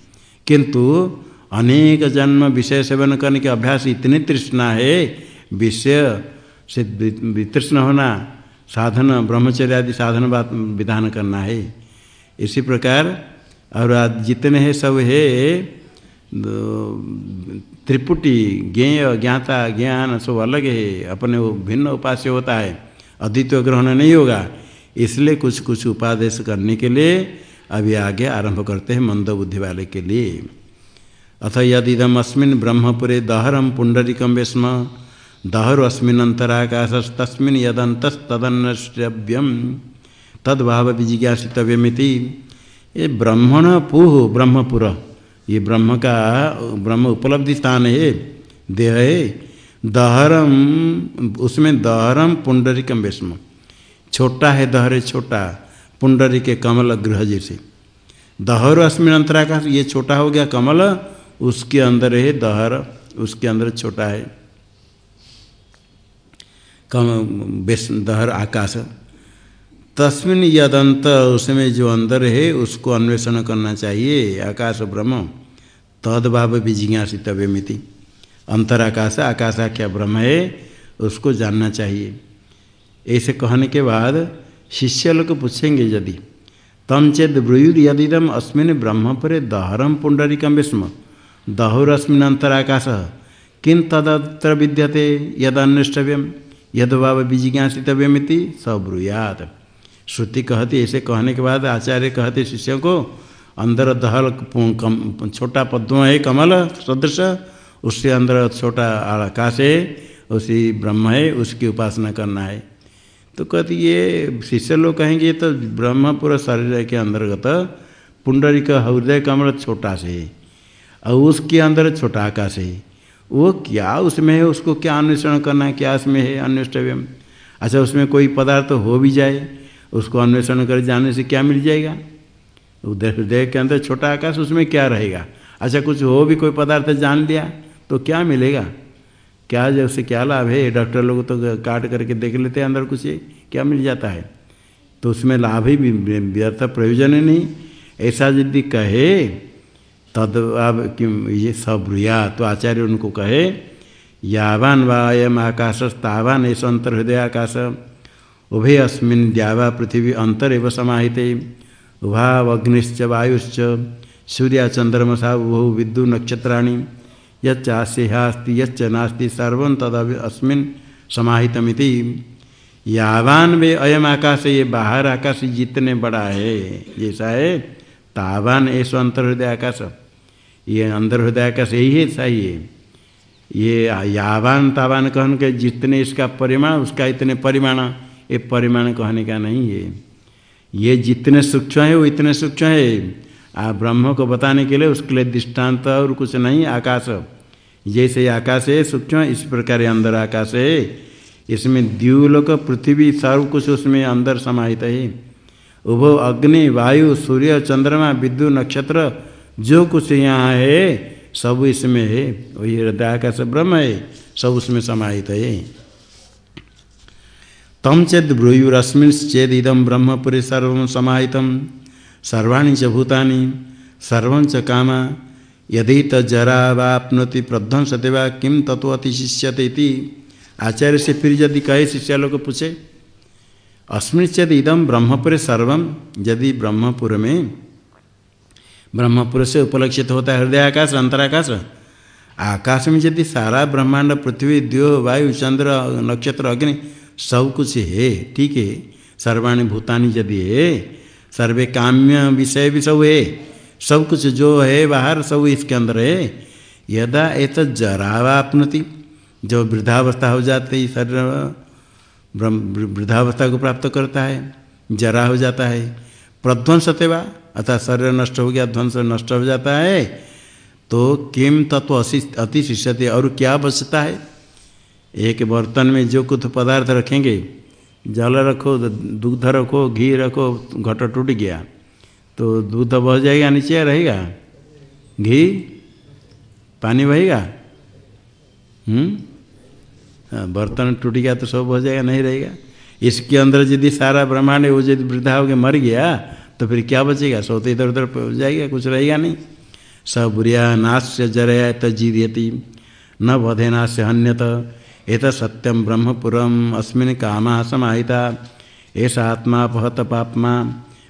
किंतु अनेक जन्म विषय सेवन करने के अभ्यास इतनी तृष्णा है, विषय से वितृष्ण होना, साधन, ब्रह्मचर्य आदि साधन बात, विधान करना है। इसी प्रकार और जितने हैं सब है त्रिपुटी, ज्ञेय, ज्ञाता, ज्ञान सब अलग है, अपने वो भिन्न उपास्य होता है। अद्वितीय ग्रहण नहीं होगा। इसलिए कुछ कुछ उपादेश करने के लिए अभी आगे आरंभ करते हैं मंद बुद्धि वाले के लिए। अथ यदिदम अस्मिन ब्रह्मपुरे दहरम पुंडरिकम वेस्म दहर अस्मिन अंतराकाश तस्मिन यदंतस्तदन्नश्रव्यम तद्भाव जिज्ञासितव्यमिति ये ब्रह्मण पुह, ब्रह्मपुर, ये ब्रह्म का, ब्रह्म उपलब्धि स्थान है, देह है दहरम, उसमें दहरम पुंडरिकम वेस्म छोटा है दहरे छोटा, पुंडरी के कमल गृह जैसे दहर अस्मिन अंतराकाश ये छोटा हो गया कमल, उसके अंदर है दहर, उसके अंदर छोटा है कम दहर आकाश। तस्मिन यदंत, उसमें जो अंदर है, उसको अन्वेषण करना चाहिए, आकाश ब्रह्म। तदभाव भी जिज्ञासितव्य मिति अंतराकाश आकाशा क्या ब्रह्म है, उसको जानना चाहिए। ऐसे कहने के बाद शिष्य लोग पूछेंगे यदि, तम चेद ब्रूयुर यदिदम अस्मिन ब्रह्म परे दहरम पुंडरिकम विस्म, दहुरस्मिन अंतराकाश किन तदत्र विद्यते यद अन्वेष्टव्यम यद भाव विजिज्ञासितव्यमिति ब्रूयात। श्रुति कहती, ऐसे कहने के बाद आचार्य कहते शिष्य को अंदर दहल छोटा पद्म है कमल, सदृश उसके अंदर छोटा आकाश है, उसी ब्रह्म है, उसकी उपासना करना है। तो कहती ये शिष्य लोग कहेंगे तो ब्रह्म पूरा शरीर के अंतर्गत पुंडरी का हृदय कमल छोटा से और उसके अंदर छोटा आकाश है। वो क्या उसमें है, उसको क्या अन्वेषण करना है, क्या उसमें है अन्वेष्टव्यम? अच्छा उसमें कोई पदार्थ तो हो भी जाए, उसको अन्वेषण कर जाने से क्या मिल जाएगा? उदय हृदय के अंदर छोटा आकाश, उसमें क्या रहेगा? अच्छा कुछ हो भी कोई पदार्थ जान लिया तो क्या मिलेगा? क्या जैसे क्या लाभ है? डॉक्टर लोग तो काट करके देख लेते हैं अंदर कुछ, क्या मिल जाता है? तो उसमें लाभ ही व्यर्थ प्रयोजन ही नहीं। ऐसा यदि कहे, तद अब किम ये सब्रुया तो आचार्य उनको कहे, यावान वायम आकाश तावान, ऐसा अंतर हृदय आकाश। उभे अस्मिन द्यावा पृथ्वी अंतर एवं समाहित। उभावग्निश्च वायुश्च, सूर्या चंद्रमसा उभौ विद्यु नक्षत्राणी यच्चास्यास्ति यच्च नास्ति सर्व तद अस्मिन समाहितमिति। यावान वे अयम आकाश ये बाहर आकाश जितने बड़ा है, जैसा है, तावान ऐसा अंतर हृदय आकाश। ये अंदर हृदय आकाश यही है सही है। ये यावान, तावान कहन के जितने इसका परिमाण, उसका इतने परिमाण, ये परिमाण कहने का नहीं है। ये जितने सूक्ष्म है, वो इतने सूक्ष्म है। आ ब्रह्म को बताने के लिए उसके लिए दृष्टांत और कुछ नहीं, आकाश। जैसे आकाश है, सूक्ष्म, इस प्रकार अंदर आकाश है। इसमें द्यूलोक पृथ्वी सर्व कुछ उसमें अंदर समाहित है। उभो अग्नि, वायु, सूर्य, चंद्रमा विद्यु नक्षत्र, जो कुछ यहाँ है, सब इसमें है। वही हृदय, आकाश, ब्रह्म है, सब उसमें समाहित है। तम चेद ब्रूयुरस्मिन चेद इदम ब्रह्मपुरी सर्व समाहित सर्वाणी च भूतानि, सर्व काम यदि तरा वापनोति प्रध्वंसते वा किम तत्व अतिशिष्यते आचार्य से फिर यदि कहे शिष्य लोग पूछे अस्मिन चेद इदम ब्रह्मपुर सर्व, यदि ब्रह्मपुर में ब्रह्मपुर से उपलक्षित होता है हृदय आकाश अंतराकाश आकाश में यदि सारा ब्रह्मांड पृथ्वी द्यो वायु, चंद्र, नक्षत्र, अग्नि, सब कुछ है, ठीक है, सर्वाणी भूतानी यदि है सर्वे काम्य विषय भी सब है। सब कुछ जो है बाहर सब इसके अंदर है। यदा एत जरावापनति। जो वृद्धावस्था हो जाती ही, शरीर वृद्धावस्था को प्राप्त करता है, जरा हो जाता है। प्रध्वंस वा अर्थात शरीर नष्ट हो गया, ध्वंस नष्ट हो जाता है। तो किम तत्व अति शिष्यते और क्या बचता है? एक बर्तन में जो कुछ पदार्थ रखेंगे जल रखो दूध रखो घी रखो घट टूट गया। तो दूध बह जाएगा नीचे रहेगा? घी? पानी बहेगा? हम्म? हाँ, बर्तन टूट गया तो सब बह जाएगा नहीं रहेगा? इसके अंदर यदि सारा ब्रह्मांड वो यदि वृद्धा होकर मर गया तो फिर क्या बचेगा? सो तो इधर उधर जाएगा कुछ रहेगा नहीं। स बुरिया नाश से जरया तजीयती न बधे नाश से हन्यत। एत सत्यम ब्रह्मपुरम अस्मिन कामा समाहिता। ऐसा आत्मा पहत पापमा।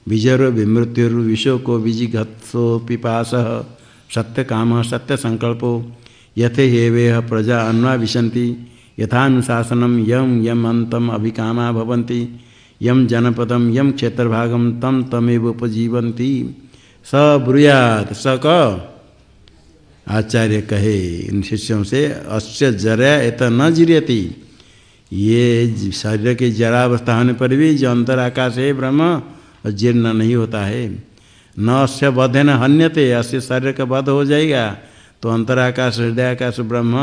विजर विजिघत्सो पिपास सत्य काम सत्य संकल्पो यथे हेवे प्रजा अन्वा विशंति यथानुशासनम यम यम अंतम अभिकामा भवन्ति। यम जनपदम यम क्षेत्रभागम तम तमेव उपजीवंती स ब्रुयात स क। आचार्य कहे इन शिष्यों से अश्य जरा एत न जीर्यति। ये शरीर के जरावस्था होने पर भी जो अंतर आकाश है ब्रह्म, जीर्ण नहीं होता है। न अश्य वधे न हन्यते अश्य शरीर का वध हो जाएगा। तो अंतराकाश हृदय आकाश ब्रह्म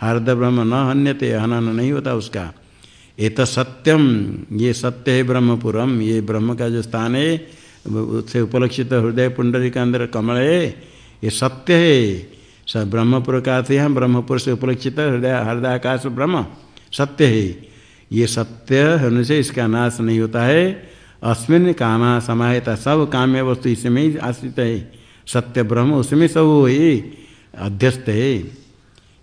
हार्द ब्रह्म न हन्यते, हनन नहीं होता उसका। ये तो सत्यम ये सत्य है ब्रह्मपुरम। ये ब्रह्म का जो स्थान है उससे उपलक्षित हृदय पुंडरी के अंदर कमल है। ये सत्य है। सब ब्रह्मपुर का अर्थ है ब्रह्मपुर से उपलक्षित हृदय हृदय आकाश ब्रह्म। सत्य है। ये सत्य होने से इसका नाश नहीं होता है। अस्मिन कामा समाहिता, सब काम्य वस्तु इसमें ही आश्रित है। सत्य ब्रह्म उसमें सब ही अध्यस्त है।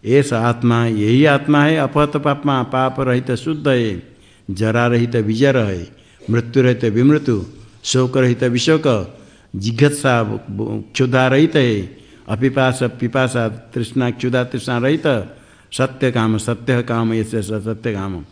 ऐसा आत्मा, यही आत्मा है, अपहत पापमा, पाप रहित शुद्ध है। जरा रहित विजर है, मृत्यु रहित विमृत्यु शोक रहित विशोक जिघत्सा क्षुधा रहित है। अपिपास पिपासा तृष्णा क्षुधा तृष्णा रहित। सत्य काम सत्य काम, ऐसे सत्य काम।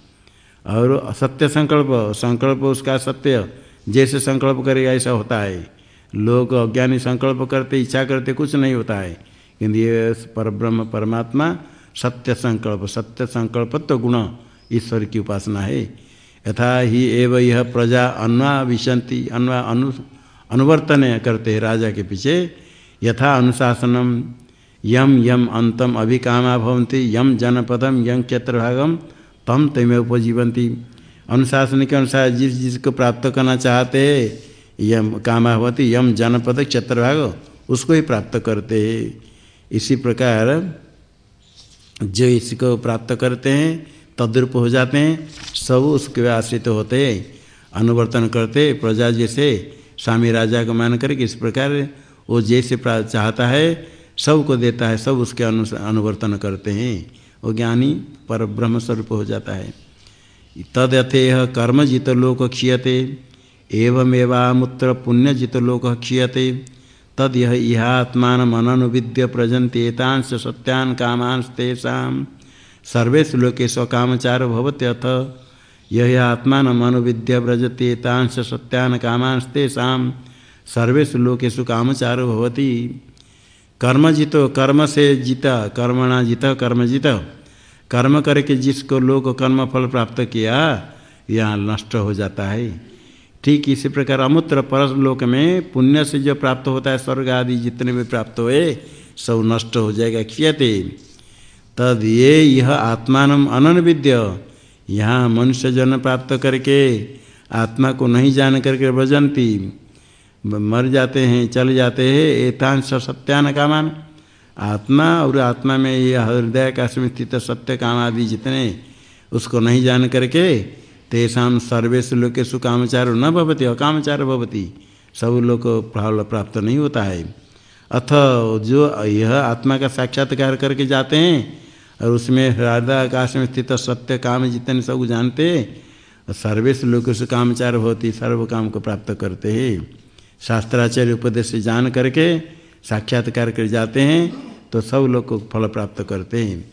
और सत्य संकल्प संकल्प उसका सत्य। जैसे संकल्प करेगा, ऐसा होता है। लोग अज्ञानी संकल्प करते, इच्छा करते, कुछ नहीं होता है। किंतु ये परब्रह्म, परमात्मा, सत्य संकल्प सत्य संकल्प तो गुण, ईश्वर की उपासना है। यथा ही एव यह प्रजा अन्वा विशंति अन्वा अनु अनुवर्तन करते हैं राजा के पीछे। यथा अनुशासनम, यम यम अंतम अभिकामा भवंती यम जनपदम, यम क्षेत्रभागम तम तमें उपजीवंती अनुशासन के अनुसार जिस जिसको प्राप्त करना चाहते हैं, यम कामा भवती, यम जनपद क्षेत्रभाग उसको ही प्राप्त करते हैं। इसी प्रकार जो इसको प्राप्त करते हैं, तद्रूप हो जाते हैं, सब उसके आश्रित होते अनुवर्तन करते प्रजा जैसे स्वामी राजा को मान करके इस प्रकार वो जैसे चाहता है सबको देता है, सब उसके अनुवर्तन करते हैं। वो ज्ञानी पर ब्रह्म स्वरूप हो जाता है। तदथे कर्मजित लोक क्षीयते, एवमेवामुत्र पुण्यजित लोक क्षीयते। तद यह मननुविद्य प्रजंतेतांश सत्यान कामांस्तेषा सर्वेश लोके स्वकामचार भवते यह आत्मान मनोविद्य व्रजतेतांश सत्यान कामांस्तेषा सर्वेश लोकेशु कामचारो भवती। कर्म जितो, कर्म से जीता, कर्मणा जीत, कर्म जीत। कर्म करके जिसको लोग कर्म फल प्राप्त किया, यहाँ नष्ट हो जाता है। ठीक इसी प्रकार अमूत्र परलोक में पुण्य से जो प्राप्त होता है, स्वर्ग आदि जितने भी प्राप्त हुए, सब नष्ट हो जाएगा क्षीयते तद ये यह आत्मान अनन विद्य यहाँ मनुष्य जन्म प्राप्त करके आत्मा को नहीं जान करके भजंती मर जाते हैं, चल जाते हैं, एतांश सत्यान कामान। आत्मा और आत्मा में यह हृदय का स्थित सत्य काम आदि जितने, उसको नहीं जान करके तेषा सर्वेश लोकेशु कामचार न भवती, अकामचार भवती। सब लोग फल प्राप्त नहीं होता है। अथ जो यह आत्मा का साक्षात्कार करके जाते हैं और उसमें हृदय आकाश में स्थित सत्य काम जितने सब जानते और सर्वे से सर्वेश लोकेशु कामचार होती, सर्व काम को प्राप्त करते हैं। शास्त्राचार्य उपदेश से जान करके साक्षात्कार कर जाते हैं तो सब लोग को फल प्राप्त करते हैं।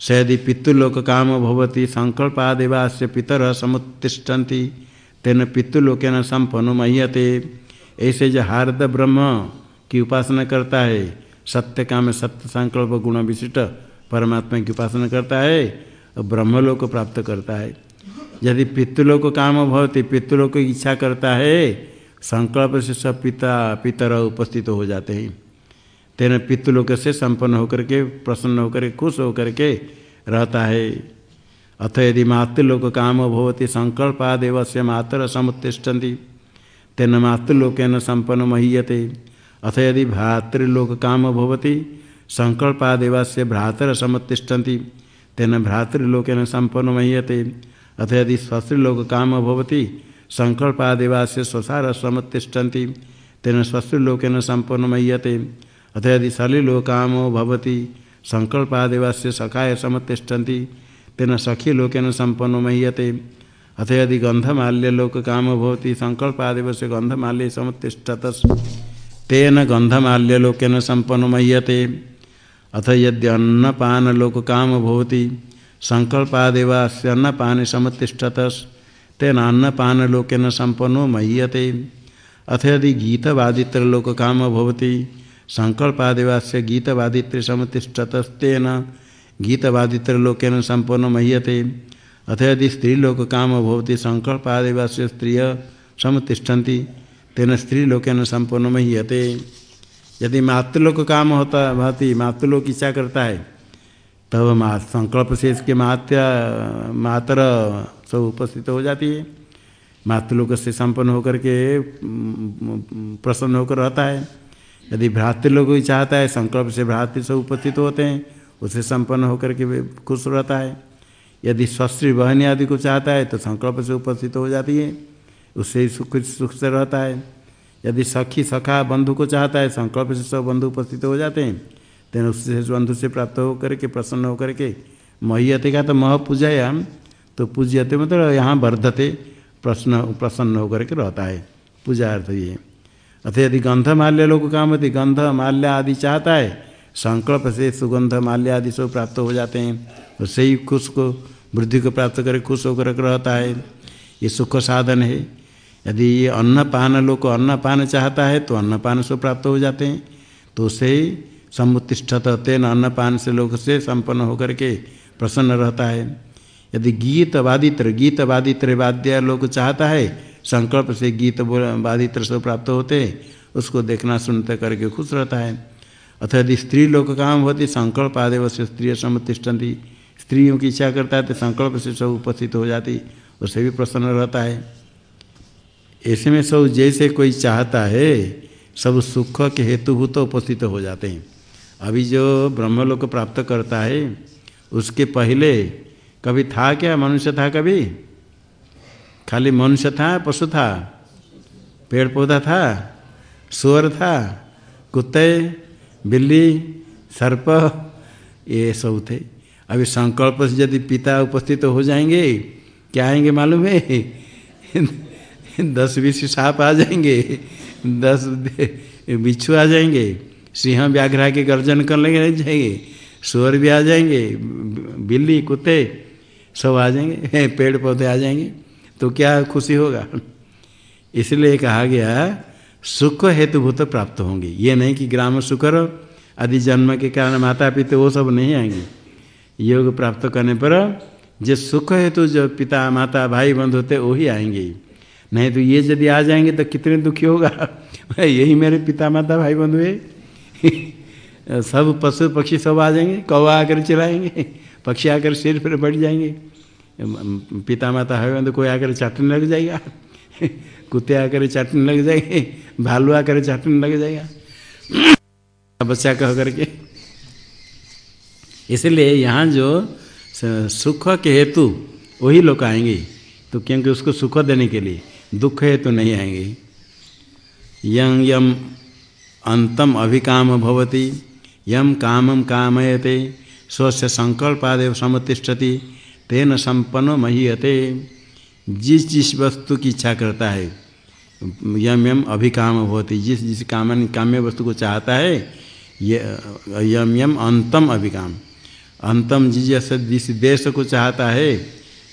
स यदि पितृलोक काम भवती, संकल्पादिवास्य पितर समुत्तिष्ठन्ति, तेन पितृलोकेन संपन्न मह्यते। ऐसे जो हार्द ब्रह्म की उपासना करता है, सत्य काम, सत्य संकल्प गुण विशिष्ट परमात्मा की उपासना करता है और ब्रह्मलोक प्राप्त करता है। यदि पितृलोक काम भवती पितृलोक की इच्छा करता है, संकल्प से सब पिता, पितर उपस्थित हो जाते हैं। तेना पितृलोक से संपन्न होकर के, प्रसन्न होकर के, खुश होकर के रहता है। अथ यदि मातृलोक काम भवती संकल्पादेव से मातर समुत्तिष्ठन्ति। तेन मातृलोकन संपन्न महीयते। अथ यदि भातृलोक काम भवती संकल्पादेव से भ्रातर समुत्तिष्ठन्ति तेन भ्रातृलोकन संपन्न महीयते अथ यदि स्वस्त्रीलोक काम भवती संकल्पादेवा से स्वसार समुत्तिष्ठन्ति तेन स्वस्त्रीलोकन संपन्न मह्यते अथ यदि सलिलो कामो भवती, संकल्पादिवास्य सखाय समतिष्ठन्ति तेन सखी लोकेन संपन्न मह्यते अथ यदि गंधमाल्यलोक काम भवती, संकल्पादिवस्य गंधमाल्य समुत्तिष्ठत तेन गंधमाल्यलोकेन संपन्न मह्यते अथ यद्य अन्नपान लोक काम भवती संकल्पादेवास्य अन्नपान समतिष्ठतस तेन अन्नपान लोकेन संपन्नो मह्यते अथ यदि गीतवादित्र लोक काम भवती संकल्पादिवास्य गीतवादित्र समतिष्ठतस्तेन गीतवादित्र लोकेन संपन्न मह्यते अथ यदि स्त्रीलोक काम भवती संकल्पादिवास्य स्त्रिय समतिष्ठन्ति तेन स्त्रीलोकेन संपन्न मह्यते यदि मातृलोक काम होता भाती मातृलोक इच्छा करता है, तब मा, संकल्प से इसके मात्या, मात्र सब उपस्थित हो जाती है। मातृलोक से संपन्न होकर के, प्रसन्न होकर रहता है। यदि भ्रातृलोक ही चाहता है, संकल्प से भ्रातृ सब उपस्थित होते हैं, उसे संपन्न होकर के खुश रहता है। यदि स्वश्री बहनी आदि को चाहता है तो संकल्प से उपस्थित हो जाती है, उससे ही सुख सुख से रहता है। यदि सखी, सखा, बंधु को चाहता है, संकल्प से सब बंधु उपस्थित हो जाते हैं, तेना उससे बंधु से प्राप्त होकर के, प्रसन्न होकर के, मह्यते का तो मह पूजाया तो पूज्यते मतलब यहाँ वर्धते, प्रश्न, प्रसन्न होकर के रहता है पूजा अर्थ ये। अतः यदि गंध माल्य लोग काम होती गंध माल्य आदि चाहता है, संकल्प से सुगंध माल्य आदि सब प्राप्त हो जाते हैं उससे ही खुश को, वृद्धि को प्राप्त करके खुश होकर रहता है। ये सुख साधन है। यदि ये अन्नपान लोग अन्नपान चाहता है तो अन्नपान से प्राप्त हो जाते हैं। तो उसे समुतिष्ठत तेन अन्नपान से लोग से संपन्न होकर के प्रसन्न रहता है। यदि गीत वादित्र गीत वादित्र वाद्य लोग चाहता है, संकल्प से गीत वादित्र से प्राप्त होते, उसको देखना सुनते करके खुश रहता है। अथवा यदि स्त्री लोग काम होती, संकल्प आदेव से स्त्री समतिष्ठती स्त्रियों की इच्छा करता है तो संकल्प से सब उपस्थित हो जाती उससे भी प्रसन्न रहता है। ऐसे में सब जैसे कोई चाहता है, सब सुख के हेतुभूत तो उपस्थित हो जाते हैं। अभी जो ब्रह्मलोक प्राप्त करता है, उसके पहले कभी था क्या मनुष्य था कभी? खाली मनुष्य था, पशु था? पेड़ पौधा था? सुअर था? कुत्ते, बिल्ली, सर्प, ये सब थे। अभी संकल्प से यदि पिता उपस्थित तो हो जाएँगे, क्या आएँगे मालूम है? दस बीस सांप आ जाएँगे, दस बिच्छू आ जाएँगे, सिंह व्याघ्रा के गर्जन कर लेंगे जाएँगे, सुअर भी आ जाएँगे, बिल्ली, कुत्ते सब आ जाएँगे, पेड़ पौधे आ जाएँगे तो क्या खुशी होगा? इसलिए कहा गया, सुख हेतुभूत प्राप्त होंगे। ये नहीं कि ग्राम सुकर, आदि जन्म के कारण माता पिता वो सब नहीं आएँगे। योग प्राप्त करने पर, जो सुख हेतु जो पिता, माता, भाई, बंधु होते वही आएँगे। नहीं तो ये यदि आ जाएँगे तो कितने दुखी होगा? यही मेरे पिता माता भाई बंधु है। सब पशु पक्षी सब आ जाएँगे, कौवा आकर चलाएँगे पक्षी आकर सिर पर बैठ जाएँगे। पिता माता भाई बंधु कोई आकर चाटने लग जाएगा? कुत्ते आकर चाटने लग जाएँगे, भालू आकर चाटने लग जाएगा? बच्चा कह करके। इसलिए यहाँ जो सुख के हेतु वही लोग आएँगे। तो क्योंकि उसको सुख देने के लिए। दुख है तो नहीं आएँगे। यं यम अंतम अभिकाम भवती यम कामम कामयते, स्वस्य संकल्पादेव समतिष्ठति, तेन संपन्न महीयते। जिस जिस वस्तु की इच्छा करता है यम यम अभिकाम होती जिस जिस कामन काम्य वस्तु को चाहता है यम यम अंतम अभिकाम। अंतम जिस जिस देश को चाहता है,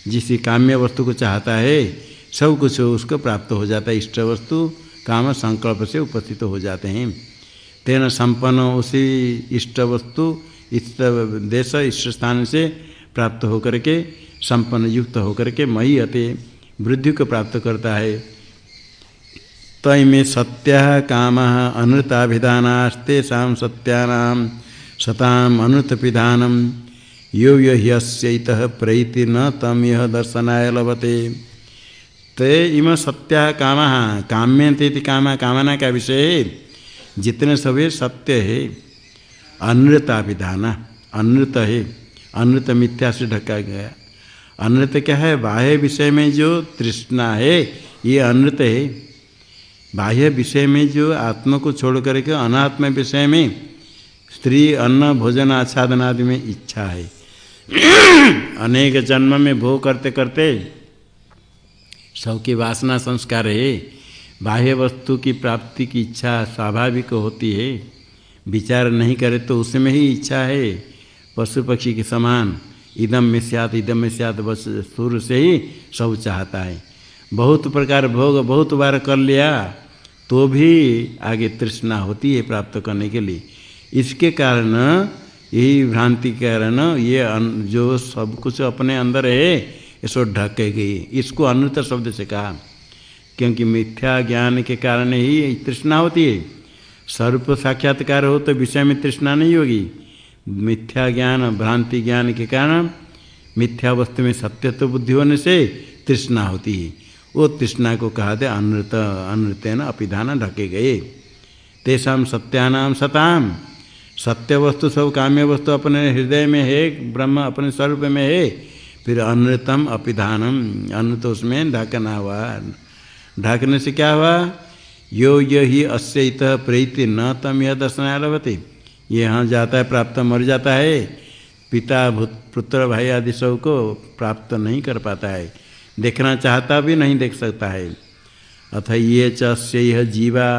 जिस काम्य वस्तु को चाहता है सब कुछ उसको प्राप्त हो जाता है इष्ट वस्तु काम संकल्प से उपस्थित हो जाते हैं। तेना संपन्न उसी इष्ट वस्तु इष्ट देश, इष्ट स्थान से प्राप्त होकर के संपन्न युक्त होकर के मई अति वृद्धि को प्राप्त करता है। तय में सत्य काम अनृताभिधानास्तेषा सत्यानाम सताम अनृतपिधानम यो ह्यस्त प्रैति न तम यह दर्शनाय लभते। ते इम सत्या काम। काम्यंते काम, कामना का विषय जितने सभी सत्य है, अनृताभिधान, अनृत है। अनृत मिथ्या से ढका गया। अनृत क्या है? बाह्य विषय में जो तृष्णा है, ये अनृत है। बाह्य विषय में जो आत्मा को छोड़ करके अनात्म विषय में स्त्री, अन्न, भोजन, आच्छादन आदि में इच्छा है। अनेक जन्म में भोग करते करते सबकी वासना संस्कार है। बाह्य वस्तु की प्राप्ति की इच्छा स्वाभाविक होती है। विचार नहीं करे तो उसमें ही इच्छा है। पशु पक्षी के समान, इदम में स्यात, इदम में स्यात, बस सुर से ही सब चाहता है। बहुत प्रकार भोग बहुत बार कर लिया तो भी आगे तृष्णा होती है प्राप्त करने के लिए। इसके कारण, यही भ्रांति के कारण, ये जो सब कुछ अपने अंदर है इसको ढके गई इसको अनुत शब्द से कहा, क्योंकि मिथ्या ज्ञान के कारण ही तृष्णा होती है। स्वरूप साक्षात्कार हो तो विषय में तृष्णा नहीं होगी। मिथ्या ज्ञान, भ्रांति ज्ञान के कारण मिथ्या वस्तु में सत्यत्व बुद्धि होने से तृष्णा होती है। वो तृष्णा को कहा दे अनृत अनृत्यन अपिधान ढके गए। तेषा सत्यानाम सताम। सत्य वस्तु सब काम्य वस्तु अपने हृदय में है, ब्रह्म अपने स्वरूप में है। फिर अनृतम अपिधानम, अनृत उसमें ढकना हुआ। ढकने से क्या हुआ? यो यही अस्य इत प्रीति न तम यह दर्शन लभते ये यहाँ जाता है, प्राप्त मर जाता है। पिता पुत्र भाई आदि सबको प्राप्त नहीं कर पाता है। देखना चाहता भी नहीं देख सकता है। अथ ये च जीवा,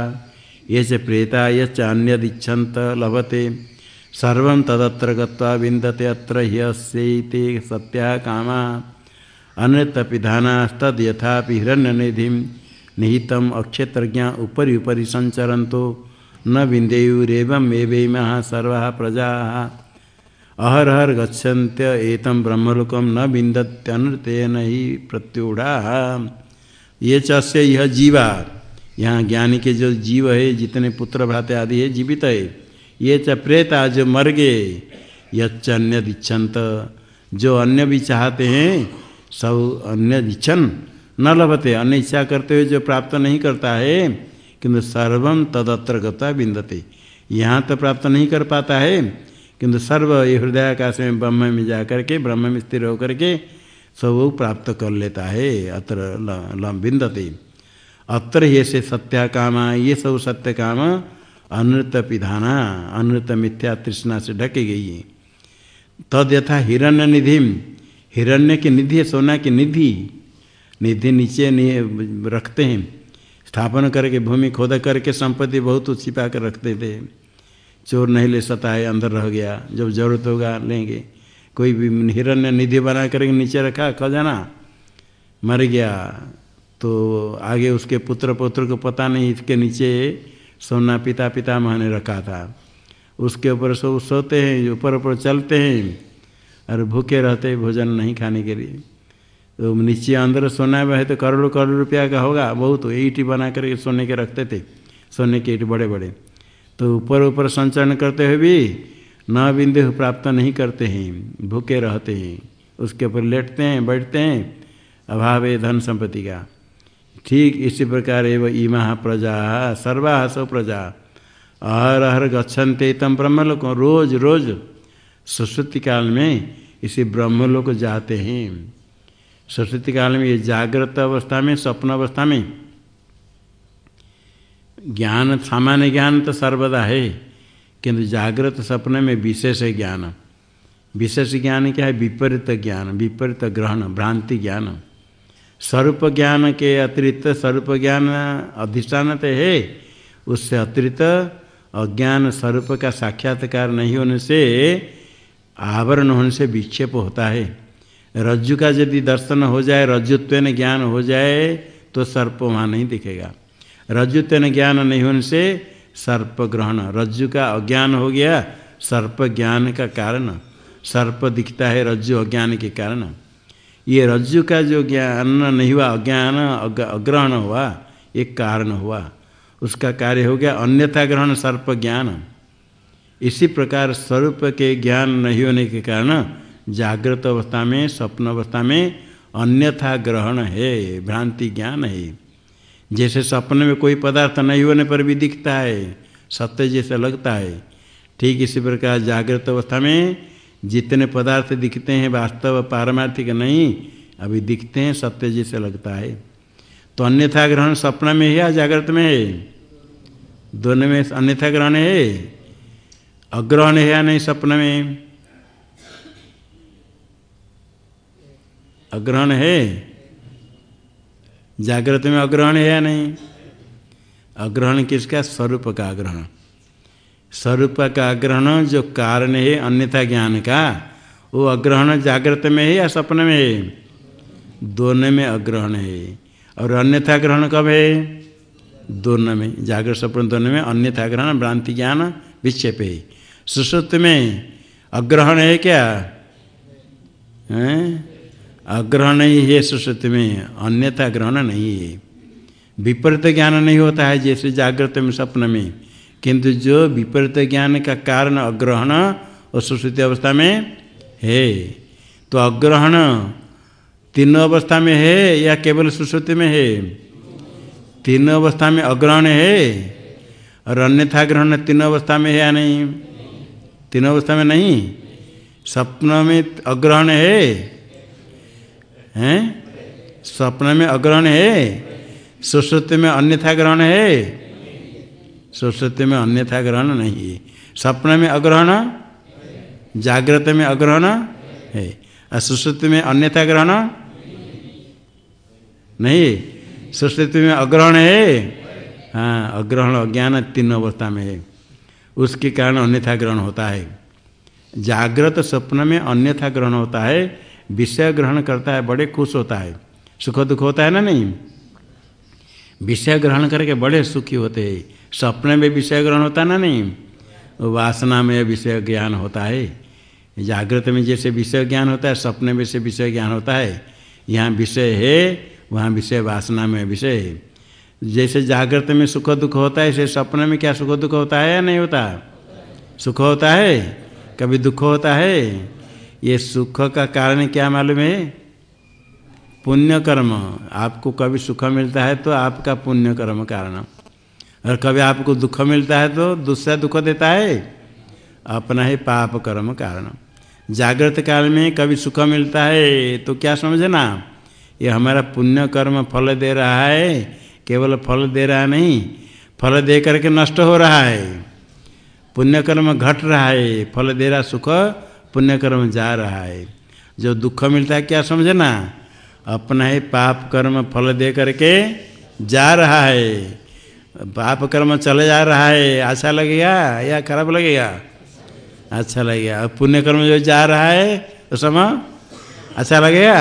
ये च प्रेता, ये च अन्यदिच्छन्त लभते। सर्व तदत्र गत्वा विन्दते अत्र ह्यस्यैते सत्या कामा। अन्यतपिधानास्तद यथापि हिरण्यनिधिं निहितम अक्षेत्रज्ञा उपरि उपरि संचरन्तो न विन्देयुरेवम् एवैमः प्रजा। अहरहर गच्छन्त्य एतं ब्रह्मलोकं न विन्दत्यनृतेन ही प्रत्यूढ़ा। ये चस्य यह जीवा, यहाँ ज्ञानी के जो जीव है, जितने पुत्र भ्राते आदि है, जीवित है। ये च प्रेता जो मर गए यच्च अन्य जो अन्य भी चाहते हैं, सब अन्य दिच्छन न लभते। अन्य इच्छा करते हुए जो प्राप्त नहीं करता है किंतु सर्वम तदत्र गता बिंदते यहाँ तो प्राप्त नहीं कर पाता है किंतु सर्व ये हृदयाकाश में, ब्रह्म में जा करके ब्रह्म में स्थिर होकर के, सब प्राप्त कर लेता है, अत्र बिंदते अत्र ये से सत्या काम ये सब सत्य काम अनृत पिधाना अनृत मिथ्या तृष्णा से ढके गई है। तद यथा हिरण्य निधि, हिरण्य की निधि है, सोना की निधि। निधि नीचे नहीं, रखते हैं। स्थापन करके भूमि, खोद करके संपत्ति बहुत छिपा कर रखते थे। चोर नहीं ले सकता है, अंदर रह गया। जब ज़रूरत होगा, लेंगे। कोई भी हिरण्य निधि बना करके नीचे रखा खजाना मर गया तो आगे उसके पुत्र पुत्र को पता नहीं, इसके नीचे सोना पिता पिता ने रखा था। उसके ऊपर सब सोते हैं ऊपर ऊपर चलते हैं, और भूखे रहते भोजन नहीं खाने के लिए। तो नीचे अंदर सोना में है तो करोड़ों करोड़ रुपया का होगा, बहुत ईट बना करके सोने के रखते थे, सोने के ईट बड़े बड़े। तो ऊपर ऊपर संचरण करते हुए भी न बिंदु प्राप्त नहीं करते हैं, भूखे रहते हैं। उसके ऊपर लेटते हैं, बैठते हैं, अभाव है धन संपत्ति का। ठीक इसी प्रकार एवं इमा प्रजा, सर्वा सब प्रजा अहर अहर गच्छन्ते तम ब्रह्मलोक। रोज रोज सरस्वती काल में इसी ब्रह्मलोक जाते हैं। सरस्वती काल में ये जागृत अवस्था में, स्वप्न अवस्था में ज्ञान, सामान्य ज्ञान तो सर्वदा है, किंतु जागृत सपने में विशेष ज्ञान। विशेष ज्ञान क्या है? विपरीत ज्ञान, विपरीत ग्रहण, भ्रांति ज्ञान। स्वरूप ज्ञान के अतिरिक्त स्वरूप ज्ञान अधिष्ठान तो है। उससे अतिरिक्त अज्ञान स्वरूप का साक्षात्कार नहीं होने से आवरण होने से विक्षेप होता है। रज्जु का यदि दर्शन हो जाए रज्जुत्व ज्ञान हो जाए तो सर्प वहाँ नहीं दिखेगा। रज्जुत्व ज्ञान नहीं होने से सर्प ग्रहण, रज्जु का अज्ञान हो गया, सर्प ज्ञान का कारण। सर्प दिखता है रज्जु अज्ञान के कारण। ये रज्जु का जो ज्ञान नहीं हुआ, अज्ञान अग्रहण हुआ, एक कारण हुआ। उसका कार्य हो गया अन्यथा ग्रहण सर्प ज्ञान। इसी प्रकार स्वरूप के ज्ञान नहीं होने के कारण जागृत अवस्था में, स्वप्न अवस्था में अन्यथा ग्रहण है, भ्रांति ज्ञान है। जैसे सपने में कोई पदार्थ नहीं होने पर भी दिखता है, सत्य जैसे लगता है, ठीक इसी प्रकार जागृत अवस्था में जितने पदार्थ दिखते हैं वास्तव पारमार्थिक नहीं, अभी दिखते हैं, सत्य जैसे लगता है। तो अन्यथा ग्रहण सपना में है या जागृत में है? दोनों में अन्यथा ग्रहण है? अग्रहण है या नहीं सपन में? अग्रहण है। जागृत में अग्रहण है या नहीं? अग्रहण किसका? स्वरूप का अग्रहण। स्वरूप का अग्रहण जो कारण है, अन्यथा ज्ञान का, वो अग्रहण जागृत में है या सपन में है? दोनों में अग्रहण है। और अन्यथा ग्रहण कब है? दोनों में, जागृत सपन दोनों में, अन्यथा ग्रहण, भ्रांति ज्ञान, विक्षेप है। सुश्रुत में अग्रहण है क्या? है? अग्रहण ही है सुश्रुत में, अन्यथा ग्रहण नहीं है। विपरीत ज्ञान नहीं होता है, जैसे जागृत में, सपन में। किंतु जो विपरीत ज्ञान का कारण अग्रहण और सुश्रुति अवस्था में है। तो अग्रहण तीनों अवस्था में है या केवल सुश्रुति में है? तीनों अवस्था में अग्रहण है। और अन्यथा ग्रहण तीनों अवस्था में है या नहीं? तीनों अवस्था में नहीं। स्वप्न में अग्रहण है। हैं? स्वप्न में अग्रहण है। सुश्रुति में अन्यथा ग्रहण है। सुश्रुति में अन्यथा ग्रहण नहीं है। स्वप्न में अग्रहण? जागृत में अग्रहण? है। और सुश्रुति में अन्यथा ग्रहण? नहीं सुश्रुति में अग्रहण है? हाँ अग्रहण, अज्ञान तीन अवस्था में है। उसके कारण अन्यथा ग्रहण होता है। जागृत स्वप्न में अन्यथा ग्रहण होता है। विषय ग्रहण करता है, बड़े खुश होता है। सुख दुख होता है ना नहीं? विषय ग्रहण करके बड़े सुखी होते हैं। स्वप्न में विषय ग्रहण होता ना नहीं? वासना में विषय ज्ञान होता है। जागृत में जैसे विषय ज्ञान होता है, सपने में से विषय ज्ञान होता है। यहाँ विषय है, वहाँ विषय वासना में विषय है। जैसे जागृत में सुख दुख होता है, ऐसे सपने में क्या सुख दुख होता है या नहीं होता? सुख होता है? कभी दुख होता है? ये सुख का कारण क्या मालूम है? पुण्य कर्म। आपको कभी सुख मिलता है तो आपका पुण्य कर्म कारण। और कभी आपको दुख मिलता है तो दूसरा दुख देता है। अपना ही पाप कर्म कारण। जागृत काल में कभी सुख मिलता है तो क्या समझना? ये हमारा पुण्य कर्म फल दे रहा है, केवल फल दे रहा नहीं, फल दे करके नष्ट हो रहा है। पुण्य कर्म घट रहा है, फल दे रहा सुख, पुण्य कर्म जा रहा है। जो दुख मिलता है, क्या समझना? अपना ही पाप कर्म फल दे करके जा रहा है। पाप कर्म चले जा रहा है अच्छा लगेगा या खराब लगेगा? अच्छा लगेगा। और पुण्य कर्म जो जा रहा है तो समय अच्छा लगेगा?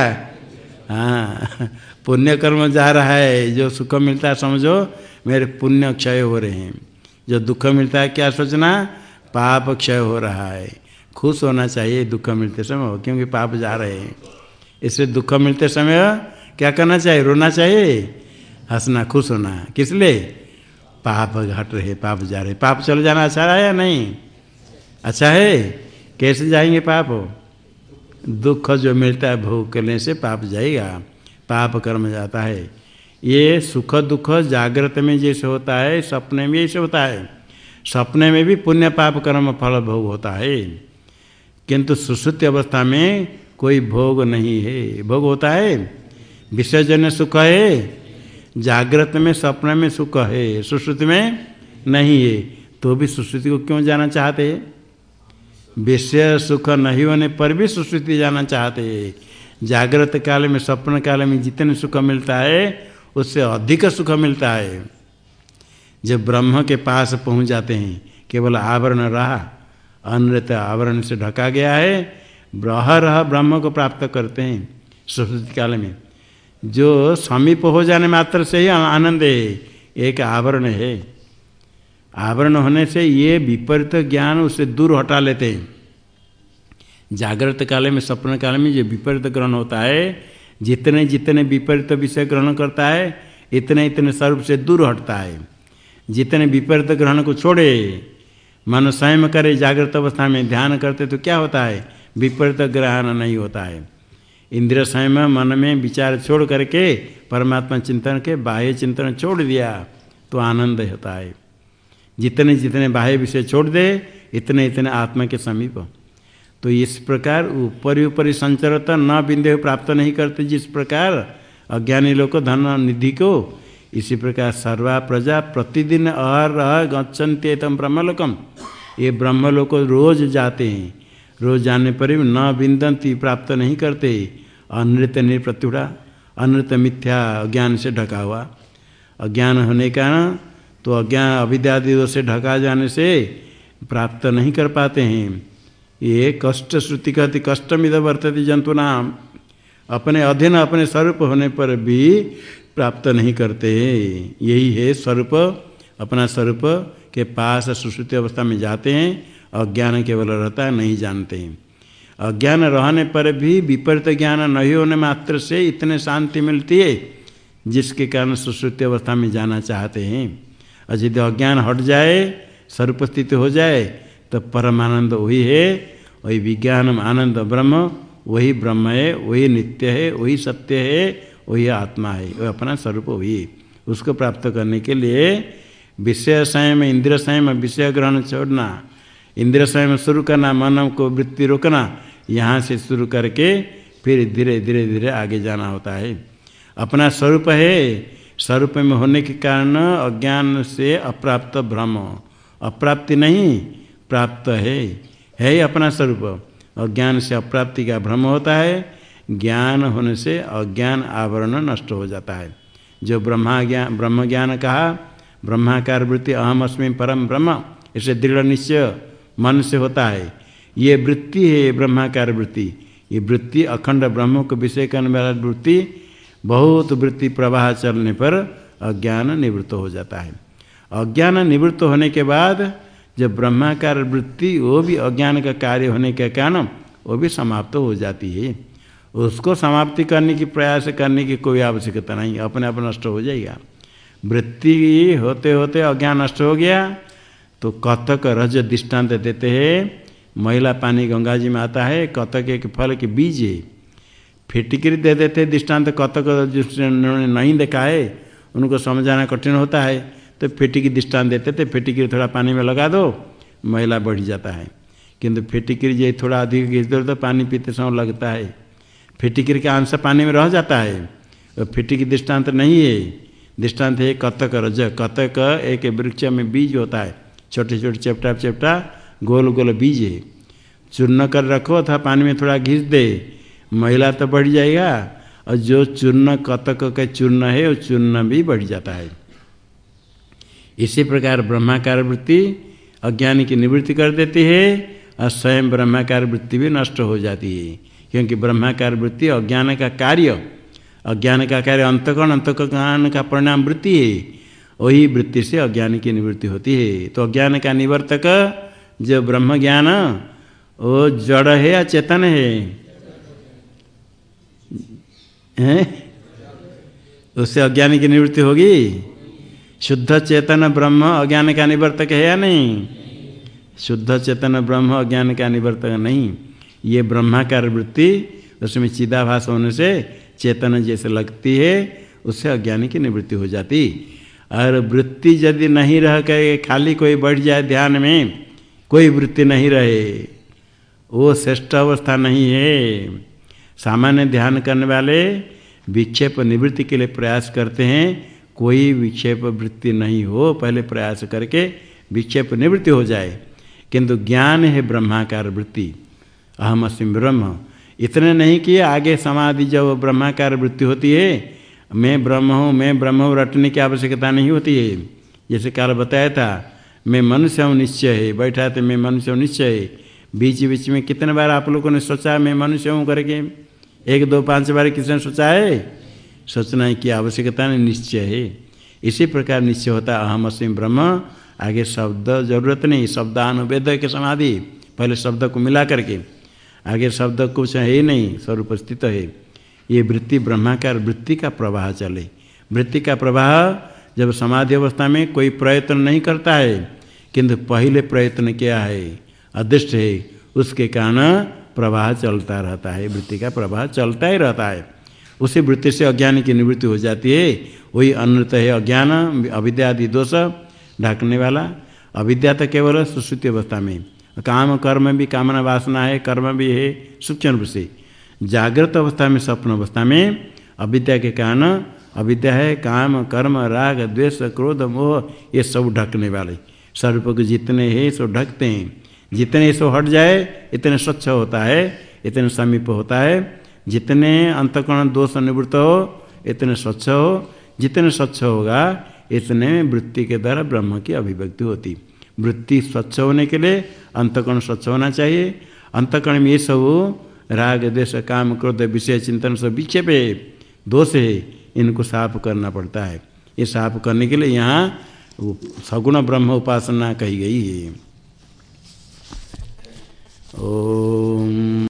हाँ। पुण्य कर्म जा रहा है, जो सुख मिलता है समझो, मेरे पुण्य क्षय हो रहे हैं। जो दुख मिलता है, क्या सोचना? पाप क्षय हो रहा है। खुश होना चाहिए दुख मिलते समय, क्योंकि पाप जा रहे हैं। इसलिए दुख मिलते समय क्या करना चाहिए? रोना चाहिए? हंसना, खुश होना। किस लिए? पाप घट रहे, पाप जा रहे। पाप चले जाना अच्छा है या नहीं? अच्छा है? कैसे जाएँगे पाप? दुख जो मिलता है भोग करने से पाप जाएगा। पाप कर्म जाता है। ये सुख दुख जागृत में जैसे होता है, सपने में जैसे होता है। सपने में भी पुण्य पाप कर्म फल भोग होता है। किंतु सुश्रुति अवस्था में कोई भोग नहीं है। भोग होता है। विसर्जन सुख है। जागृत में सपने में सुख है, सुश्रुति में नहीं है तो भी सुश्रुति को क्यों जाना चाहते? हैं विषय सुख नहीं होने पर भी सुश्रुति जाना चाहते। हैं जागृत काल में, स्वप्न काल में जितने सुख मिलता है, उससे अधिक सुख मिलता है। जब ब्रह्म के पास पहुँच जाते हैं, केवल आवरण रहा, अनृत आवरण से ढका गया है ब्रह रह ब्रह्म को प्राप्त करते हैं, सुश्रुति काल में। जो समीप हो जाने मात्र से ही आनंद है, एक आवरण है। आवरण होने से ये विपरीत ज्ञान उसे दूर हटा लेते हैं। जागृत काल में स्वप्न काल में जो विपरीत ग्रहण होता है, जितने जितने विपरीत विषय ग्रहण करता है, इतने इतने स्वरूप से दूर हटता है। जितने विपरीत ग्रहण को छोड़े, मन स्वयं करे जागृत अवस्था में ध्यान करते तो क्या होता है? विपरीत ग्रहण नहीं होता है। इंद्रिय स्वयं मन में विचार छोड़ करके परमात्मा चिंतन के बाह्य चिंतन छोड़ दिया तो आनंद होता है। जितने जितने बाह्य विषय छोड़ दे, इतने इतने आत्मा के समीप। तो इस प्रकार ऊपरी ऊपरी संचरता न बिंदे प्राप्त नहीं करते जिस प्रकार अज्ञानी लोग को धन निधि को, इसी प्रकार सर्वा प्रजा प्रतिदिन अहर अह गच्छन्ते तम ब्रह्मलोकम ये ब्रह्मलोक रोज जाते हैं। रोज जाने पर भी न बिंदंती प्राप्त नहीं करते। अनृत निप्रत्युड़ा अनृत मिथ्या अज्ञान से ढका हुआ। अज्ञान होने का तो अज्ञान अविद्यादि से ढका जाने से प्राप्त नहीं कर पाते हैं। ये कष्ट श्रुति कहती कष्ट मिद वर्तती जंतु नाम। अपने अधीन, अपने स्वरूप होने पर भी प्राप्त नहीं करते। यही है स्वरूप, अपना स्वरूप के पास सुश्रुति अवस्था में जाते हैं। अज्ञान केवल रहता नहीं जानते हैं। अज्ञान रहने पर भी विपरीत ज्ञान नहीं होने मात्र से इतने शांति मिलती है, जिसके कारण सुश्रुति अवस्था में जाना चाहते हैं। और यदि अज्ञान हट जाए स्वरूप स्थिति हो जाए तो परमानंद वही है, वही विज्ञान, आनंद, ब्रह्म, वही ब्रह्म है, वही नित्य है, वही सत्य है, वही आत्मा है, वह अपना स्वरूप वही उसको प्राप्त करने के लिए विषय संयम इंद्र संयम, विषय ग्रहण छोड़ना इंद्र संयम शुरू करना मन को वृत्ति रोकना, यहाँ से शुरू करके फिर धीरे धीरे धीरे आगे जाना होता है। अपना स्वरूप है। स्वरूप में होने के कारण अज्ञान से अप्राप्त भ्रम। अप्राप्ति नहीं, प्राप्त है। है अपना स्वरूप। अज्ञान से अप्राप्ति का भ्रम होता है। ज्ञान होने से अज्ञान आवरण नष्ट हो जाता है। जो ब्रह्मा ज्ञान ब्रह्म ज्ञान कहा, ब्रह्माकार वृत्ति अहम अस्मी परम ब्रह्म, इसे दृढ़ निश्चय। मन से होता है। ये वृत्ति है ब्रह्माकार वृत्ति। ये वृत्ति अखंड ब्रह्म को विषय करने वाला वृत्ति, बहुत वृत्ति प्रवाह चलने पर अज्ञान निवृत्त हो जाता है। अज्ञान निवृत्त होने के बाद जब ब्रह्माकार वृत्ति, वो भी अज्ञान का कार्य होने के कारण, वो भी समाप्त हो जाती है। उसको समाप्ति करने की प्रयास करने की कोई आवश्यकता नहीं, अपने आप नष्ट हो जाएगा। वृत्ति होते होते अज्ञान नष्ट हो गया तो कथक रज दृष्टांत देते हैं। महिला पानी गंगा जी में आता है, कथक एक फल के बीज है। फिटिकरी दे देते दृष्टांत कथक जिन्होंने नहीं देखा है, उनको समझाना कठिन होता है। तो फिटिकी दृष्टांत देते थे, फिटिकरी थोड़ा पानी में लगा दो, महिला बढ़ जाता है। किंतु फिटिकरी जो थोड़ा अधिक घिस दो तो पानी पीते समय लगता है। फिटिकरी का अंश पानी में रह जाता है। और फिटिकी दृष्टांत नहीं है। दृष्टांत है कथक रज, कथक एक वृक्ष में बीज होता है। छोटे छोटे चपटा चपटा, गोल गोल बीज। है चूर्ण कर रखो अथवा पानी में थोड़ा घिस दे। महिला तो बढ़ जाएगा, और जो चूर्ण कतक का चूर्ण है, वो चूर्ण भी बढ़ जाता है। इसी प्रकार ब्रह्माकार वृत्ति अज्ञान की निवृत्ति कर देती है, और स्वयं ब्रह्माकार वृत्ति भी नष्ट हो जाती है। क्योंकि ब्रह्माकार वृत्ति अज्ञान का कार्य। अज्ञान का कार्य अंतकरण अंतकरण का परिणाम वृत्ति है। वही वृत्ति से अज्ञान की निवृत्ति होती है। तो अज्ञान का निवर्तक जो ब्रह्म ज्ञान, वो जड़ है या चेतन है? हैं? उससे अज्ञान की निवृत्ति होगी? शुद्ध चेतन ब्रह्म अज्ञान का निवर्तक है या नहीं? शुद्ध चेतन ब्रह्म अज्ञान का निवर्तक नहीं। ये ब्रह्माकार वृत्ति, उसमें चिदाभास होने से चेतन जैसे लगती है, उससे अज्ञान की निवृत्ति हो जाती। और वृत्ति यदि नहीं रह कर खाली कोई बढ़ जाए ध्यान में, कोई वृत्ति नहीं रहे। वो श्रेष्ठ अवस्था नहीं है। सामान्य ध्यान करने वाले विक्षेप निवृत्ति के लिए प्रयास करते हैं। कोई विक्षेप वृत्ति नहीं हो, पहले प्रयास करके विक्षेप निवृत्ति हो जाए। किंतु ज्ञान है ब्रह्माकार वृत्ति। अहम अस्म ब्रह्म। इतने नहीं कि आगे समाधि जब ब्रह्माकार वृत्ति होती है मैं ब्रह्म हूँ, मैं ब्रह्म हूँ, रटने की आवश्यकता नहीं होती है। जैसे काल बताया था, मैं मनुष्य हूँ, निश्चय है। बैठा थे मैं मनुष्य हूँ, निश्चय है। बीच बीच में कितने बार आप लोगों ने सोचा, मैं मनुष्य हूँ करके? एक, दो, पाँच बार किसने सोचा है? सोचना की आवश्यकता नहीं, निश्चय है। इसी प्रकार निश्चय होता, अहम असीम ब्रह्म। आगे शब्द ज़रूरत नहीं, शब्दानुवेद के समाधि। पहले शब्द को मिला करके। आगे शब्द कुछ है ही नहीं, स्वरूप स्थित है। ये वृत्ति ब्रह्माकार वृत्ति का प्रवाह चले। वृत्ति का प्रवाह जब समाधि अवस्था में कोई प्रयत्न नहीं करता है, किंतु पहले प्रयत्न किया है? अदृष्ट है। उसके कारण प्रवाह चलता रहता है, वृत्ति का प्रवाह चलता ही रहता है। उसी वृत्ति से अज्ञान की निवृत्ति हो जाती है। वही अनृत है अज्ञान अविद्या आदि दोष ढकने वाला। अविद्या तो केवल सुश्रुति अवस्था में। काम कर्म भी, कामना वासना है, कर्म भी है, सूक्ष्म रूप से। जागृत अवस्था में स्वप्न अवस्था में, अविद्या के कारण, अविद्या है, काम, कर्म, राग, द्वेष, क्रोध, मोह, ये सब ढकने वाले। स्वरूप को जितने हैं, सो ढकते हैं। जितने सो हट जाए, इतने स्वच्छ होता है, इतने समीप होता है। जितने अंतकरण दोष निवृत्त हो, इतने स्वच्छ हो। जितने स्वच्छ होगा, इतने वृत्ति के द्वारा ब्रह्म की अभिव्यक्ति होती। वृत्ति स्वच्छ होने के लिए अंतकरण स्वच्छ होना चाहिए। अंतकरण में ये सब राग द्वेष काम, क्रोध, विषय, चिंतन सब विक्षेप है दोष है इनको साफ़ करना पड़ता है। ये साफ़ करने के लिए यहाँ सगुण ब्रह्म उपासना कही गई है। ओ